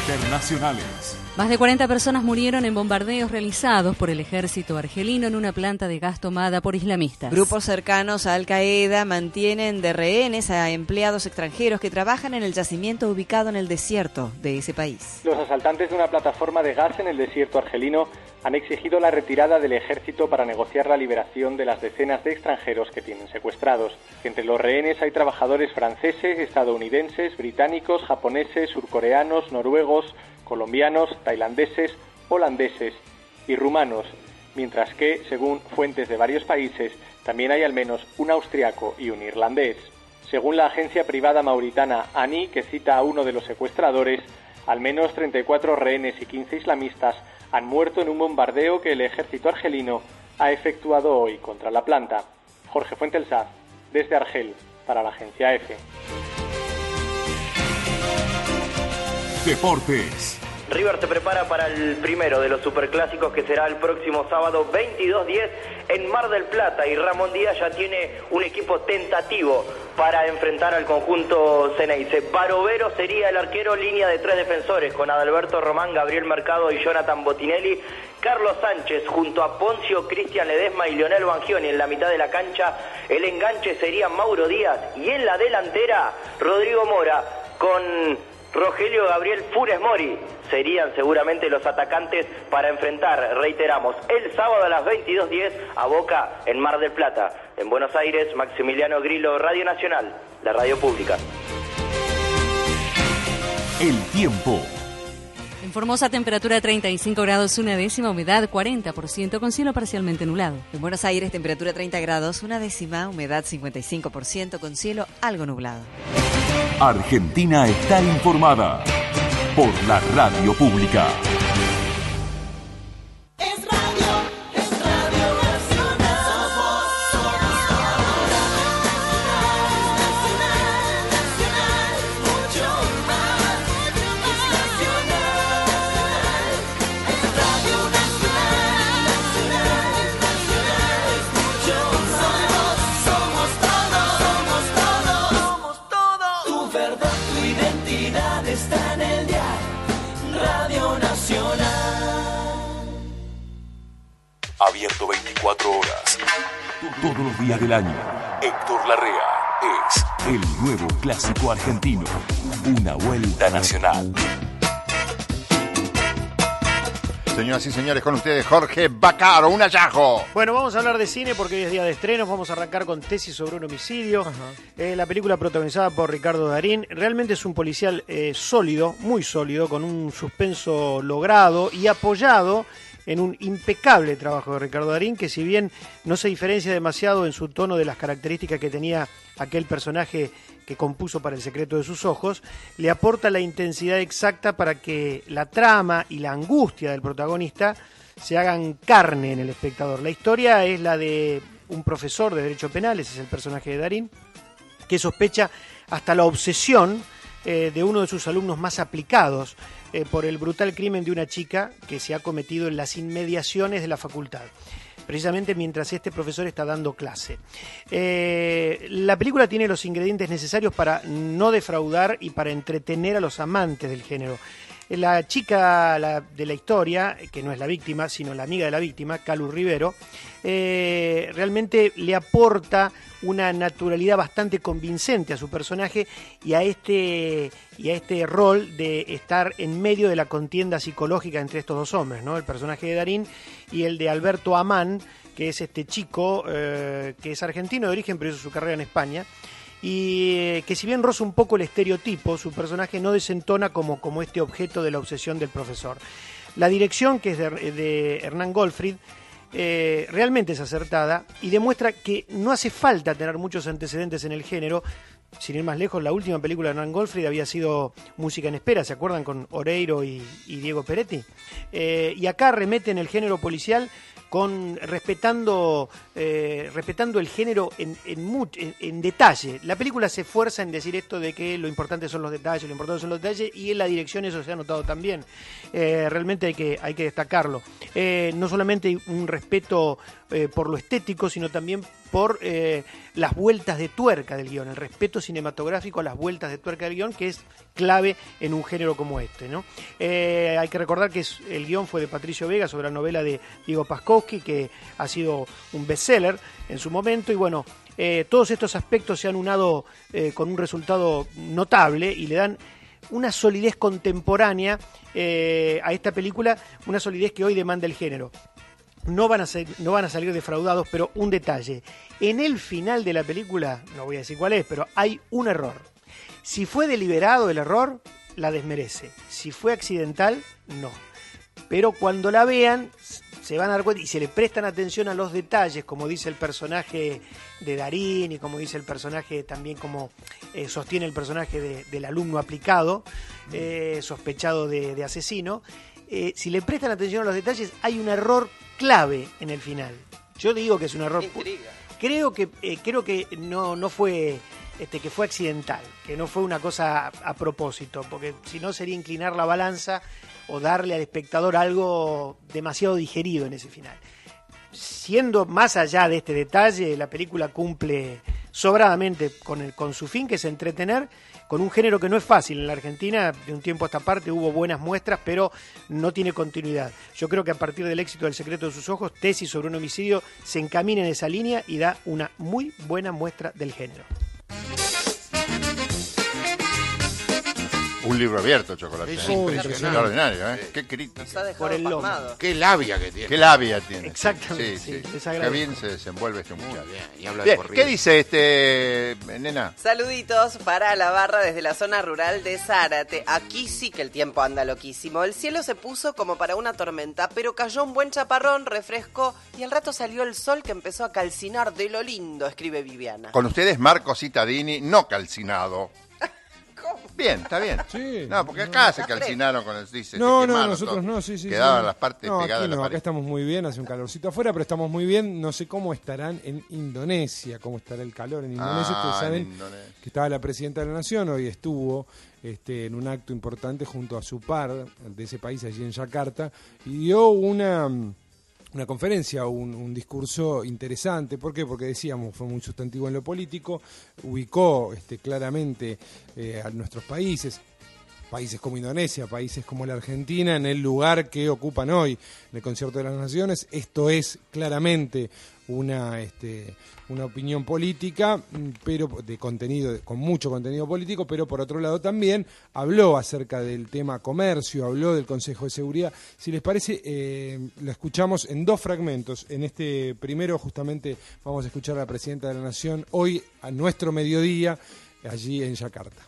Internacionales. Más de 40 personas murieron en bombardeos realizados por el ejército argelino en una planta de gas tomada por islamistas. Grupos cercanos a Al Qaeda mantienen de rehenes a empleados extranjeros que trabajan en el yacimiento ubicado en el desierto de ese país. Los asaltantes de una plataforma de gas en el desierto argelino han exigido la retirada del ejército para negociar la liberación de las decenas de extranjeros que tienen secuestrados. Entre los rehenes hay trabajadores franceses, estadounidenses, británicos, japoneses, surcoreanos, noruegos, colombianos, tailandeses, holandeses y rumanos, mientras que, según fuentes de varios países, también hay al menos un austriaco y un irlandés. Según la agencia privada mauritana ANI, que cita a uno de los secuestradores, al menos 34 rehenes y 15 islamistas han muerto en un bombardeo que el ejército argelino ha efectuado hoy contra la planta. Jorge Fuentelsaz, desde Argel, para la agencia EFE. Deportes. River se prepara para el primero de los superclásicos que será el próximo sábado 22-10 en Mar del Plata y Ramón Díaz ya tiene un equipo tentativo para enfrentar al conjunto Ceneice. Barovero sería el arquero línea de tres defensores con Adalberto Román, Gabriel Mercado y Jonathan Botinelli. Carlos Sánchez junto a Poncio, Cristian Ledesma y Leonel Bangioni en la mitad de la cancha. El enganche sería Mauro Díaz y en la delantera Rodrigo Mora con Rogelio Gabriel Funes Mori serían seguramente los atacantes para enfrentar, reiteramos, el sábado a las 22.10 a Boca en Mar del Plata. En Buenos Aires, Maximiliano Grillo, Radio Nacional, la radio pública. El tiempo. Formosa, temperatura 35 grados, una décima, humedad 40%, con cielo parcialmente nublado. En Buenos Aires, temperatura 30 grados, una décima, humedad 55%, con cielo algo nublado. Argentina está informada por la radio pública. Es radio Abierto 24 horas. Todos los días del año. Héctor Larrea es el nuevo clásico argentino. Una vuelta nacional. Señoras y señores, con ustedes Jorge Bacaro, un hallazgo. Bueno, vamos a hablar de cine porque hoy es día de estrenos. Vamos a arrancar con Tesis sobre un homicidio. Eh, la película protagonizada por Ricardo Darín. Realmente es un policial eh, sólido, muy sólido, con un suspenso logrado y apoyado en un impecable trabajo de Ricardo Darín, que si bien no se diferencia demasiado en su tono de las características que tenía aquel personaje que compuso para El secreto de sus ojos, le aporta la intensidad exacta para que la trama y la angustia del protagonista se hagan carne en el espectador. La historia es la de un profesor de Derecho Penal, ese es el personaje de Darín, que sospecha hasta la obsesión eh, de uno de sus alumnos más aplicados eh, por el brutal crimen de una chica que se ha cometido en las inmediaciones de la facultad precisamente mientras este profesor está dando clase. Eh, la película tiene los ingredientes necesarios para no defraudar y para entretener a los amantes del género. La chica de la historia, que no es la víctima, sino la amiga de la víctima, Calu Rivero, eh, realmente le aporta una naturalidad bastante convincente a su personaje y a este y a este rol de estar en medio de la contienda psicológica entre estos dos hombres, ¿no? El personaje de Darín y el de Alberto Amán, que es este chico eh, que es argentino de origen, pero hizo su carrera en España y que si bien roza un poco el estereotipo, su personaje no desentona como, como este objeto de la obsesión del profesor. La dirección, que es de, de Hernán Goldfried, eh, realmente es acertada y demuestra que no hace falta tener muchos antecedentes en el género. Sin ir más lejos, la última película de Hernán Goldfried había sido Música en Espera, ¿se acuerdan? Con Oreiro y, y Diego Peretti. Eh, y acá remeten el género policial con respetando eh, respetando el género en, en, en- en detalle. La película se esfuerza en decir esto de que lo importante son los detalles, lo importante son los detalles, y en la dirección eso se ha notado también. Eh, realmente hay que, hay que destacarlo. Eh, no solamente un respeto eh, por lo estético, sino también por eh, las vueltas de tuerca del guion, el respeto cinematográfico a las vueltas de tuerca del guion, que es clave en un género como este. ¿no? Eh, hay que recordar que el guion fue de Patricio Vega sobre la novela de Diego Paskowski, que ha sido un bestseller en su momento, y bueno, eh, todos estos aspectos se han unado con un resultado notable y le dan una solidez contemporánea a esta película, una solidez que hoy demanda el género no van, a ser- no van a salir defraudados, pero un detalle. En el final de la película, no voy a decir cuál es, pero hay un error. Si fue deliberado el error, la desmerece. Si fue accidental, no. Pero cuando la vean, se van a dar cuenta y se le prestan atención a los detalles, como dice el personaje de Darín y como dice el personaje también, como eh, sostiene el personaje de- del alumno aplicado, eh, sospechado de, de asesino. Eh, si le prestan atención a los detalles, hay un error clave en el final. Yo digo que es un error. Creo que eh, creo que no no fue este que fue accidental, que no fue una cosa a, a propósito, porque si no sería inclinar la balanza o darle al espectador algo demasiado digerido en ese final. Siendo más allá de este detalle, la película cumple sobradamente con, el, con su fin, que es entretener, con un género que no es fácil. En la Argentina, de un tiempo a esta parte, hubo buenas muestras, pero no tiene continuidad. Yo creo que a partir del éxito del secreto de sus ojos, tesis sobre un homicidio se encamina en esa línea y da una muy buena muestra del género. Un libro abierto, Chocolate. Es impresionante. Extraordinario, ¿eh? Qué crítica. Nos ha dejado Por el lomo. pasmado. Qué labia que tiene. Qué labia tiene. Exactamente, Sí, sí, sí. les Qué agradezco. bien se desenvuelve este muchacho. bien, y habla de Bien, corrido. ¿qué dice este nena? Saluditos para la barra desde la zona rural de Zárate. Aquí sí que el tiempo anda loquísimo. El cielo se puso como para una tormenta, pero cayó un buen chaparrón, refrescó y al rato salió el sol que empezó a calcinar de lo lindo, escribe Viviana. Con ustedes Marco Citadini, no calcinado. Bien, está bien. no, porque acá se calcinaron con el dice, No, no, nosotros todo. no, sí, sí. Quedaban sí. las partes no, pegadas aquí a la no, pared. acá estamos muy bien, hace un calorcito afuera, pero estamos muy bien. No sé cómo estarán en Indonesia, cómo estará el calor en Indonesia. Ah, Ustedes saben Indonesia. que estaba la presidenta de la Nación, hoy estuvo este, en un acto importante junto a su par de ese país allí en Yakarta y dio una una conferencia, un, un discurso interesante. ¿Por qué? Porque decíamos, fue muy sustantivo en lo político, ubicó este, claramente eh, a nuestros países, países como Indonesia, países como la Argentina, en el lugar que ocupan hoy en el Concierto de las Naciones. Esto es claramente una, este, una opinión política, mm, pero de contenido, con mucho contenido político, pero por otro lado también habló acerca del tema comercio, habló del Consejo de Seguridad. Si les parece, eh, la escuchamos en dos fragmentos. En este primero, justamente, vamos a escuchar a la Presidenta de la Nación hoy a nuestro mediodía, allí en Yakarta.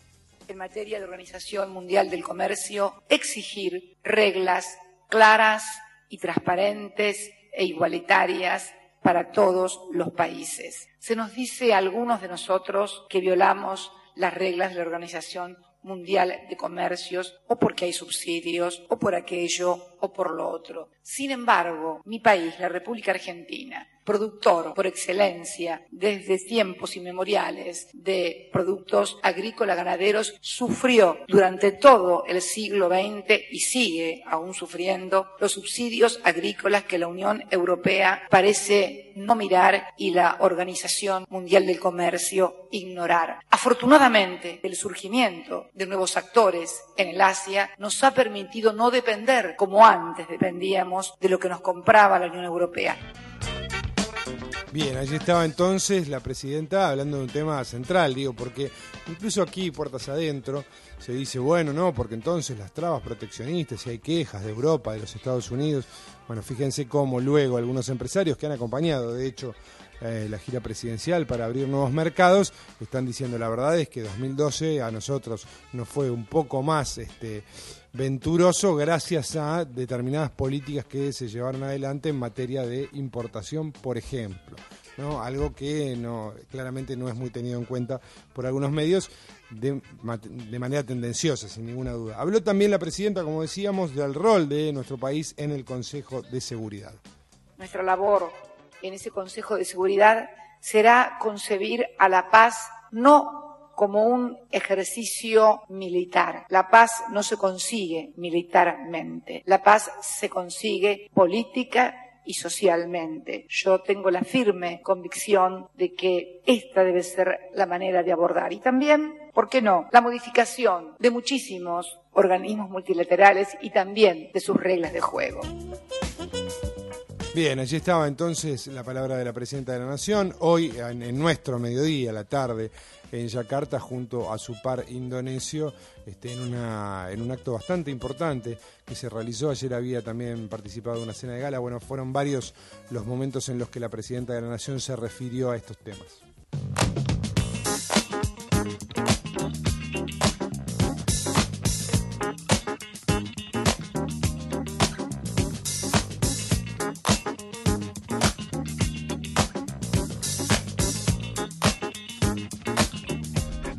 en materia de Organización Mundial del Comercio, exigir reglas claras y transparentes e igualitarias para todos los países. Se nos dice a algunos de nosotros que violamos las reglas de la Organización Mundial de Comercios o porque hay subsidios o por aquello o por lo otro. Sin embargo, mi país, la República Argentina, productor por excelencia desde tiempos inmemoriales de productos agrícolas ganaderos, sufrió durante todo el siglo XX y sigue aún sufriendo los subsidios agrícolas que la Unión Europea parece no mirar y la Organización Mundial del Comercio ignorar. Afortunadamente, el surgimiento de nuevos actores en el Asia nos ha permitido no depender como antes dependíamos de lo que nos compraba la Unión Europea. Bien, allí estaba entonces la presidenta hablando de un tema central, digo, porque incluso aquí, puertas adentro, se dice, bueno, no, porque entonces las trabas proteccionistas, si hay quejas de Europa, de los Estados Unidos, bueno, fíjense cómo luego algunos empresarios que han acompañado, de hecho, eh, la gira presidencial para abrir nuevos mercados, están diciendo la verdad es que 2012 a nosotros nos fue un poco más este, venturoso gracias a determinadas políticas que se llevaron adelante en materia de importación, por ejemplo. ¿no? Algo que no, claramente no es muy tenido en cuenta por algunos medios de, de manera tendenciosa, sin ninguna duda. Habló también la presidenta, como decíamos, del rol de nuestro país en el Consejo de Seguridad. Nuestra labor en ese Consejo de Seguridad será concebir a la paz no como un ejercicio militar. La paz no se consigue militarmente. La paz se consigue política y socialmente. Yo tengo la firme convicción de que esta debe ser la manera de abordar. Y también, ¿por qué no?, la modificación de muchísimos organismos multilaterales y también de sus reglas de juego. Bien, allí estaba entonces la palabra de la presidenta de la Nación. Hoy, en, nuestro mediodía, la tarde, en Yakarta, junto a su par indonesio, este, en, una, en un acto bastante importante que se realizó. Ayer había también participado de una cena de gala. Bueno, fueron varios los momentos en los que la presidenta de la Nación se refirió a estos temas.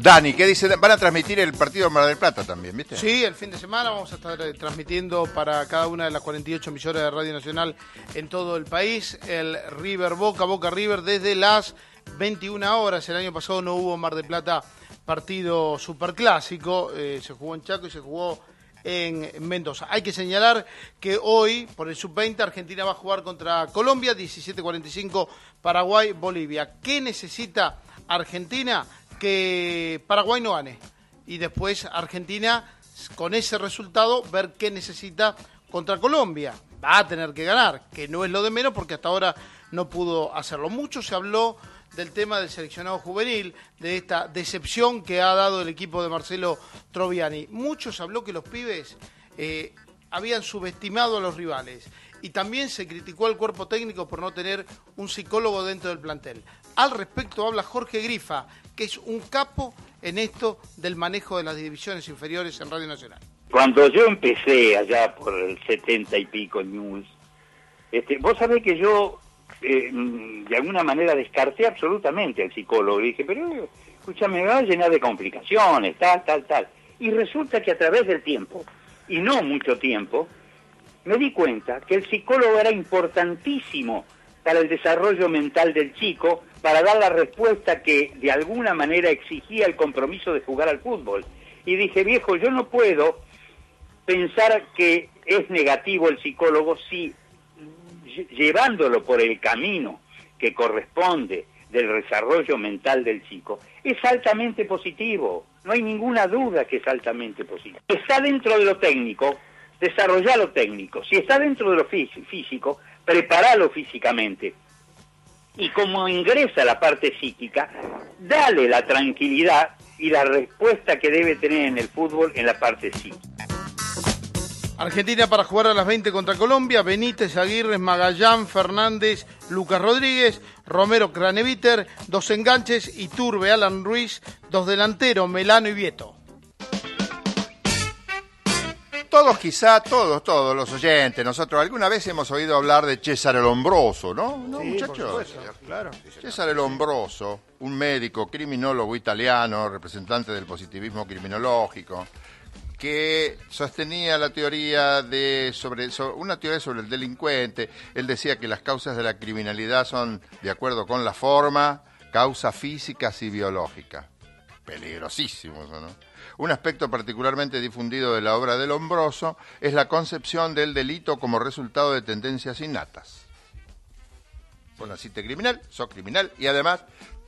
Dani, ¿qué dice? Van a transmitir el partido de Mar del Plata también, ¿viste? Sí, el fin de semana vamos a estar eh, transmitiendo para cada una de las 48 emisoras de Radio Nacional en todo el país el River Boca, Boca River desde las 21 horas. El año pasado no hubo Mar del Plata partido superclásico, eh, se jugó en Chaco y se jugó en Mendoza. Hay que señalar que hoy, por el sub-20, Argentina va a jugar contra Colombia, 17-45, Paraguay, Bolivia. ¿Qué necesita Argentina? Que Paraguay no gane. Y después Argentina, con ese resultado, ver qué necesita contra Colombia. Va a tener que ganar, que no es lo de menos porque hasta ahora no pudo hacerlo. Mucho se habló del tema del seleccionado juvenil, de esta decepción que ha dado el equipo de Marcelo Troviani. Mucho se habló que los pibes eh, habían subestimado a los rivales y también se criticó al cuerpo técnico por no tener un psicólogo dentro del plantel. Al respecto habla Jorge Grifa, que es un capo en esto del manejo de las divisiones inferiores en Radio Nacional. Cuando yo empecé allá por el 70 y pico News, este, vos sabés que yo eh, de alguna manera descarté absolutamente al psicólogo. Y dije, pero escúchame, me va a llenar de complicaciones, tal, tal, tal. Y resulta que a través del tiempo, y no mucho tiempo, me di cuenta que el psicólogo era importantísimo para el desarrollo mental del chico, para dar la respuesta que de alguna manera exigía el compromiso de jugar al fútbol. Y dije, viejo, yo no puedo pensar que es negativo el psicólogo si lle- llevándolo por el camino que corresponde del desarrollo mental del chico, es altamente positivo. no hay ninguna duda que es altamente posible. Está dentro de lo técnico, desarrollar lo técnico. Si está dentro de lo fí- físico, preparalo físicamente. Y como ingresa la parte psíquica, dale la tranquilidad y la respuesta que debe tener en el fútbol en la parte psíquica. Argentina para jugar a las 20 contra Colombia, Benítez, Aguirre, Magallán, Fernández, Lucas Rodríguez, Romero Craneviter, dos enganches, Iturbe, Alan Ruiz, dos delanteros, Melano y Vieto. Todos quizá, todos, todos los oyentes, nosotros alguna vez hemos oído hablar de César el Hombroso, ¿no? ¿No, Sí, muchachos? por supuesto, claro. César el Hombroso, un médico, criminólogo italiano, representante del positivismo criminológico, que sostenía la teoría de sobre, so- una teoría sobre el delincuente. Él decía que las causas de la criminalidad son, de acuerdo con la forma, causas físicas y biológicas. Peligrosísimo eso, ¿no? Un aspecto particularmente difundido de la obra del Hombroso es la concepción del delito como resultado de tendencias innatas. Vos naciste criminal, sos criminal y además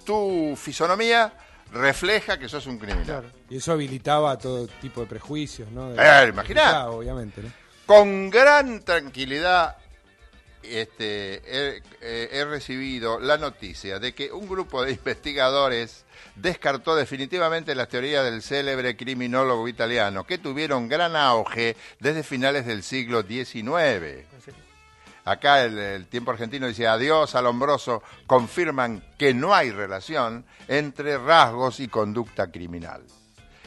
tu fisonomía refleja que sos un criminal. Y eso habilitaba todo tipo de prejuicios, ¿no? De- Eh, imaginá. Obviamente, ¿no? Con gran tranquilidad este, he, eh, he recibido la noticia de que un grupo de investigadores descartó definitivamente las teorías del célebre criminólogo italiano, que tuvieron gran auge desde finales del siglo XIX. Acá el, tiempo argentino dice adiós al hombroso, confirman que no hay relación entre rasgos y conducta criminal.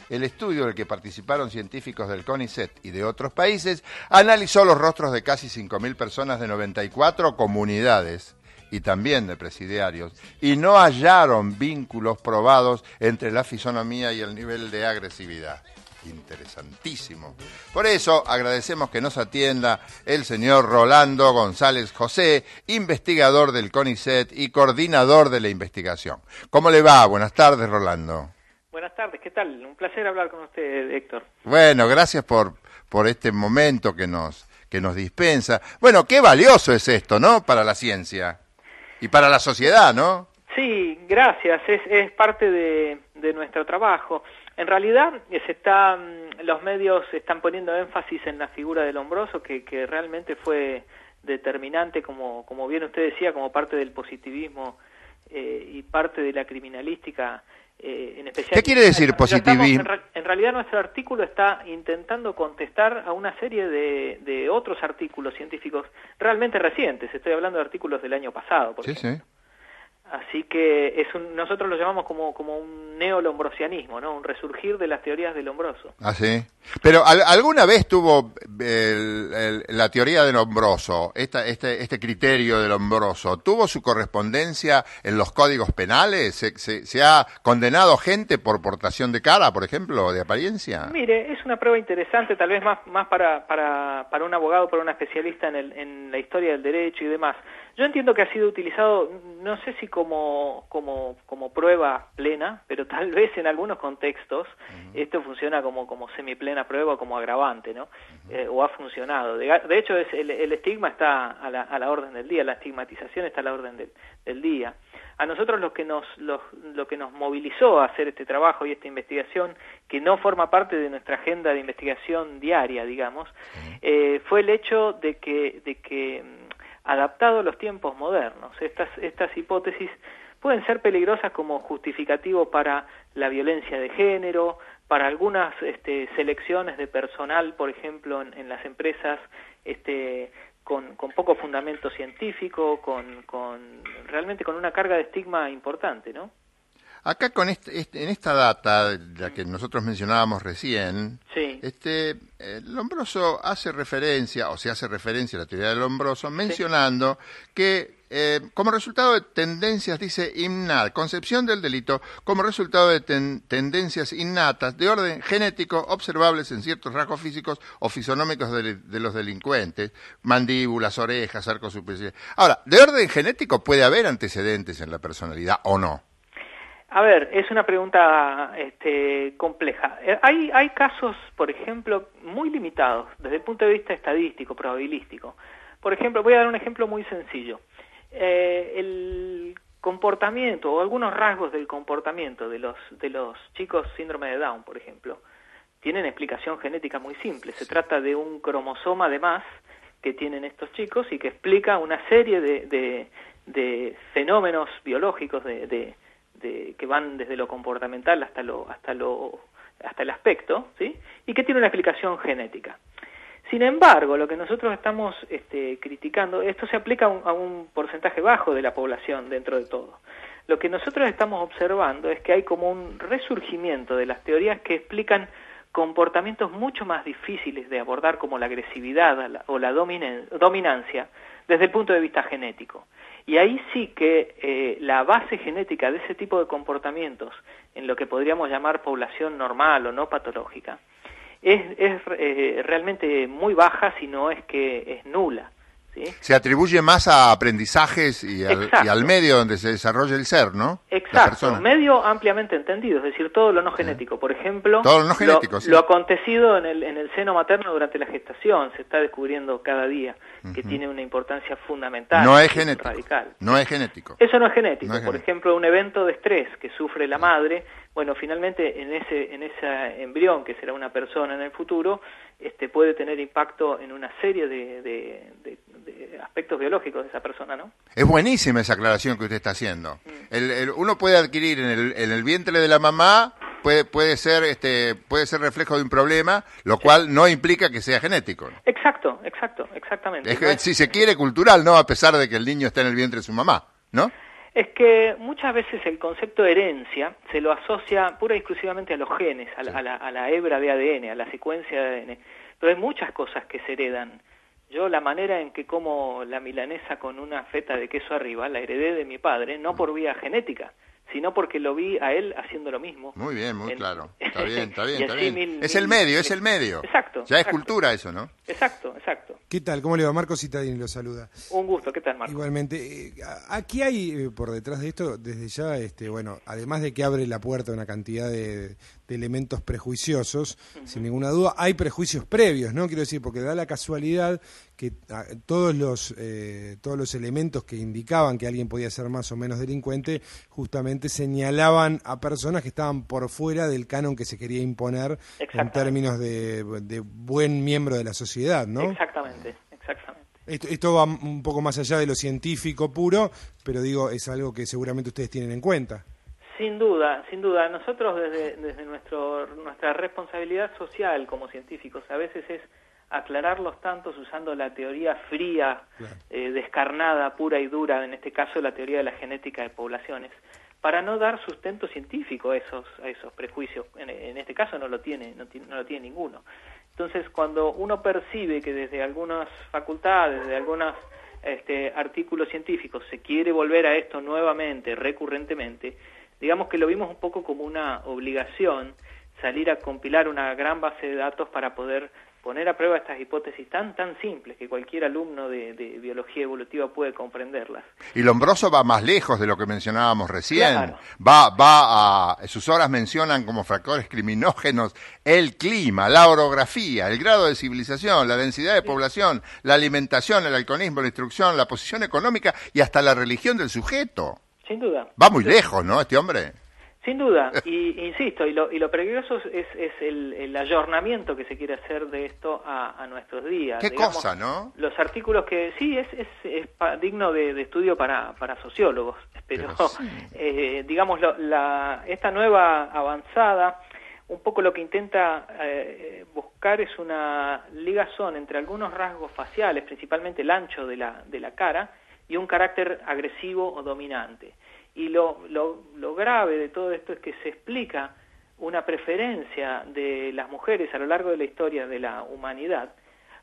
El estudio del que participaron científicos del CONICET y de otros países analizó los rostros de casi 5.000 personas de 94 comunidades y también de presidiarios y no hallaron vínculos probados entre la fisonomía y el nivel de agresividad. Interesantísimo. Por eso agradecemos que nos atienda el señor Rolando González José, investigador del CONICET y coordinador de la investigación. ¿Cómo le va? Buenas tardes, Rolando. Buenas tardes, ¿qué tal? Un placer hablar con usted, Héctor. Bueno, gracias por, por este momento que nos, que nos dispensa. Bueno, qué valioso es esto, ¿no? Para la ciencia y para la sociedad, ¿no? Sí, gracias, es, es parte de, de nuestro trabajo. En realidad, eh, se está, mm, los medios están poniendo énfasis en la figura del hombroso, que, que realmente fue determinante, como, como bien usted decía, como parte del positivismo eh, y parte de la criminalística. eh, en especial ¿Qué quiere decir positivismo? En, realidad nuestro artículo está intentando contestar a una serie de, de otros artículos científicos realmente recientes. Estoy hablando de artículos del año pasado, por Sí, ejemplo. sí. Así que es un- nosotros lo llamamos como, como un neolombrosianismo, ¿no? Un resurgir de las teorías del hombroso. Ah, sí. Pero ¿al- ¿alguna vez tuvo el- el- la teoría del hombroso, esta, este, este criterio del hombroso, tuvo su correspondencia en los códigos penales? ¿Se, se- se ha condenado gente por portación de cara, por ejemplo, de apariencia? Mire, es una prueba interesante, tal vez más, más para, para, para un abogado, para un especialista en, el, en la historia del derecho y demás. Yo entiendo que ha sido utilizado, no sé si como, como, como prueba plena, pero tal vez en algunos contextos esto funciona como, como semiplena prueba o como agravante, ¿no? Eh, o ha funcionado. De, de hecho, es el, el estigma está a la, a la orden del día, la estigmatización está a la orden del, del día. A nosotros lo que nos lo, lo que nos movilizó a hacer este trabajo y esta investigación, que no forma parte de nuestra agenda de investigación diaria, digamos, eh, fue el hecho de que, de que adaptado a los tiempos modernos, estas, estas hipótesis pueden ser peligrosas como justificativo para la violencia de género, para algunas este, selecciones de personal, por ejemplo, en, las empresas, este, con, con poco fundamento científico, con, con realmente con una carga de estigma importante, ¿no? Acá con este, este- en esta data, la que nosotros mencionábamos recién, Sí. este, eh, Lombroso hace referencia, o se hace referencia a la teoría de Lombroso, mencionando que eh, como resultado de tendencias, dice innatas, concepción del delito como resultado de ten- tendencias innatas de orden genético observables en ciertos rasgos físicos o fisonómicos de, de los delincuentes, mandíbulas, orejas, arcos superciliares. Ahora, ¿de orden genético puede haber antecedentes en la personalidad o no? A ver, es una pregunta este, compleja. Eh, Hay, hay casos, por ejemplo, muy limitados desde el punto de vista estadístico, probabilístico. Por ejemplo, voy a dar un ejemplo muy sencillo. Eh, el comportamiento o algunos rasgos del comportamiento de los, de los chicos síndrome de Down, por ejemplo, tienen explicación genética muy simple. Se trata de un cromosoma de más que tienen estos chicos y que explica una serie de, de, de fenómenos biológicos de, de, que van desde lo comportamental hasta lo hasta lo hasta el aspecto, ¿sí? Y que tiene una explicación genética. Sin embargo, lo que nosotros estamos este, criticando, esto se aplica a un, porcentaje bajo de la población dentro de todo. Lo que nosotros estamos observando es que hay como un resurgimiento de las teorías que explican comportamientos mucho más difíciles de abordar como la agresividad o la dominancia desde el punto de vista genético. Y ahí sí que eh, la base genética de ese tipo de comportamientos, en lo que podríamos llamar población normal o no patológica, es, eh, realmente muy baja, si no es que es nula. ¿Sí? Se atribuye más a aprendizajes y al, Exacto. y al medio donde se desarrolla el ser, ¿no? Exacto, medio ampliamente entendido, es decir, todo lo no genético. Por ejemplo, Todo lo no genético, sí. lo acontecido en el, en el seno materno durante la gestación se está descubriendo cada día que tiene una importancia fundamental. No es genético. Radical. No es genético. Eso no es genético. No es Por genético. ejemplo, un evento de estrés que sufre la madre, bueno, finalmente en ese en ese embrión que será una persona en el futuro, este puede tener impacto en una serie de, de- de- de aspectos biológicos de esa persona, ¿no? Es buenísima esa aclaración que usted está haciendo. Mm. El- el- uno puede adquirir en el, en el vientre de la mamá, puede, puede, ser, este, puede ser reflejo de un problema, lo cual no implica que sea genético. Exacto, exacto, exactamente. Es que, si se quiere cultural, ¿no? A pesar de que el niño está en el vientre de su mamá, ¿no? Es que muchas veces el concepto de herencia se lo asocia pura y exclusivamente a los genes, a la, a la- a la hebra de ADN, a la secuencia de ADN. Pero hay muchas cosas que se heredan. Yo la manera en que como la milanesa con una feta de queso arriba la heredé de mi padre, no por vía genética, sino porque lo vi a él haciendo lo mismo. Muy bien, muy En- claro. *laughs* Está bien, está bien, está bien. mil- es mil- el medio, es el medio. Exacto, Ya es cultura eso, ¿no? Exacto, exacto. ¿Qué tal? ¿Cómo le va? Marco Citadini lo saluda. Un gusto, ¿qué tal, Marco? Igualmente, eh, aquí hay eh, por detrás de esto, desde ya, este, bueno, además de que abre la puerta a una cantidad de, de elementos prejuiciosos, sin ninguna duda, hay prejuicios previos, ¿no? Quiero decir, porque da la casualidad que ah, todos los eh, todos los elementos que indicaban que alguien podía ser más o menos delincuente, justamente señalaban a personas que estaban por fuera del canon que se quería imponer en términos de, de buen miembro de la sociedad, ¿no? Exactamente, exactamente. Esto, esto va un poco más allá de lo científico puro, pero digo, es algo que seguramente ustedes tienen en cuenta. Sin duda, sin duda. Nosotros desde, desde nuestro, nuestra responsabilidad social como científicos a veces es aclarar los tantos usando la teoría fría, eh, descarnada, pura y dura, en este caso la teoría de la genética de poblaciones, para no dar sustento científico a esos, a esos prejuicios. En, en este caso no lo tiene, no tiene, no lo tiene ninguno. Entonces, cuando uno percibe que desde algunas facultades, desde algunos este, artículos científicos se quiere volver a esto nuevamente, recurrentemente, digamos que lo vimos un poco como una obligación salir a compilar una gran base de datos para poder poner a prueba estas hipótesis tan tan simples que cualquier alumno de, de biología evolutiva puede comprenderlas. Y Lombroso va más lejos de lo que mencionábamos recién. Claro. Va, va a, sus horas mencionan como factores criminógenos el clima, la orografía, el grado de civilización, la densidad de población, la alimentación, el alcoholismo, la instrucción, la posición económica y hasta la religión del sujeto. Sin duda. Va muy lejos, ¿no? Este hombre. Sin duda, *laughs* y insisto, y lo, y lo peligroso es, es el, el ayornamiento que se quiere hacer de esto a, a nuestros días. Qué Digamos, cosa, ¿no? Los artículos que sí es, es, es pa- digno de, de estudio para, para sociólogos, *laughs* pero, eh, digamos, lo- la, esta nueva avanzada, un poco lo que intenta eh, buscar es una ligazón entre algunos rasgos faciales, principalmente el ancho de la, de la cara, y un carácter agresivo o dominante. Y lo, lo, lo grave de todo esto es que se explica una preferencia de las mujeres a lo largo de la historia de la humanidad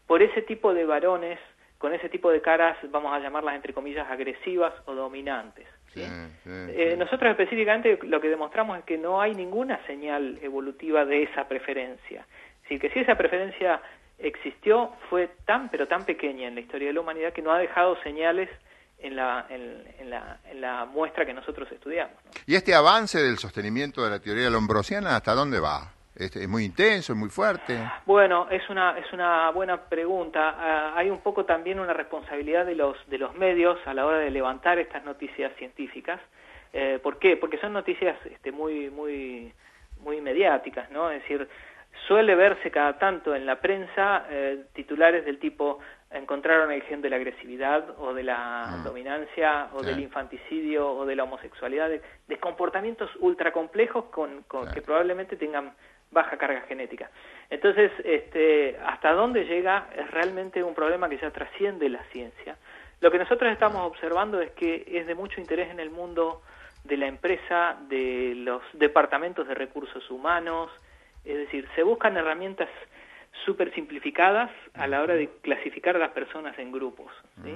por ese tipo de varones con ese tipo de caras, vamos a llamarlas entre comillas, agresivas o dominantes. Eh, nosotros específicamente lo que demostramos es que no hay ninguna señal evolutiva de esa preferencia. Es decir, que si esa preferencia existió, fue tan pero tan pequeña en la historia de la humanidad que no ha dejado señales en la, en, en la, en la muestra que nosotros estudiamos. ¿Y este avance del sostenimiento de la teoría lombrosiana hasta dónde va? Este, ¿Es muy intenso, es muy fuerte? Bueno, es una es una buena pregunta. Ah, hay un poco también una responsabilidad de los de los medios a la hora de levantar estas noticias científicas. Eh, ¿Por qué? Porque son noticias este, muy muy muy mediáticas, ¿no? Es decir, suele verse cada tanto en la prensa eh, titulares del tipo encontraron el gen de la agresividad o de la dominancia o del infanticidio o de la homosexualidad, de, de comportamientos ultra complejos con, con que probablemente tengan baja carga genética. Entonces, este, hasta dónde llega es realmente un problema que ya trasciende la ciencia. Lo que nosotros estamos observando es que es de mucho interés en el mundo de la empresa, de los departamentos de recursos humanos, es decir, se buscan herramientas súper simplificadas a la hora de clasificar a las personas en grupos. ¿sí?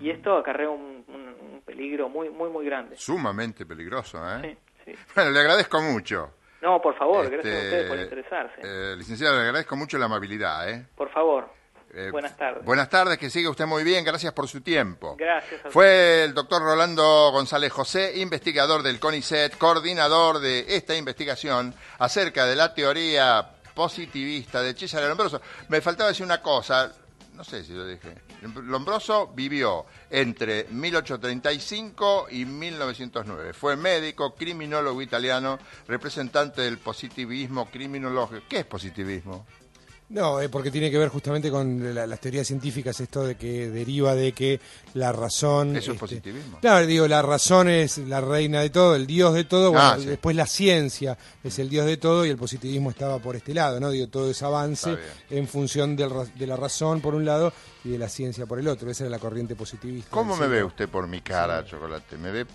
Y esto acarrea un, un- un peligro muy, muy, muy grande. Sumamente peligroso, ¿eh? Sí, sí. Bueno, le agradezco mucho. No, por favor, gracias a Este, ustedes por interesarse. Eh, licenciado, le agradezco mucho la amabilidad, ¿eh? Por favor, Eh, buenas tardes. Buenas tardes, que siga usted muy bien, gracias por su tiempo. Gracias a Fue el doctor Rolando González José, investigador del CONICET, coordinador de esta investigación acerca de la teoría positivista de César Lombroso. Me faltaba decir una cosa, no sé si lo dije. Lombroso vivió entre 1835 y 1909. Fue médico, criminólogo italiano, representante del positivismo criminológico. ¿Qué es positivismo? No, eh, porque tiene que ver justamente con la- las teorías científicas, esto de que deriva de que la razón... Eso es este, positivismo. Claro, digo, la razón es la reina de todo, el dios de todo, bueno, Ah, sí. después la ciencia es el dios de todo y el positivismo estaba por este lado, ¿no? Digo, todo ese avance en función del de la razón por un lado y de la ciencia por el otro, esa era la corriente positivista. ¿Cómo me ve usted por mi cara, Chocolate? ¿Me ve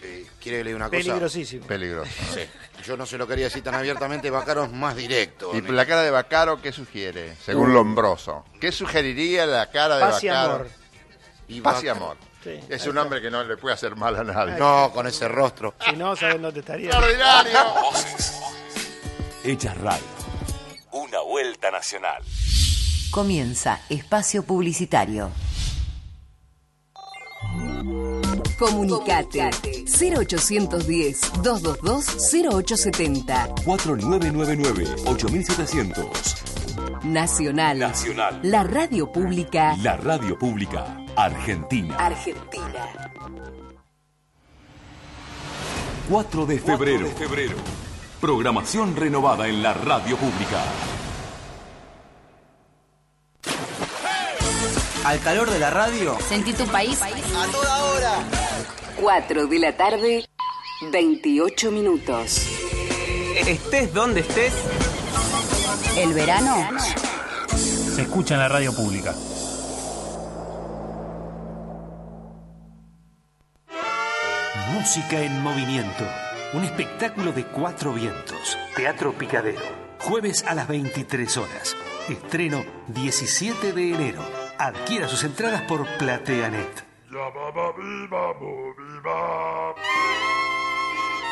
¿Quiere que le diga una cosa? Peligrosísimo. peligroso? *laughs* Sí. Yo no se lo quería decir tan abiertamente, Bacaro es más directo. ¿Y la cara de Bacaro qué sugiere, según Uh. Lombroso? ¿Qué sugeriría la cara de Paz y Bacaro? amor. Y Paz y Bac- amor. Sí, es un hombre que no le puede hacer mal a nadie. No, con ese rostro. Si no, ¿sabes dónde estaría? Extraordinario. Hechas Radio. Una vuelta nacional. Comienza espacio publicitario. Comunicate 0810-222-0870 4999-8700. Nacional. Nacional. La radio pública La radio pública argentina. argentina. 4 de febrero. febrero. Programación renovada en la radio pública. Al calor de la radio. Sentí tu país. A toda hora. 4 de la tarde, 28 minutos. Estés donde estés. El verano Se escucha en la radio pública. Música en movimiento. Un espectáculo de cuatro vientos. Teatro Picadero. Jueves a las 23 horas. Estreno 17 de enero. Adquiera sus entradas por Plateanet.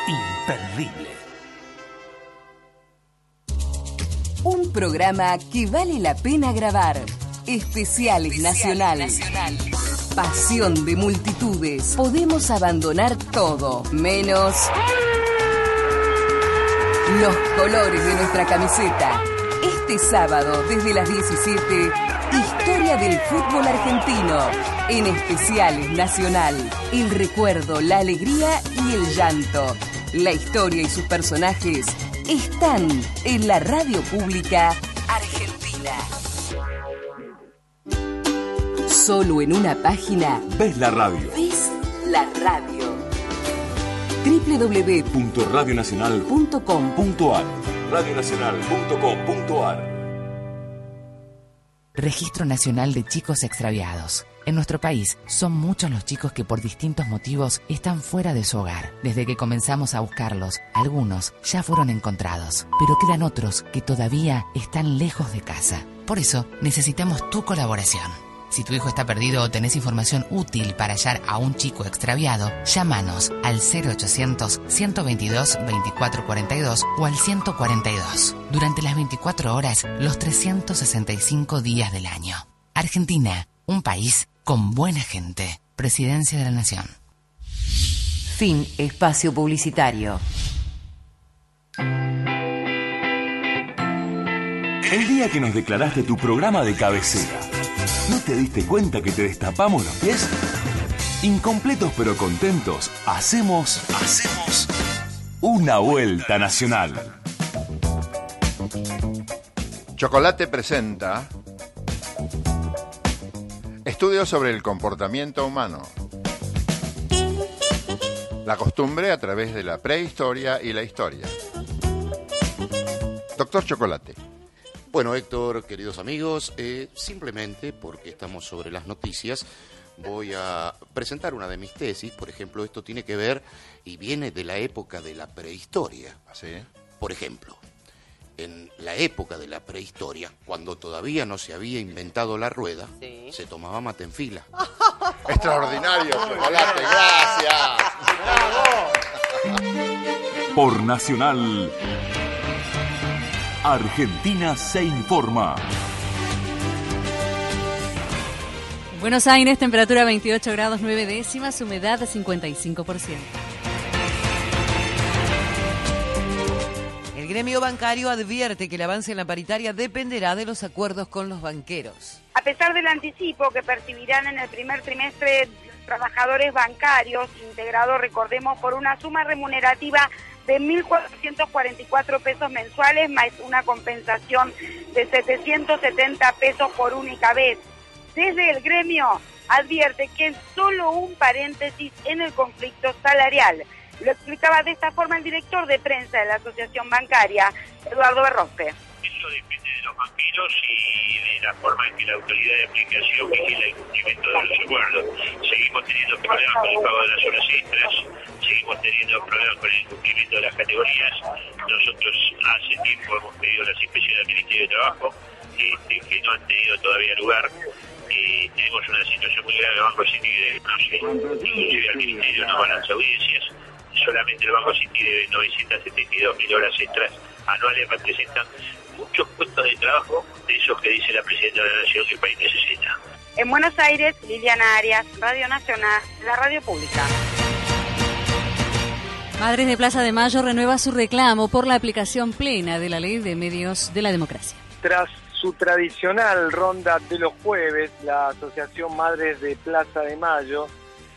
Imperdible. Un programa que vale la pena grabar. Especiales Nacional. Pasión de multitudes. Podemos abandonar todo, menos los colores de nuestra camiseta. Este sábado, desde las 17, Historia del fútbol argentino. En Especiales Nacional. El recuerdo, la alegría y el llanto. La historia y sus personajes están en la radio pública argentina. Solo en una página Ves la radio. ves la radio. www.com Radionacional.com.ar Radionacional.com.ar Registro Nacional de Chicos Extraviados. En nuestro país son muchos los chicos que por distintos motivos están fuera de su hogar. Desde que comenzamos a buscarlos, algunos ya fueron encontrados, pero quedan otros que todavía están lejos de casa. Por eso necesitamos tu colaboración. Si tu hijo está perdido o tenés información útil para hallar a un chico extraviado, llámanos al 0800 122 2442 o al 142 durante las 24 horas, los 365 días del año. Argentina, un país con buena gente. Presidencia de la Nación. Fin espacio publicitario. El día que nos declaraste tu programa de cabecera, ¿no te diste cuenta que te destapamos los pies? Incompletos pero contentos, hacemos, hacemos una vuelta nacional. Chocolate presenta estudios sobre el comportamiento humano. La costumbre a través de la prehistoria y la historia. Doctor Chocolate. Bueno, Héctor, queridos amigos, eh, simplemente porque estamos sobre las noticias, voy a presentar una de mis tesis. Por ejemplo, esto tiene que ver y viene de la época de la prehistoria. Por ejemplo, en la época de la prehistoria, cuando todavía no se había inventado la rueda, se tomaba mate en fila. *laughs* Extraordinario, chocolate, gracias. Por Nacional, Argentina se informa. Buenos Aires, temperatura 28 grados 9 décimas, humedad 55%. El gremio bancario advierte que el avance en la paritaria dependerá de los acuerdos con los banqueros. A pesar del anticipo que percibirán en el primer trimestre los trabajadores bancarios, integrados, recordemos, por una suma remunerativa de 1.444 pesos mensuales, más una compensación de 770 pesos por única vez. Desde el gremio advierte que es solo un paréntesis en el conflicto salarial. Lo explicaba de esta forma el director de prensa de la Asociación Bancaria, Eduardo Berrospe. Eso depende de los banqueros y de la forma en que la autoridad de aplicación vigila el cumplimiento de los acuerdos. Seguimos teniendo problemas con el pago de las horas extras, seguimos teniendo problemas con el cumplimiento de las categorías. Nosotros hace tiempo hemos pedido las inspecciones del Ministerio de Trabajo que no han tenido todavía lugar. Eh, tenemos una situación muy grave, el Banco City debe, no sé, inclusive al Ministerio no van las audiencias, solamente el Banco City debe 972 mil horas extras anuales representan muchos puestos de trabajo de esos que dice la Presidenta de la Nación que el país necesita. En Buenos Aires, Liliana Arias, Radio Nacional, la radio pública. Madres de Plaza de Mayo renueva su reclamo por la aplicación plena de la ley de medios de la democracia. Tras su tradicional ronda de los jueves, la Asociación Madres de Plaza de Mayo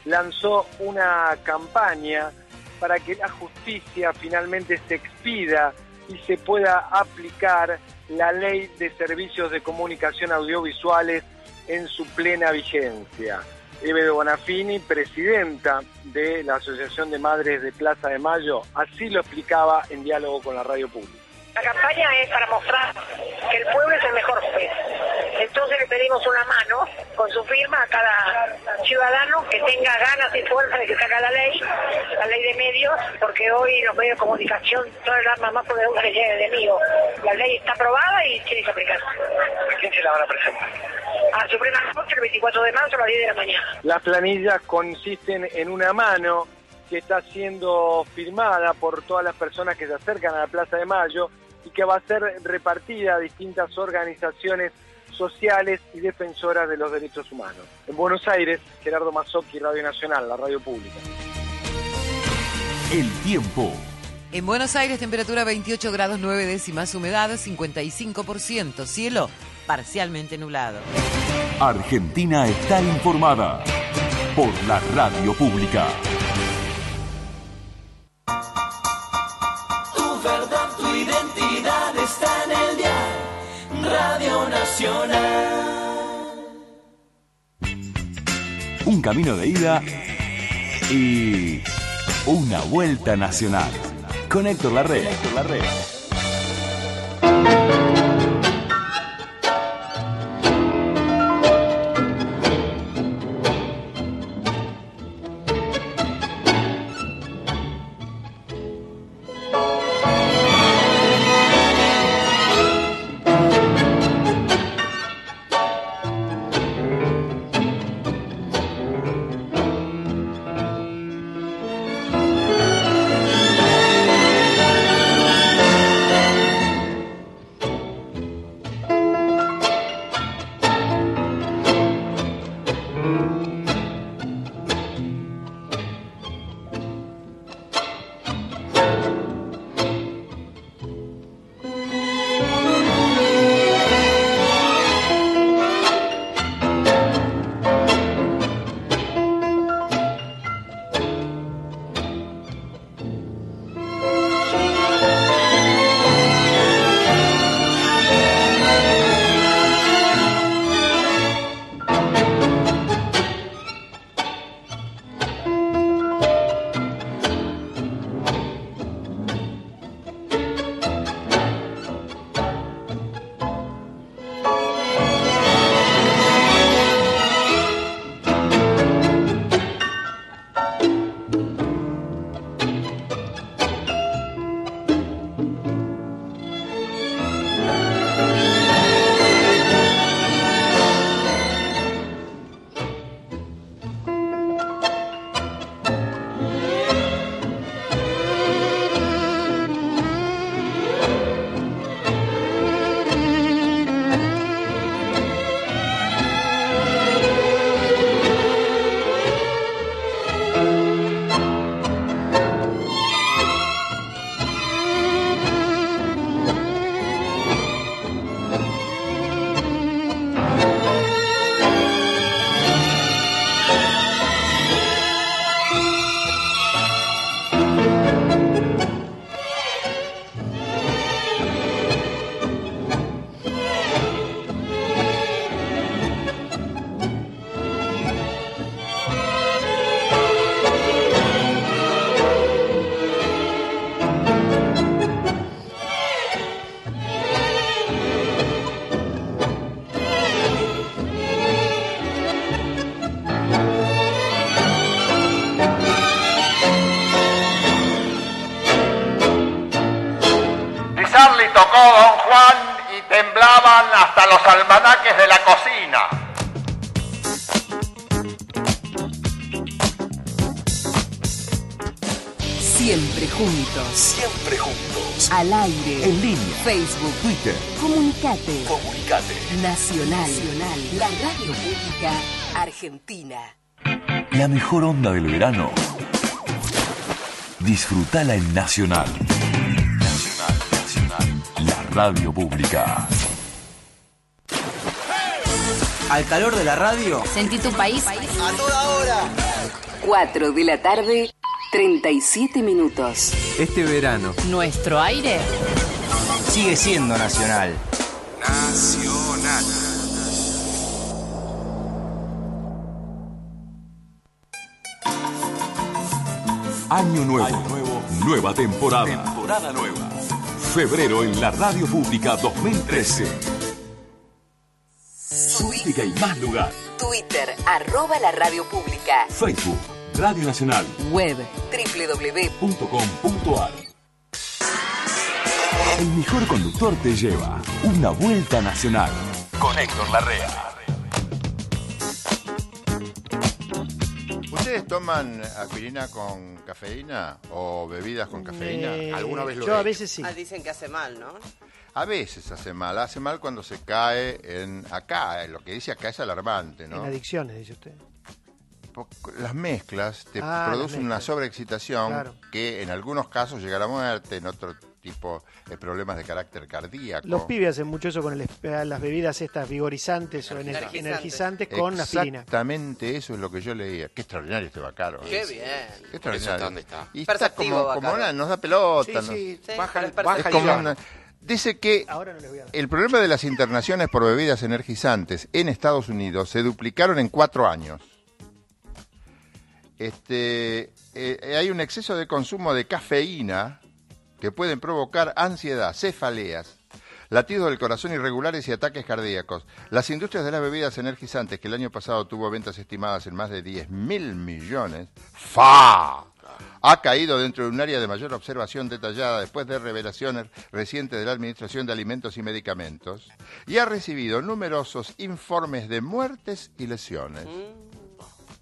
lanzó una campaña para que la justicia finalmente se expida y se pueda aplicar la ley de servicios de comunicación audiovisuales en su plena vigencia. Eve Bonafini, presidenta de la Asociación de Madres de Plaza de Mayo, así lo explicaba en diálogo con la radio pública. La campaña es para mostrar que el pueblo es el mejor juez. Entonces le pedimos una mano con su firma a cada ciudadano que tenga ganas y fuerza de que se haga la ley, la ley de medios, porque hoy los medios de comunicación son el arma más poderosa que llega el enemigo. La ley está aprobada y tiene que aplicarse. ¿A quién se la van a presentar? A Suprema Corte el 24 de marzo a las 10 de la mañana. Las planillas consisten en una mano que está siendo firmada por todas las personas que se acercan a la Plaza de Mayo y que va a ser repartida a distintas organizaciones sociales y defensoras de los derechos humanos. En Buenos Aires, Gerardo Mazzocchi, Radio Nacional, la radio pública. El tiempo. En Buenos Aires, temperatura 28 grados 9 décimas, humedad 55%, cielo parcialmente nublado. Argentina está informada por la radio pública. Tu verdad, tu identidad está en el dial. Radio Nacional. Un camino de ida y una vuelta nacional. Con Héctor Larrea. don Facebook. Twitter. Comunicate. Comunicate. Nacional. Nacional. La radio pública argentina. La mejor onda del verano. Disfrutala en Nacional. Nacional, Nacional. La radio pública. Al calor de la radio. Sentí tu país. A toda hora. 4 de la tarde, 37 minutos. Este verano Nuestro aire. Sigue siendo nacional. Nacional. Año nuevo. Nueva temporada. Temporada nueva. Febrero en la radio pública 2013. Súbtica y más lugar. Twitter, arroba la radio pública. Facebook, Radio Nacional. Web, www. El mejor conductor te lleva una vuelta nacional con Héctor Larrea. ¿Ustedes toman aspirina con cafeína o bebidas con cafeína? Eh, ¿Alguna vez lo yo he a hecho? veces sí. Ah, dicen que hace mal, ¿no? A veces hace mal, hace mal cuando se cae en acá, eh, lo que dice acá es alarmante, En ¿no? adicciones, dice usted. Po- Las mezclas te Ah, las producen una mezclas. sobreexcitación Claro. que en algunos casos llega a la muerte, en otro tipo de problemas de carácter cardíaco. Los pibes hacen mucho eso con el eh, las bebidas estas vigorizantes o ener- Energizantes. energizantes con aspirina. Exactamente eso es lo que yo leía. Qué extraordinario este Bacaro. Qué ¿eh? bien. Qué extraordinario. ¿dónde está? Y está como, Bacaro. como una- nos da pelota. Sí, ¿no? sí, Sí, Baja, baja Es como una- Dice que Ahora no les voy a dar. el problema de las internaciones por bebidas energizantes en Estados Unidos se duplicaron en cuatro años. Este, eh, hay un exceso de consumo de cafeína que pueden provocar ansiedad, cefaleas, latidos del corazón irregulares y ataques cardíacos. Las industrias de las bebidas energizantes, que el año pasado tuvo ventas estimadas en más de 10 mil millones, ¡fa! ha caído dentro de un área de mayor observación detallada después de revelaciones recientes de la Administración de Alimentos y Medicamentos y ha recibido numerosos informes de muertes y lesiones.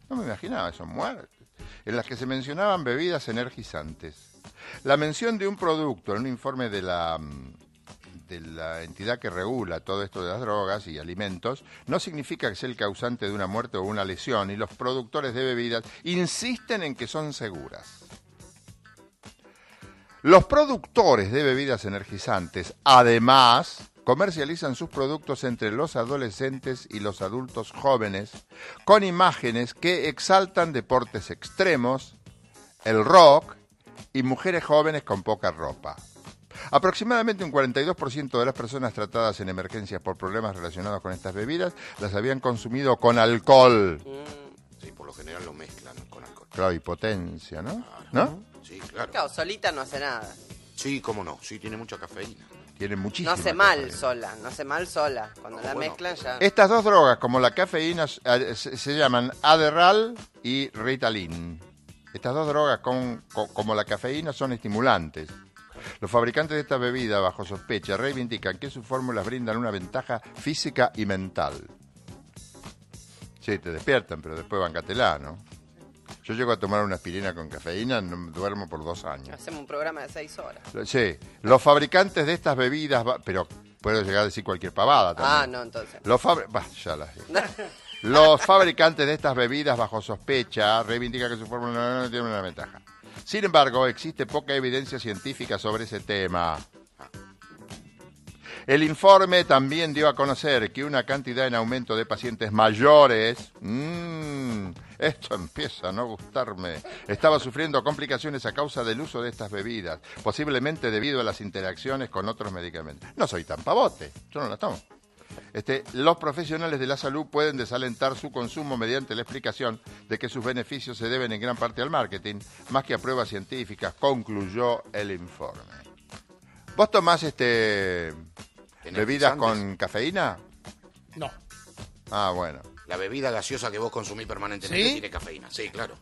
No me imaginaba eso, muertes, en las que se mencionaban bebidas energizantes. La mención de un producto en un informe de la, mm, de la entidad que regula todo esto de las drogas y alimentos no significa que sea el causante de una muerte o una lesión y los productores de bebidas insisten en que son seguras. Los productores de bebidas energizantes, además, comercializan sus productos entre los adolescentes y los adultos jóvenes con imágenes que exaltan deportes extremos, el rock y mujeres jóvenes con poca ropa. Aproximadamente un 42% de las personas tratadas en emergencias por problemas relacionados con estas bebidas las habían consumido con alcohol. Sí, por lo general lo mezclan con alcohol. Claro, y potencia, ¿no? ¿No? Sí, claro. Claro, solita no hace nada. Sí, cómo no. Sí, tiene mucha cafeína. Tiene No muchísima hace mal cafeína. sola, no hace mal sola. Cuando la bueno. mezclan ya. Estas dos drogas, como la cafeína, se, se llaman Adderall y Ritalin. Estas dos drogas, con- co- como la cafeína, son estimulantes. Los fabricantes de esta bebida, bajo sospecha, reivindican que sus fórmulas brindan una ventaja física y mental. Sí, te despiertan, pero después bancatela, ¿no? Yo llego a tomar una aspirina con cafeína, no duermo por dos años. Hacemos un programa de seis horas. Sí, los fabricantes de estas bebidas, pero puedo llegar a decir cualquier pavada también. Ah, no, entonces. Los, fabri- bah, ya las. *laughs* Los fabricantes de estas bebidas bajo sospecha reivindican que su fórmula no, tiene una ventaja. Sin embargo, existe poca evidencia científica sobre ese tema. El informe también dio a conocer que una cantidad en aumento de pacientes mayores, mm, esto empieza a no gustarme, estaba sufriendo complicaciones a causa del uso de estas bebidas, posiblemente debido a las interacciones con otros medicamentos. No soy tan pavote, yo no las tomo. Este, los profesionales de la salud pueden desalentar su consumo mediante la explicación de que sus beneficios se deben en gran parte al marketing, más que a pruebas científicas, concluyó el informe. ¿Vos tomás este bebidas con cafeína? No. Ah, bueno. La bebida gaseosa que vos consumís permanentemente ¿Sí? tiene cafeína. Sí, claro.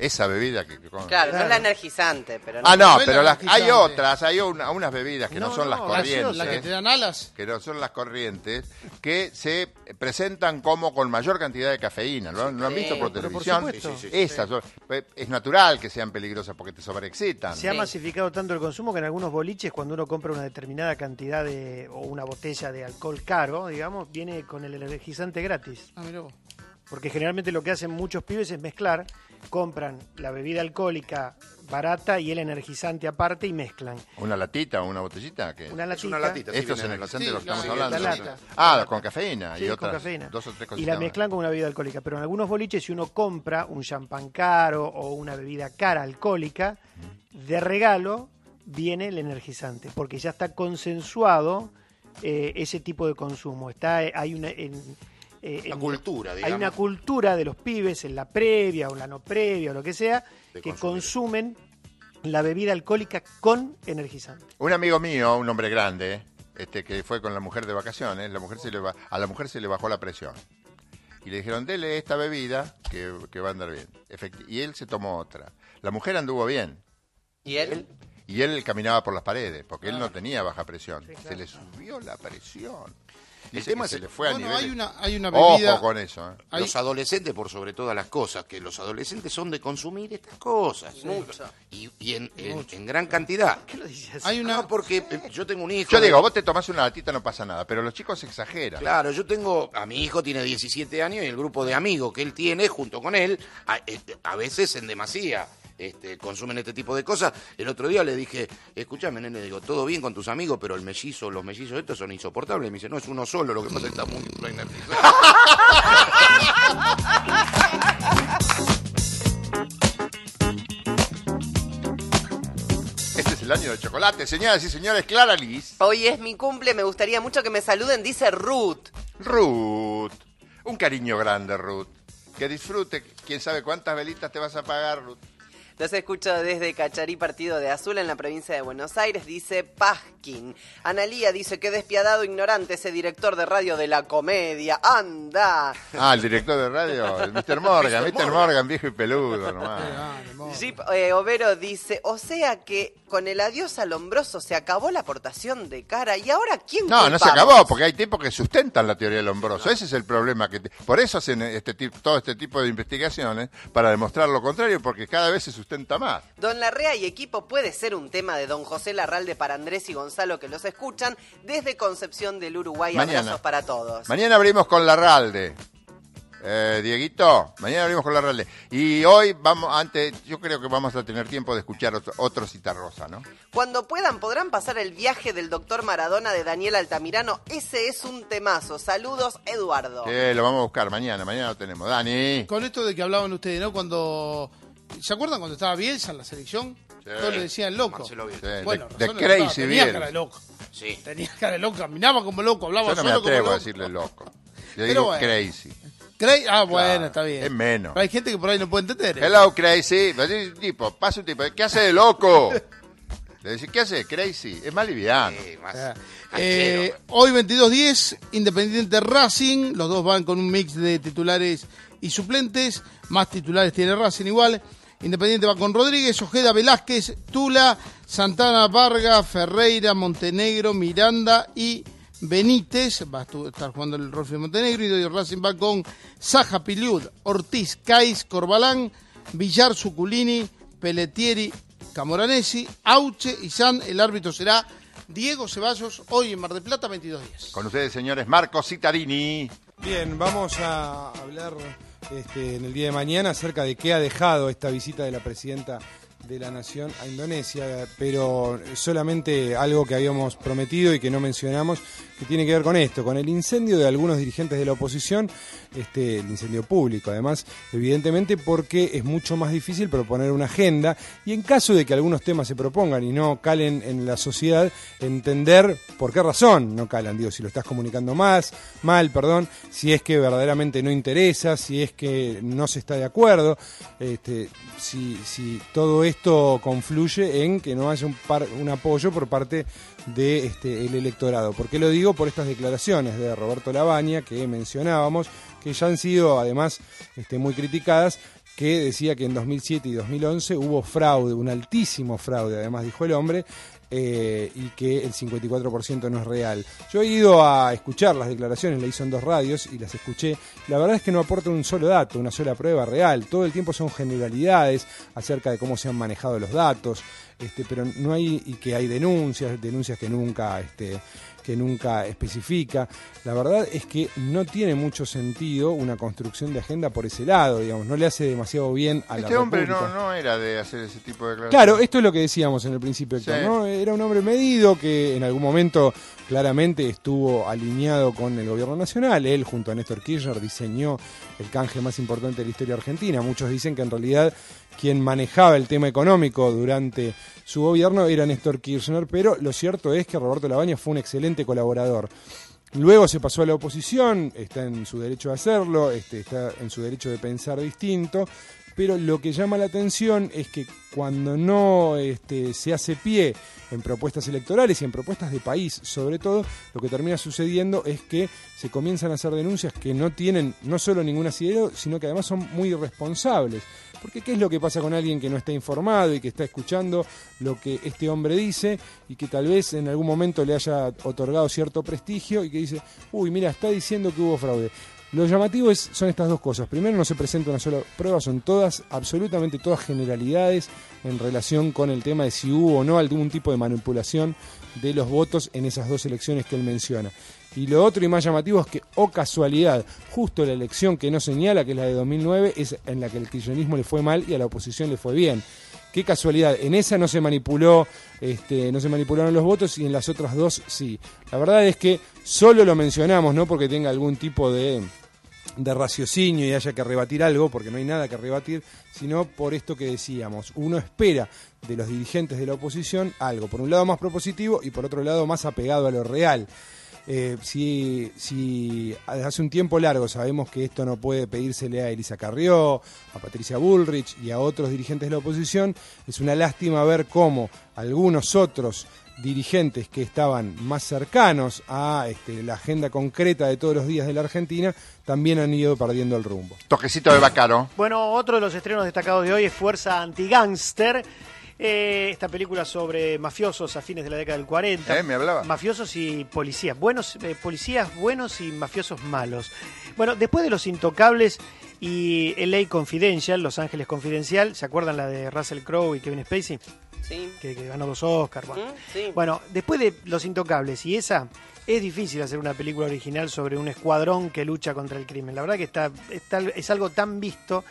Esa bebida que... que con- Claro, no es la energizante, pero Ah, no, No es pero la las- hay energizante. otras, hay una- unas bebidas que no, No, son no, las corrientes. La que te dan alas. que no son las corrientes, que se presentan como con mayor cantidad de cafeína. ¿Lo, han- lo han Sí, visto por pero por televisión? supuesto. Sí, sí, sí. Esas son- eh, es natural que sean peligrosas porque te sobreexcitan. Se ha masificado tanto el consumo que en algunos boliches, cuando uno compra una determinada cantidad de, o una botella de alcohol caro, digamos, viene con el energizante gratis. Ah, mirá vos. Porque generalmente lo que hacen muchos pibes es mezclar, compran la bebida alcohólica barata y el energizante aparte y mezclan. ¿Una latita o una botellita? ¿Qué? Una latita. una latita, sí, Estos energizantes sí, los estamos sí, hablando. la lata. Ah, con cafeína Sí, y con otras cafeína. dos o tres Y la mezclan con una bebida alcohólica. Pero en algunos boliches, si uno compra un champán caro o una bebida cara alcohólica, de regalo viene el energizante. Porque ya está consensuado eh, ese tipo de consumo. Está, eh, hay una. en- eh, La en- cultura, Hay una cultura de los pibes en la previa o la no previa o lo que sea, De que consumir. consumen la bebida alcohólica con energizante. Un amigo mío, un hombre grande, este que fue con la mujer de vacaciones, la mujer se le a la mujer se le bajó la presión. Y le dijeron, dele esta bebida que, que va a andar bien. Efecti- y él se tomó otra. La mujer anduvo bien. ¿Y él? Y él caminaba por las paredes, porque él no tenía baja presión. Se le subió la presión. Dice tema que se le fue a Bueno, niveles- hay una, hay una bebida. Ojo con eso. ¿eh? Hay- Los adolescentes, por sobre todas las cosas, que los adolescentes son de consumir estas cosas. Mucho. Y, y en, en- en gran cantidad. ¿Qué lo dices? Hay una. No, porque eh, yo tengo un hijo. Yo de- digo, vos te tomás una latita, no pasa nada, pero los chicos exageran. Claro, yo tengo, a mi hijo tiene 17 años y el grupo de amigos que él tiene junto con él, a, este, a veces en demasía. Este, consumen este tipo de cosas. El otro día le dije, escúchame, nene, digo, todo bien con tus amigos, pero el mellizo, los mellizos estos son insoportables. Y me dice, no, es uno solo, lo que pasa es que está muy energizado. *laughs* Este es el año del chocolate, señoras y señores, Clara Liz. Hoy es mi cumple, me gustaría mucho que me saluden, dice Ruth. Ruth. Un cariño grande, Ruth. Que disfrute. Quién sabe cuántas velitas te vas a pagar, Ruth. Los escucho desde Cacharí, partido de Azul, en la provincia de Buenos Aires, dice Pasquin. Analía dice que despiadado ignorante ese director de radio de la comedia. ¡Anda! Ah, el director de radio, *laughs* el Mr. Morgan, Mr. Morgan, viejo y peludo, nomás. Jeep eh, Overo dice, o sea que con el adiós al hombroso se acabó la aportación de cara y ahora quién No, no se acabó, porque hay tipos que sustentan la teoría del hombroso. Ese es el problema. que te- Por eso hacen este tipo, todo este tipo de investigaciones, para demostrar lo contrario, porque cada vez se sustenta más. Don Larrea y equipo puede ser un tema de Don José Larralde para Andrés y Gonzalo que los escuchan desde Concepción del Uruguay. Mañana. Abrazos para todos. Mañana abrimos con la Ralde. Eh, Dieguito, mañana abrimos con la Ralde. Y hoy vamos, antes, yo creo que vamos a tener tiempo de escuchar otro, otro Citarrosa, ¿no? Cuando puedan, podrán pasar el viaje del doctor Maradona de Daniel Altamirano. Ese es un temazo. Saludos, Eduardo. Que lo vamos a buscar mañana, mañana lo tenemos. Dani. Con esto de que hablaban ustedes, ¿no? Cuando. ¿Se acuerdan cuando estaba Bielsa en la selección? Todos le decían loco. Sí, Bueno, de- de crazy tenía cara de loco. Sí. Tenía cara de loco, caminaba como loco, hablaba Yo no me como atrevo a decirle loco. Yo Pero digo bueno. crazy. Cra- Ah, bueno, Claro, está bien. Es menos. Pero hay gente que por ahí no puede entender. ¿eh? Hello, crazy. Tipo, pasa un tipo, ¿qué hace de loco? *laughs* Le decís, ¿qué hace? Crazy. Es más liviano. Ah. Eh, hoy 22-10, Independiente Racing. Los dos van con un mix de titulares y suplentes. Más titulares tiene Racing igual. Independiente va con Rodríguez, Ojeda, Velázquez, Tula, Santana, Vargas, Ferreira, Montenegro, Miranda y Benítez. Va a estar jugando el Rolfi Montenegro. Y Racing va con Saja, Piliud, Ortiz, Cais, Corbalán, Villar, Suculini, Pelletieri, Camoranesi, Auche y San. El árbitro será Diego Ceballos, hoy en Mar del Plata, 22-10. Con ustedes, señores, Marco Citarini. Bien, vamos a hablar este, en el día de mañana acerca de qué ha dejado esta visita de la presidenta de la Nación a Indonesia, pero solamente algo que habíamos prometido y que no mencionamos, que tiene que ver con esto, con el incendio de algunos dirigentes de la oposición, este, el incendio público, además, evidentemente porque es mucho más difícil proponer una agenda y en caso de que algunos temas se propongan y no calen en la sociedad, entender por qué razón no calan, digo, si lo estás comunicando más, mal, perdón, si es que verdaderamente no interesa, si es que no se está de acuerdo, este, si, si todo esto confluye en que no haya un, par- un apoyo por parte de, este, el electorado. ¿Por qué lo digo? Por estas declaraciones de Roberto Labaña que mencionábamos, que ya han sido además este, muy criticadas, que decía que en 2007 y 2011 hubo fraude, un altísimo fraude, además dijo el hombre, eh, y que el 54% no es real. Yo he ido a escuchar las declaraciones, la hizo en dos radios y las escuché. La verdad es que no aporta un solo dato, una sola prueba real. Todo el tiempo son generalidades acerca de cómo se han manejado los datos, este, pero no hay y que hay denuncias, denuncias que nunca este, que nunca especifica. La verdad es que no tiene mucho sentido una construcción de agenda por ese lado, digamos, no le hace demasiado bien a la Este hombre no, era de hacer ese tipo de declaraciones. Claro, esto es lo que decíamos en el principio, Héctor, Sí. ¿no? Era un hombre medido que en algún momento claramente estuvo alineado con el gobierno nacional. Él, junto a Néstor Kirchner, diseñó el canje más importante de la historia argentina. Muchos dicen que en realidad quien manejaba el tema económico durante su gobierno era Néstor Kirchner, pero lo cierto es que Roberto Labaña fue un excelente colaborador. Luego se pasó a la oposición, está en su derecho de hacerlo, este, está en su derecho de pensar distinto, pero lo que llama la atención es que cuando no este, se hace pie en propuestas electorales y en propuestas de país, sobre todo, lo que termina sucediendo es que se comienzan a hacer denuncias que no tienen no solo ningún asidero, sino que además son muy irresponsables. Porque ¿qué es lo que pasa con alguien que no está informado y que está escuchando lo que este hombre dice y que tal vez en algún momento le haya otorgado cierto prestigio y que dice, uy, mira, está diciendo que hubo fraude? Lo llamativo es, son estas dos cosas. Primero, no se presenta una sola prueba, son todas, absolutamente todas generalidades en relación con el tema de si hubo o no algún tipo de manipulación de los votos en esas dos elecciones que él menciona. Y lo otro y más llamativo es que, o casualidad, justo la elección que no señala, que es la de 2009, es en la que el kirchnerismo le fue mal y a la oposición le fue bien. Qué casualidad, en esa no se manipuló, este, no se manipularon los votos y en las otras dos sí. La verdad es que solo lo mencionamos, no porque tenga algún tipo de, de raciocinio y haya que rebatir algo, porque no hay nada que rebatir, sino por esto que decíamos. Uno espera de los dirigentes de la oposición algo, por un lado más propositivo y por otro lado más apegado a lo real. Eh, si, si hace un tiempo largo sabemos que esto no puede pedírsele a Elisa Carrió, a Patricia Bullrich y a otros dirigentes de la oposición, es una lástima ver cómo algunos otros dirigentes que estaban más cercanos a este, la agenda concreta de todos los días de la Argentina también han ido perdiendo el rumbo. Toquecito de Bacaro. Bueno, otro de los estrenos destacados de hoy es Fuerza Antigangster. Eh, esta película sobre mafiosos a fines de la década del 40. Eh, me hablaba. Mafiosos y policías. Buenos, eh, policías buenos y mafiosos malos. Bueno, después de Los Intocables y LA Confidential, Los Ángeles Confidencial, ¿se acuerdan la de Russell Crowe y Kevin Spacey? Sí. Que, que ganó dos Oscars. Bueno. Sí. Bueno, después de Los Intocables y esa, es difícil hacer una película original sobre un escuadrón que lucha contra el crimen. La verdad que está, está- es algo tan visto.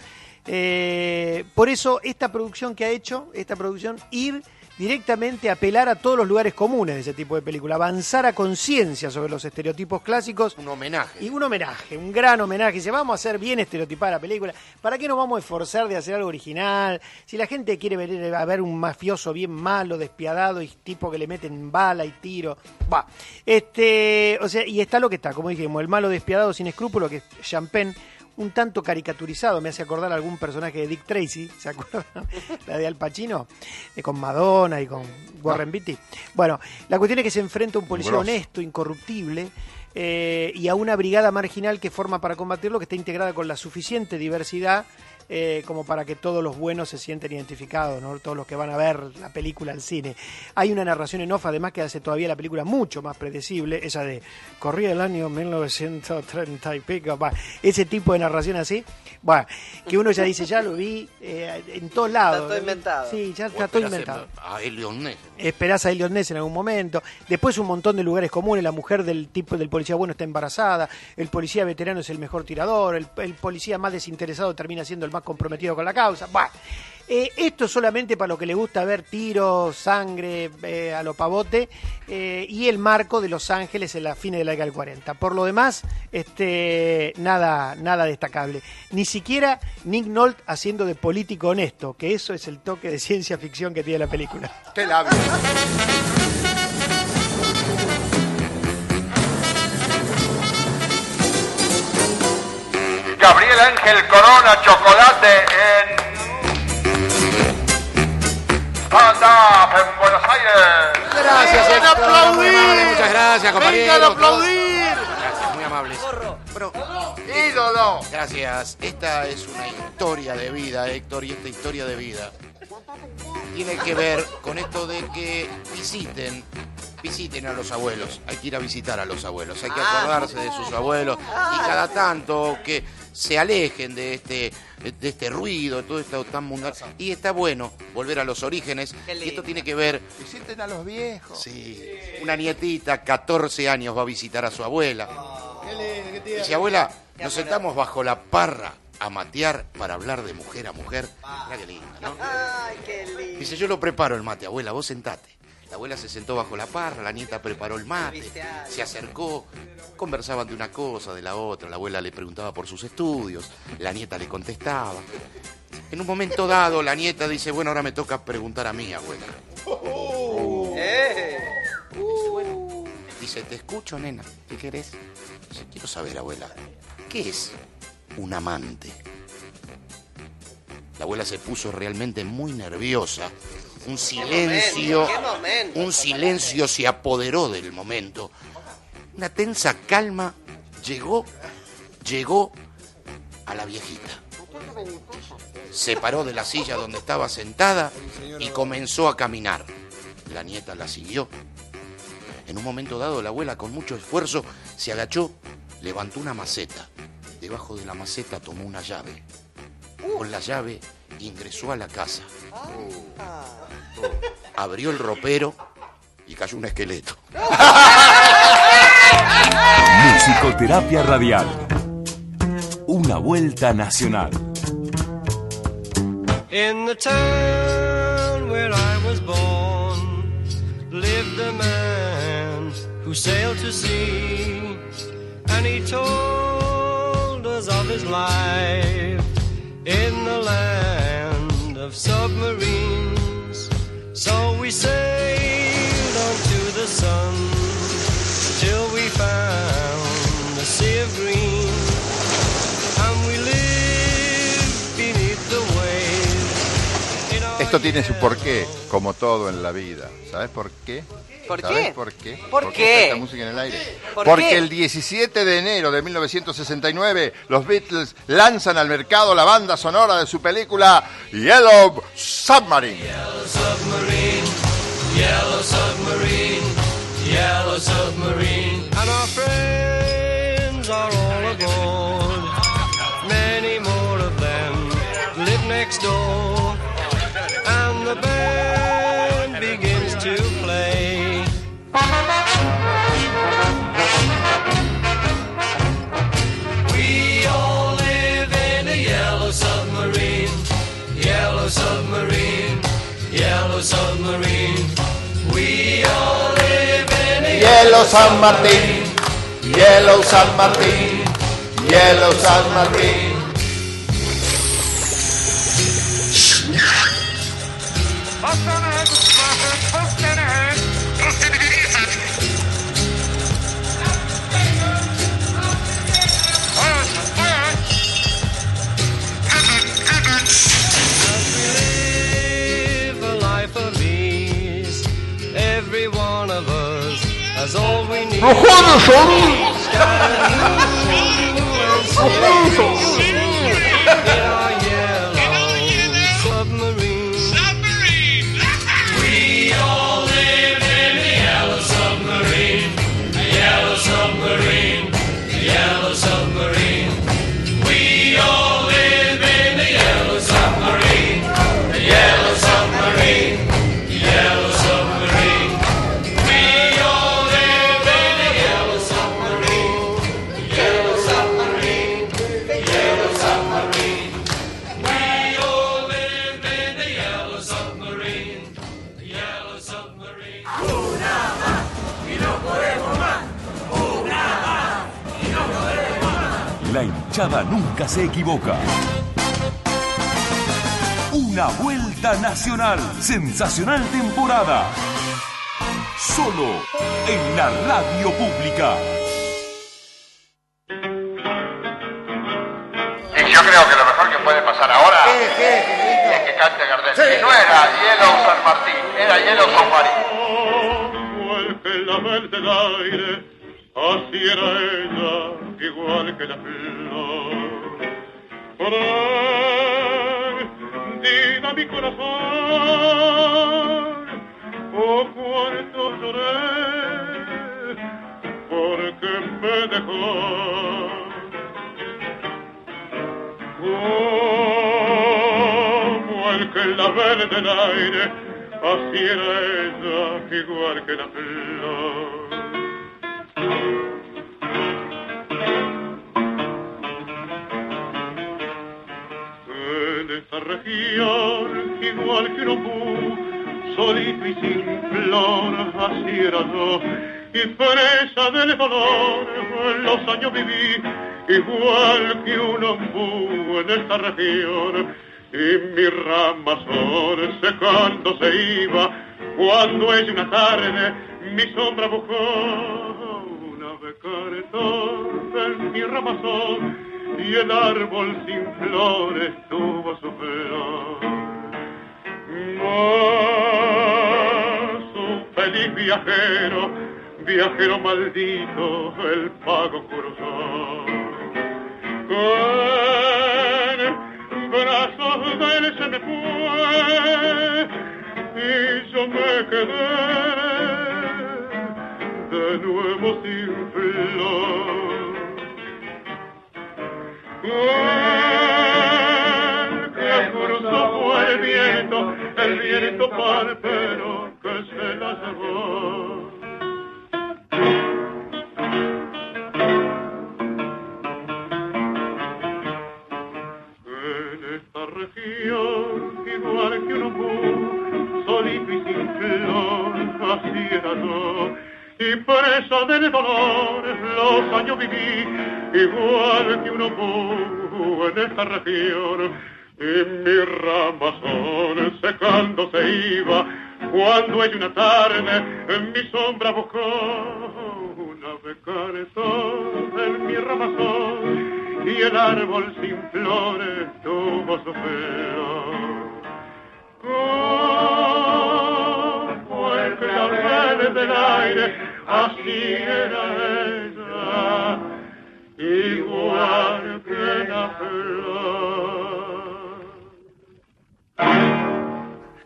Eh, por eso esta producción que ha hecho, esta producción, ir directamente a apelar a todos los lugares comunes de ese tipo de película, avanzar a conciencia sobre los estereotipos clásicos. Un homenaje. Y un homenaje, un gran homenaje. Dice, vamos a hacer bien estereotipada la película. ¿Para qué nos vamos a esforzar de hacer algo original? Si la gente quiere ver a ver un mafioso bien malo, despiadado y tipo que le meten bala y tiro. Va. Este, o sea, y está lo que está, como dijimos, el malo despiadado sin escrúpulo, que es Champagne, un tanto caricaturizado, me hace acordar a algún personaje de Dick Tracy, ¿se acuerdan? *laughs* La de Al Pacino, eh, con Madonna y con Warren Beatty. Bueno, la cuestión es que se enfrenta a un policía honesto, incorruptible, eh, y a una brigada marginal que forma para combatirlo, que está integrada con la suficiente diversidad eh, como para que todos los buenos se sienten identificados, ¿no? todos los que van a ver la película al cine. Hay una narración en off, además, que hace todavía la película mucho más predecible, esa de corría el año 1930 y pico, bah, ese tipo de narración así, bueno, que uno ya dice, ya lo vi eh, en todos lados. Está todo inventado. Sí, ya está todo inventado A Ness. Esperás a Elliot Ness en algún momento, después un montón de lugares comunes, la mujer del tipo del policía bueno está embarazada, el policía veterano es el mejor tirador, el, policía más desinteresado termina siendo el más comprometido con la causa. Bah, eh, esto es solamente para lo que le gusta ver tiros, sangre, eh, a lo pavote, eh, y el marco de Los Ángeles en la fines de la década del 40. Por lo demás, este, nada, nada destacable. Ni siquiera Nick Nolte haciendo de político honesto, que eso es el toque de ciencia ficción que tiene la película. ¡Qué labio! Gabriel Ángel Corona, chocolate en. Stand up en Buenos Aires. Gracias, ¡Vengan a aplaudir! Muchas gracias, compañeros. ¡Vengan a aplaudir! Gracias, muy amables. Bueno, ¡Ídolo! Gracias. Esta es una historia de vida, Héctor, y esta historia de vida tiene que ver con esto de que visiten, visiten a los abuelos. Hay que ir a visitar a los abuelos, hay que Ah. acordarse de sus abuelos y cada tanto que se alejen de este de este ruido, de todo esto tan mundano. Y está bueno volver a los orígenes. Y esto tiene que ver Visiten a los viejos. Sí. Una nietita, 14 años, va a visitar a su abuela. Dice, abuela, nos sentamos bajo la parra a matear para hablar de mujer a mujer. Mira qué linda, ¿no? Ay, qué lindo. Dice, yo lo preparo el mate, abuela, vos sentate. La abuela se sentó bajo la parra, la nieta preparó el mate, se acercó, conversaban de una cosa, de la otra, la abuela le preguntaba por sus estudios, la nieta le contestaba. En un momento dado, la nieta dice, bueno, ahora me toca preguntar a mí, abuela. Eh. Dice, te escucho, nena. ¿Qué querés? Dice, quiero saber, abuela, ¿qué es un amante? La abuela se puso realmente muy nerviosa. Un silencio, un silencio se apoderó del momento. Una tensa calma llegó, llegó a la viejita. Se paró de la silla donde estaba sentada y comenzó a caminar. La nieta la siguió. En un momento dado, la abuela, con mucho esfuerzo, se agachó, levantó una maceta. Debajo de la maceta tomó una llave. Con la llave ingresó a la casa. Abrió el ropero y cayó un esqueleto. Musicoterapia radial. Una vuelta nacional. In the town where I was born lived a man who sailed to sea, and he told us of his life in the land of submarines. So we sailed on to the sun till we found the sea of green, and we lived beneath the waves. Esto tiene su porqué, como todo en la vida. ¿Sabes por qué? ¿Por ¿Sabes qué? por qué? ¿Por ¿Por qué? esta música en el aire? ¿Por Porque qué? el 17 de enero de 1969 los Beatles lanzan al mercado la banda sonora de su película Yellow Submarine. submarine, yellow submarine, yellow submarine. And our friends are all aboard. Many more of them live next door. Yellow San Martín, Yellow San Martín, Yellow San Martín. All we need. ¡No jodas, Saúl! In hinchada nunca se equivoca. Una vuelta nacional. Sensacional temporada. Solo en la radio pública. Y yo creo que lo mejor que puede pasar ahora es que cante Gardel. Y no era Yellow San Martín, era Yellow San Martín. Así era ella, igual que la flor. Prendida mi corazón, oh cuánto lloré, porque me dejó. Como el que la verde del aire, así era ella, igual que la flor. En esta región, igual que un ombú, solito y sin flor, así era yo, y presa del dolor, los años viví, igual que un ombú en esta región, y mi ramazón secando se iba, cuando es una tarde, mi sombra buscó becaretón en mi ramazón, y el árbol sin flores tuvo su flor. Mas un feliz viajero, viajero maldito, el pago cruzó. Con brazos de él se me fue y yo me quedé de nuevo sin flor. El que cruzó fue el viento, el viento palpero que se la llevó. En esta región, igual que un ombú, solito y sin flor, así era yo. Y presa del dolor, los años viví, igual que un ombú en esta región. Y mi ramazón secando se iba, cuando ella una tarde en mi sombra buscó una becaretón en mi ramazón y el árbol sin flores tuvo su flor. Como el del aire, así era ella, igual que la flor.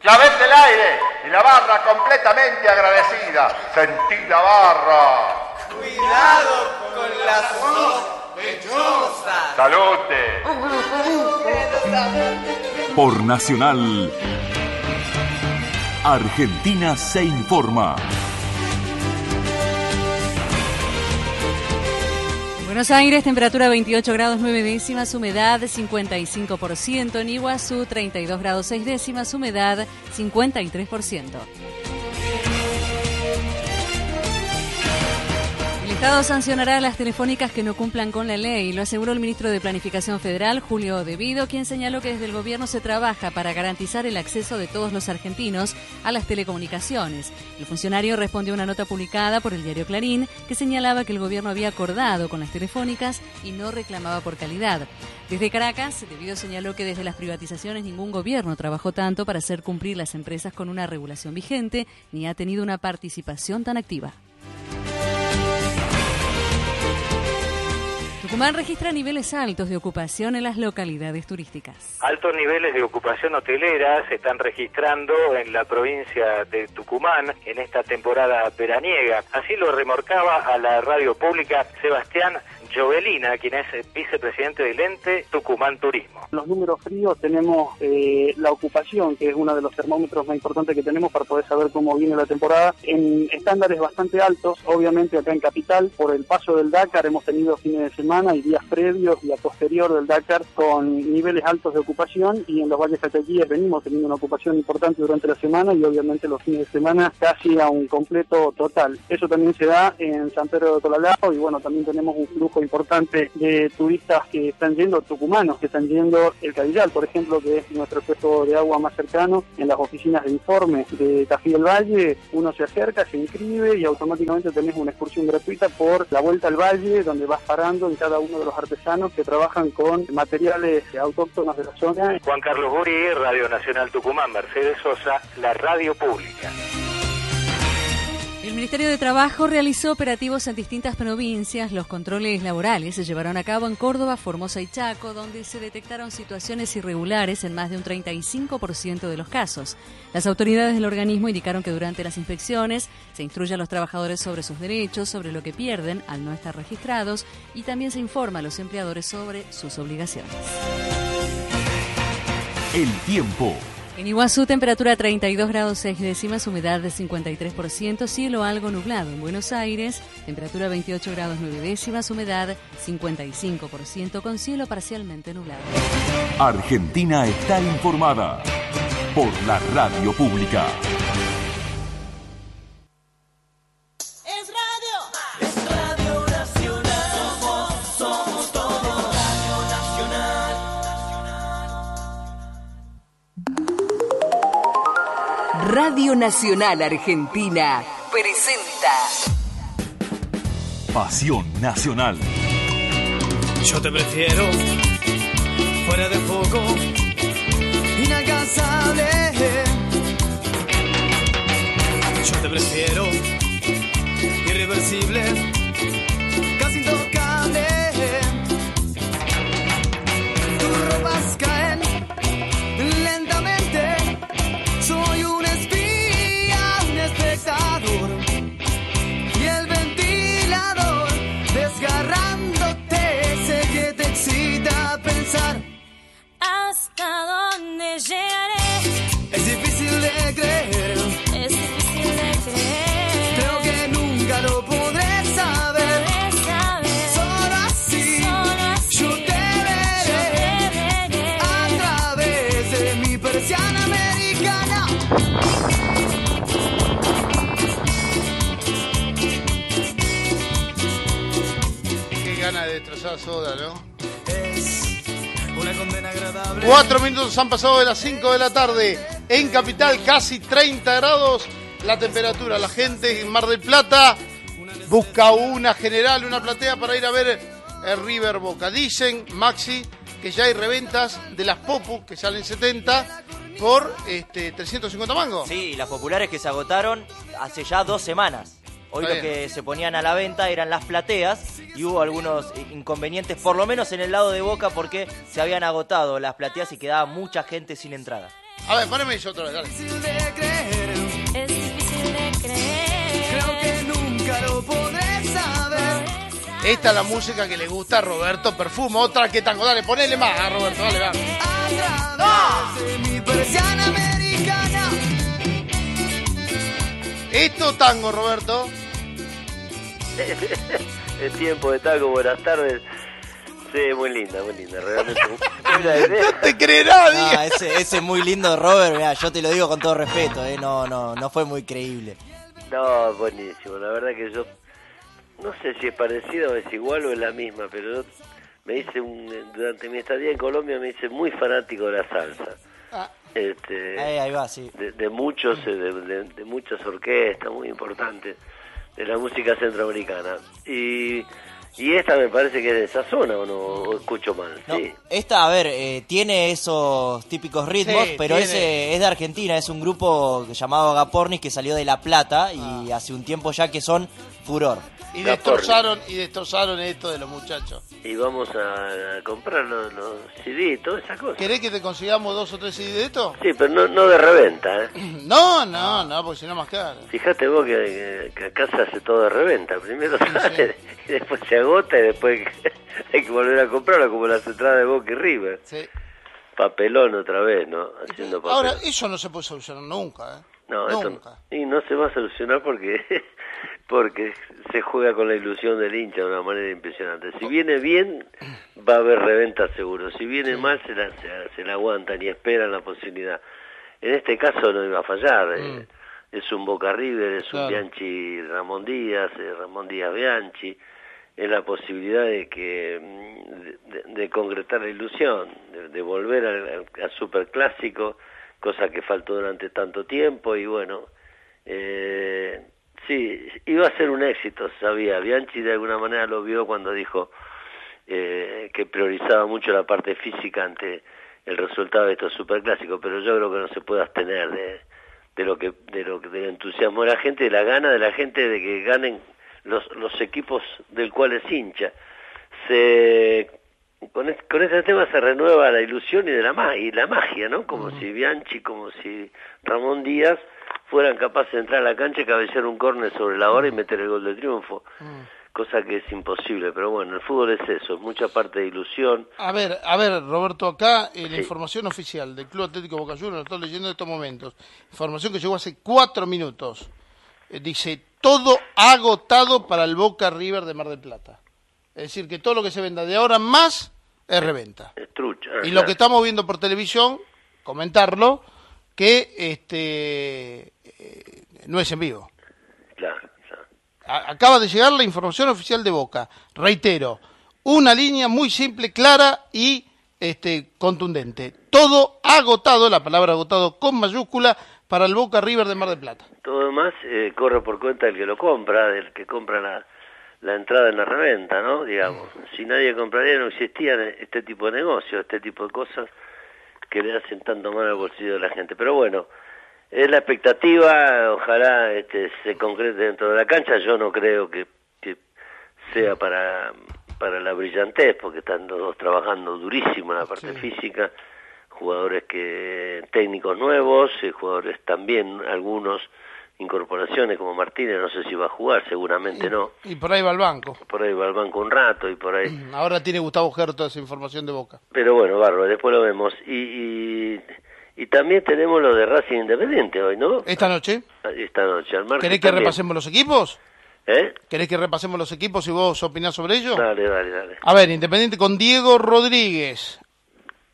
Clavel del aire y la barra completamente agradecida. Sentí la barra. Cuidado con las sospechosas. Salute. Por Nacional, Argentina se informa. Buenos Aires, temperatura 28 grados 9 décimas, humedad 55%. En Iguazú, 32 grados 6 décimas, humedad 53%. Estado sancionará a las telefónicas que no cumplan con la ley, lo aseguró el ministro de Planificación Federal, Julio Devido, quien señaló que desde el gobierno se trabaja para garantizar el acceso de todos los argentinos a las telecomunicaciones. El funcionario respondió a una nota publicada por el diario Clarín que señalaba que el gobierno había acordado con las telefónicas y no reclamaba por calidad. Desde Caracas, Devido señaló que desde las privatizaciones ningún gobierno trabajó tanto para hacer cumplir las empresas con una regulación vigente ni ha tenido una participación tan activa. Tucumán registra niveles altos de ocupación en las localidades turísticas. Altos niveles de ocupación hotelera se están registrando en la provincia de Tucumán en esta temporada veraniega. Así lo remorcaba a la radio pública Sebastián Jovelina, quien es vicepresidente del ente Tucumán Turismo. Los números fríos tenemos eh, la ocupación, que es uno de los termómetros más importantes que tenemos para poder saber cómo viene la temporada, en estándares bastante altos, obviamente acá en Capital, por el paso del Dakar hemos tenido fines de semana y días previos y a posterior del Dakar con niveles altos de ocupación y en los valles catequíes venimos teniendo una ocupación importante durante la semana y obviamente los fines de semana casi a un completo total. Eso también se da en San Pedro de Tolalao y bueno, también tenemos un flujo importante de turistas que están yendo, tucumanos que están yendo el Cadillal, por ejemplo, que es nuestro puesto de agua más cercano, en las oficinas de informe de Tafí del Valle, uno se acerca, se inscribe y automáticamente tenés una excursión gratuita por la vuelta al valle, donde vas parando en cada uno de los artesanos que trabajan con materiales autóctonos de la zona. Juan Carlos Buri, Radio Nacional Tucumán, Mercedes Sosa, la radio pública. El Ministerio de Trabajo realizó operativos en distintas provincias. Los controles laborales se llevaron a cabo en Córdoba, Formosa y Chaco, donde se detectaron situaciones irregulares en más de un 35% de los casos. Las autoridades del organismo indicaron que durante las inspecciones se instruye a los trabajadores sobre sus derechos, sobre lo que pierden al no estar registrados y también se informa a los empleadores sobre sus obligaciones. El tiempo. En Iguazú, temperatura 32 grados 6 décimas, humedad de 53%, cielo algo nublado. En Buenos Aires, temperatura 28 grados 9 décimas, humedad 55%, con cielo parcialmente nublado. Argentina está informada por la radio pública. Radio Nacional Argentina presenta Pasión nacional. Yo te prefiero fuera de foco, inalcanzable. Yo te prefiero irreversible, ¿Hasta dónde llegaré? Es difícil de creer, Es difícil de creer. creo que nunca lo podré saber. Solo así, yo te veré a través de mi persiana americana. Qué gana de destrozar soda, ¿no? Cuatro minutos han pasado de las 5 de la tarde. En Capital, casi 30 grados la temperatura. La gente en Mar del Plata busca una general, una platea para ir a ver el River Boca. Dicen, Maxi, que ya hay reventas de las Popu, que salen 70, por este, 350 mangos. Sí, las populares que se agotaron hace ya dos semanas. Hoy Está lo bien. que se ponían a la venta eran las plateas y hubo algunos inconvenientes, por lo menos en el lado de Boca, porque se habían agotado las plateas y quedaba mucha gente sin entrada. A ver, poneme eso otra vez, dale. Es difícil de creer. Creo que nunca lo podré saber. Esta es la música que le gusta a Roberto Perfumo. Otra que tango. Dale, ponele más a Roberto, dale, va. A través de mi persiana americana. Esto tango, Roberto. *laughs* El tiempo de taco, buenas tardes. Sí, muy linda, muy linda, realmente. *laughs* No te cree nadie. Ah, ese, ese muy lindo Robert, mirá, yo te lo digo con todo respeto, eh, no, no, no fue muy creíble. No, buenísimo. La verdad que yo no sé si es parecido o es igual o es la misma, pero yo me hice un, durante mi estadía en Colombia me hice muy fanático de la salsa. Ah. Este, Ahí, ahí va, sí. de, de muchos eh, de, de- de muchas orquestas muy importantes de la música centroamericana. Y y esta me parece que es de esa zona o no o escucho mal No, sí. Esta, a ver, eh, tiene esos típicos ritmos, Sí, pero tiene. ese es de Argentina, es un grupo llamado Agapornis que salió de La Plata y hace un tiempo ya que son furor. Y destrozaron, y destrozaron esto de los muchachos. y vamos a, comprar los, los CD toda esa cosa ¿Querés que te consigamos dos o tres CD de esto? sí pero no, no de reventa ¿eh? *clears throat* No, no, no, porque si no más caro. Fíjate vos que, que acá se hace todo de reventa. Primero *laughs* sale y después se agota y después *laughs* hay que volver a comprarlo como las entradas de Boca y River. Sí. Papelón otra vez, ¿no? Haciendo papel. Ahora, eso no se puede solucionar nunca, ¿eh? no, nunca. Y no se va a solucionar porque *laughs* porque se juega con la ilusión del hincha de una manera impresionante. Si viene bien, va a haber reventa seguro. Si viene mal, se la, se, se la aguantan y esperan la posibilidad. En este caso no iba a fallar. eh. Es un Boca River, es un. Bianchi Ramón Díaz, eh, Ramón Díaz Bianchi. Es la posibilidad de que mm, de, de- de concretar la ilusión, de, de volver al, al, al superclásico, cosa que faltó durante tanto tiempo y bueno, eh, sí, iba a ser un éxito, sabía. Bianchi de alguna manera lo vio cuando dijo eh, que priorizaba mucho la parte física ante el resultado de estos superclásicos, pero yo creo que no se puede abstener de, de lo que de lo que del entusiasmo de la gente, de la gana de la gente de que ganen los los equipos del cual es hincha. Se con, es- con este tema se renueva la ilusión y de la y la magia, ¿no? Como si Bianchi, como si Ramón Díaz fueran capaces de entrar a la cancha, cabecear un córner sobre la hora y meter el gol de triunfo. Cosa que es imposible, pero bueno, el fútbol es eso, es mucha parte de ilusión. A ver, a ver, Roberto, acá eh, la información oficial del Club Atlético Boca Juniors, lo estoy leyendo en estos momentos. Información que llegó hace cuatro minutos. Eh, dice, todo agotado para el Boca River de Mar del Plata. Es decir, que todo lo que se venda de ahora más es reventa. Es trucha. Y lo que estamos viendo por televisión, comentarlo, que este eh, no es en vivo. Claro, A- Acaba de llegar la información oficial de Boca. Reitero, una línea muy simple, clara y este contundente. Todo agotado, la palabra agotado con mayúscula, para el Boca River de Mar del Plata. Todo lo demás eh, corre por cuenta del que lo compra, del que compra la, la entrada en la reventa, ¿no? Digamos, si nadie compraría no existía este tipo de negocio, este tipo de cosas que le hacen tanto mal al bolsillo de la gente. Pero bueno, es la expectativa, ojalá este, se concrete dentro de la cancha, yo no creo que, que sea para, para la brillantez, porque están los dos trabajando durísimo en la parte física, jugadores que técnicos nuevos, eh, jugadores también algunos incorporaciones como Martínez, no sé si va a jugar, seguramente no. Y por ahí va al banco. Por ahí va al banco un rato y por ahí. *clears throat* Ahora tiene Gustavo Ger toda esa información de Boca. Pero bueno, bárbaro, después lo vemos. Y, y, y también tenemos lo de Racing Independiente hoy, ¿no? Esta noche. Esta noche, al margen ¿Querés que también. repasemos los equipos? ¿Eh? ¿Querés que repasemos los equipos y vos opinás sobre ello? Dale, dale, dale. A ver, Independiente con Diego Rodríguez,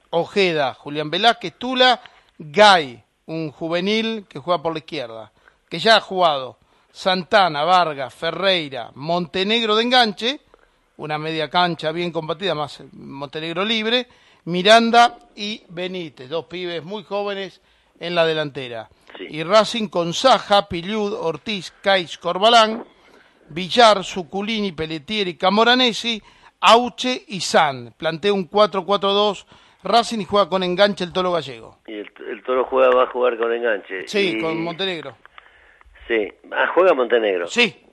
Ojeda, Julián Velázquez, Tula, Gay, un juvenil que juega por la izquierda, que ya ha jugado, Santana, Vargas, Ferreira, Montenegro de enganche, una media cancha bien combatida, más Montenegro libre, Miranda y Benítez, dos pibes muy jóvenes en la delantera. Y Racing con Saja, Pillud, Ortiz, Cais, Corbalán, Villar, Suculini, Pelletieri, Camoranesi, Auche y San. Plantea un 4-4-2. Racing y juega con enganche el Tolo Gallego. Y el, el Toro juega, va a jugar con enganche. Sí, Y- con Montenegro. Sí, ah, juega Montenegro. Sí.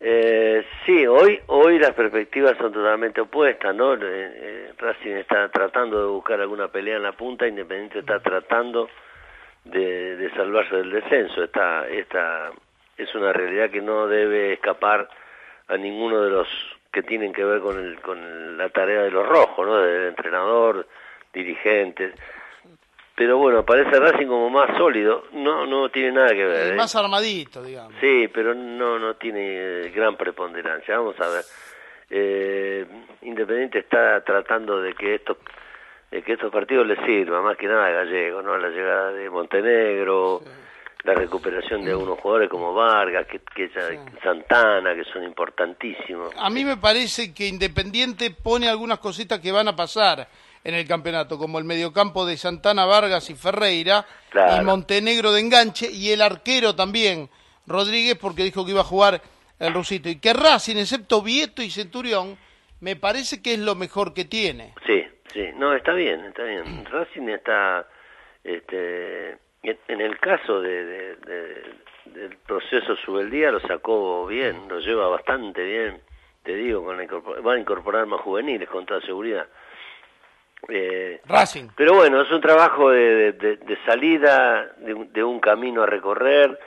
Eh, sí, hoy hoy las perspectivas son totalmente opuestas, ¿no? Eh, eh, Racing está tratando de buscar alguna pelea en la punta, Independiente está tratando de, de salvarse del descenso. Esta, esta es una realidad que no debe escapar a ninguno de los que tienen que ver con, el, con la tarea de los rojos, ¿no? Del entrenador, dirigentes. Pero bueno, parece Racing como más sólido. No, no tiene nada que ver. ¿eh? Más armadito, digamos. Sí, pero no no tiene eh, gran preponderancia. Vamos a ver. Eh, Independiente está tratando de que estos de que estos partidos le sirvan, más que nada a Gallego, ¿no? La llegada de Montenegro, la recuperación de algunos jugadores como Vargas, que, que ya- Santana, que son importantísimos. A mí me parece que Independiente pone algunas cositas que van a pasar en el campeonato, como el mediocampo de Santana, Vargas y Ferreira, Claro. y Montenegro de enganche, y el arquero también, Rodríguez, porque dijo que iba a jugar el Rusito. Y que Racing, excepto Vieto y Centurión, me parece que es lo mejor que tiene. Sí, sí, no, está bien, está bien. Racing está, este, en el caso de, de- de- del proceso Subeldía lo sacó bien, lo lleva bastante bien, te digo, con la incorpor- va a incorporar más juveniles con toda seguridad. Eh, Racing. pero bueno, es un trabajo de, de- salida, de, un- de un camino a recorrer.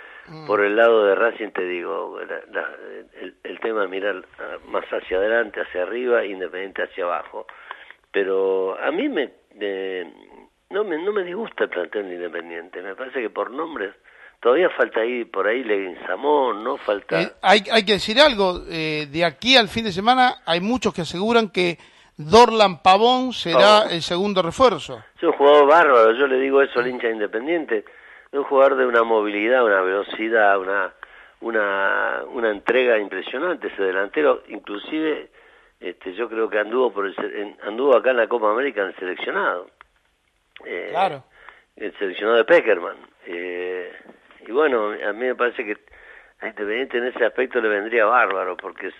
Por el lado de Racing, te digo, la- la- el, el tema es mirar más hacia adelante, hacia arriba, independiente hacia abajo. Pero a mí me, me- no, me no me disgusta el plantel de Independiente. Me parece que por nombres todavía falta ahí por ahí Leguizamón, ¿no? Falta... Eh, hay, hay que decir algo, eh, de aquí al fin de semana hay muchos que aseguran que Dorlan Pavón será Pavón. el segundo refuerzo. Es un jugador bárbaro, yo le digo eso al hincha independiente. Es un jugador de una movilidad, una velocidad, una, una, una entrega impresionante. Ese delantero, inclusive, este, yo creo que anduvo, por el, anduvo acá en la Copa América en el seleccionado. Eh, Claro. El seleccionado de Peckerman. Eh, y bueno, a mí me parece que a Independiente en ese aspecto le vendría bárbaro, porque es,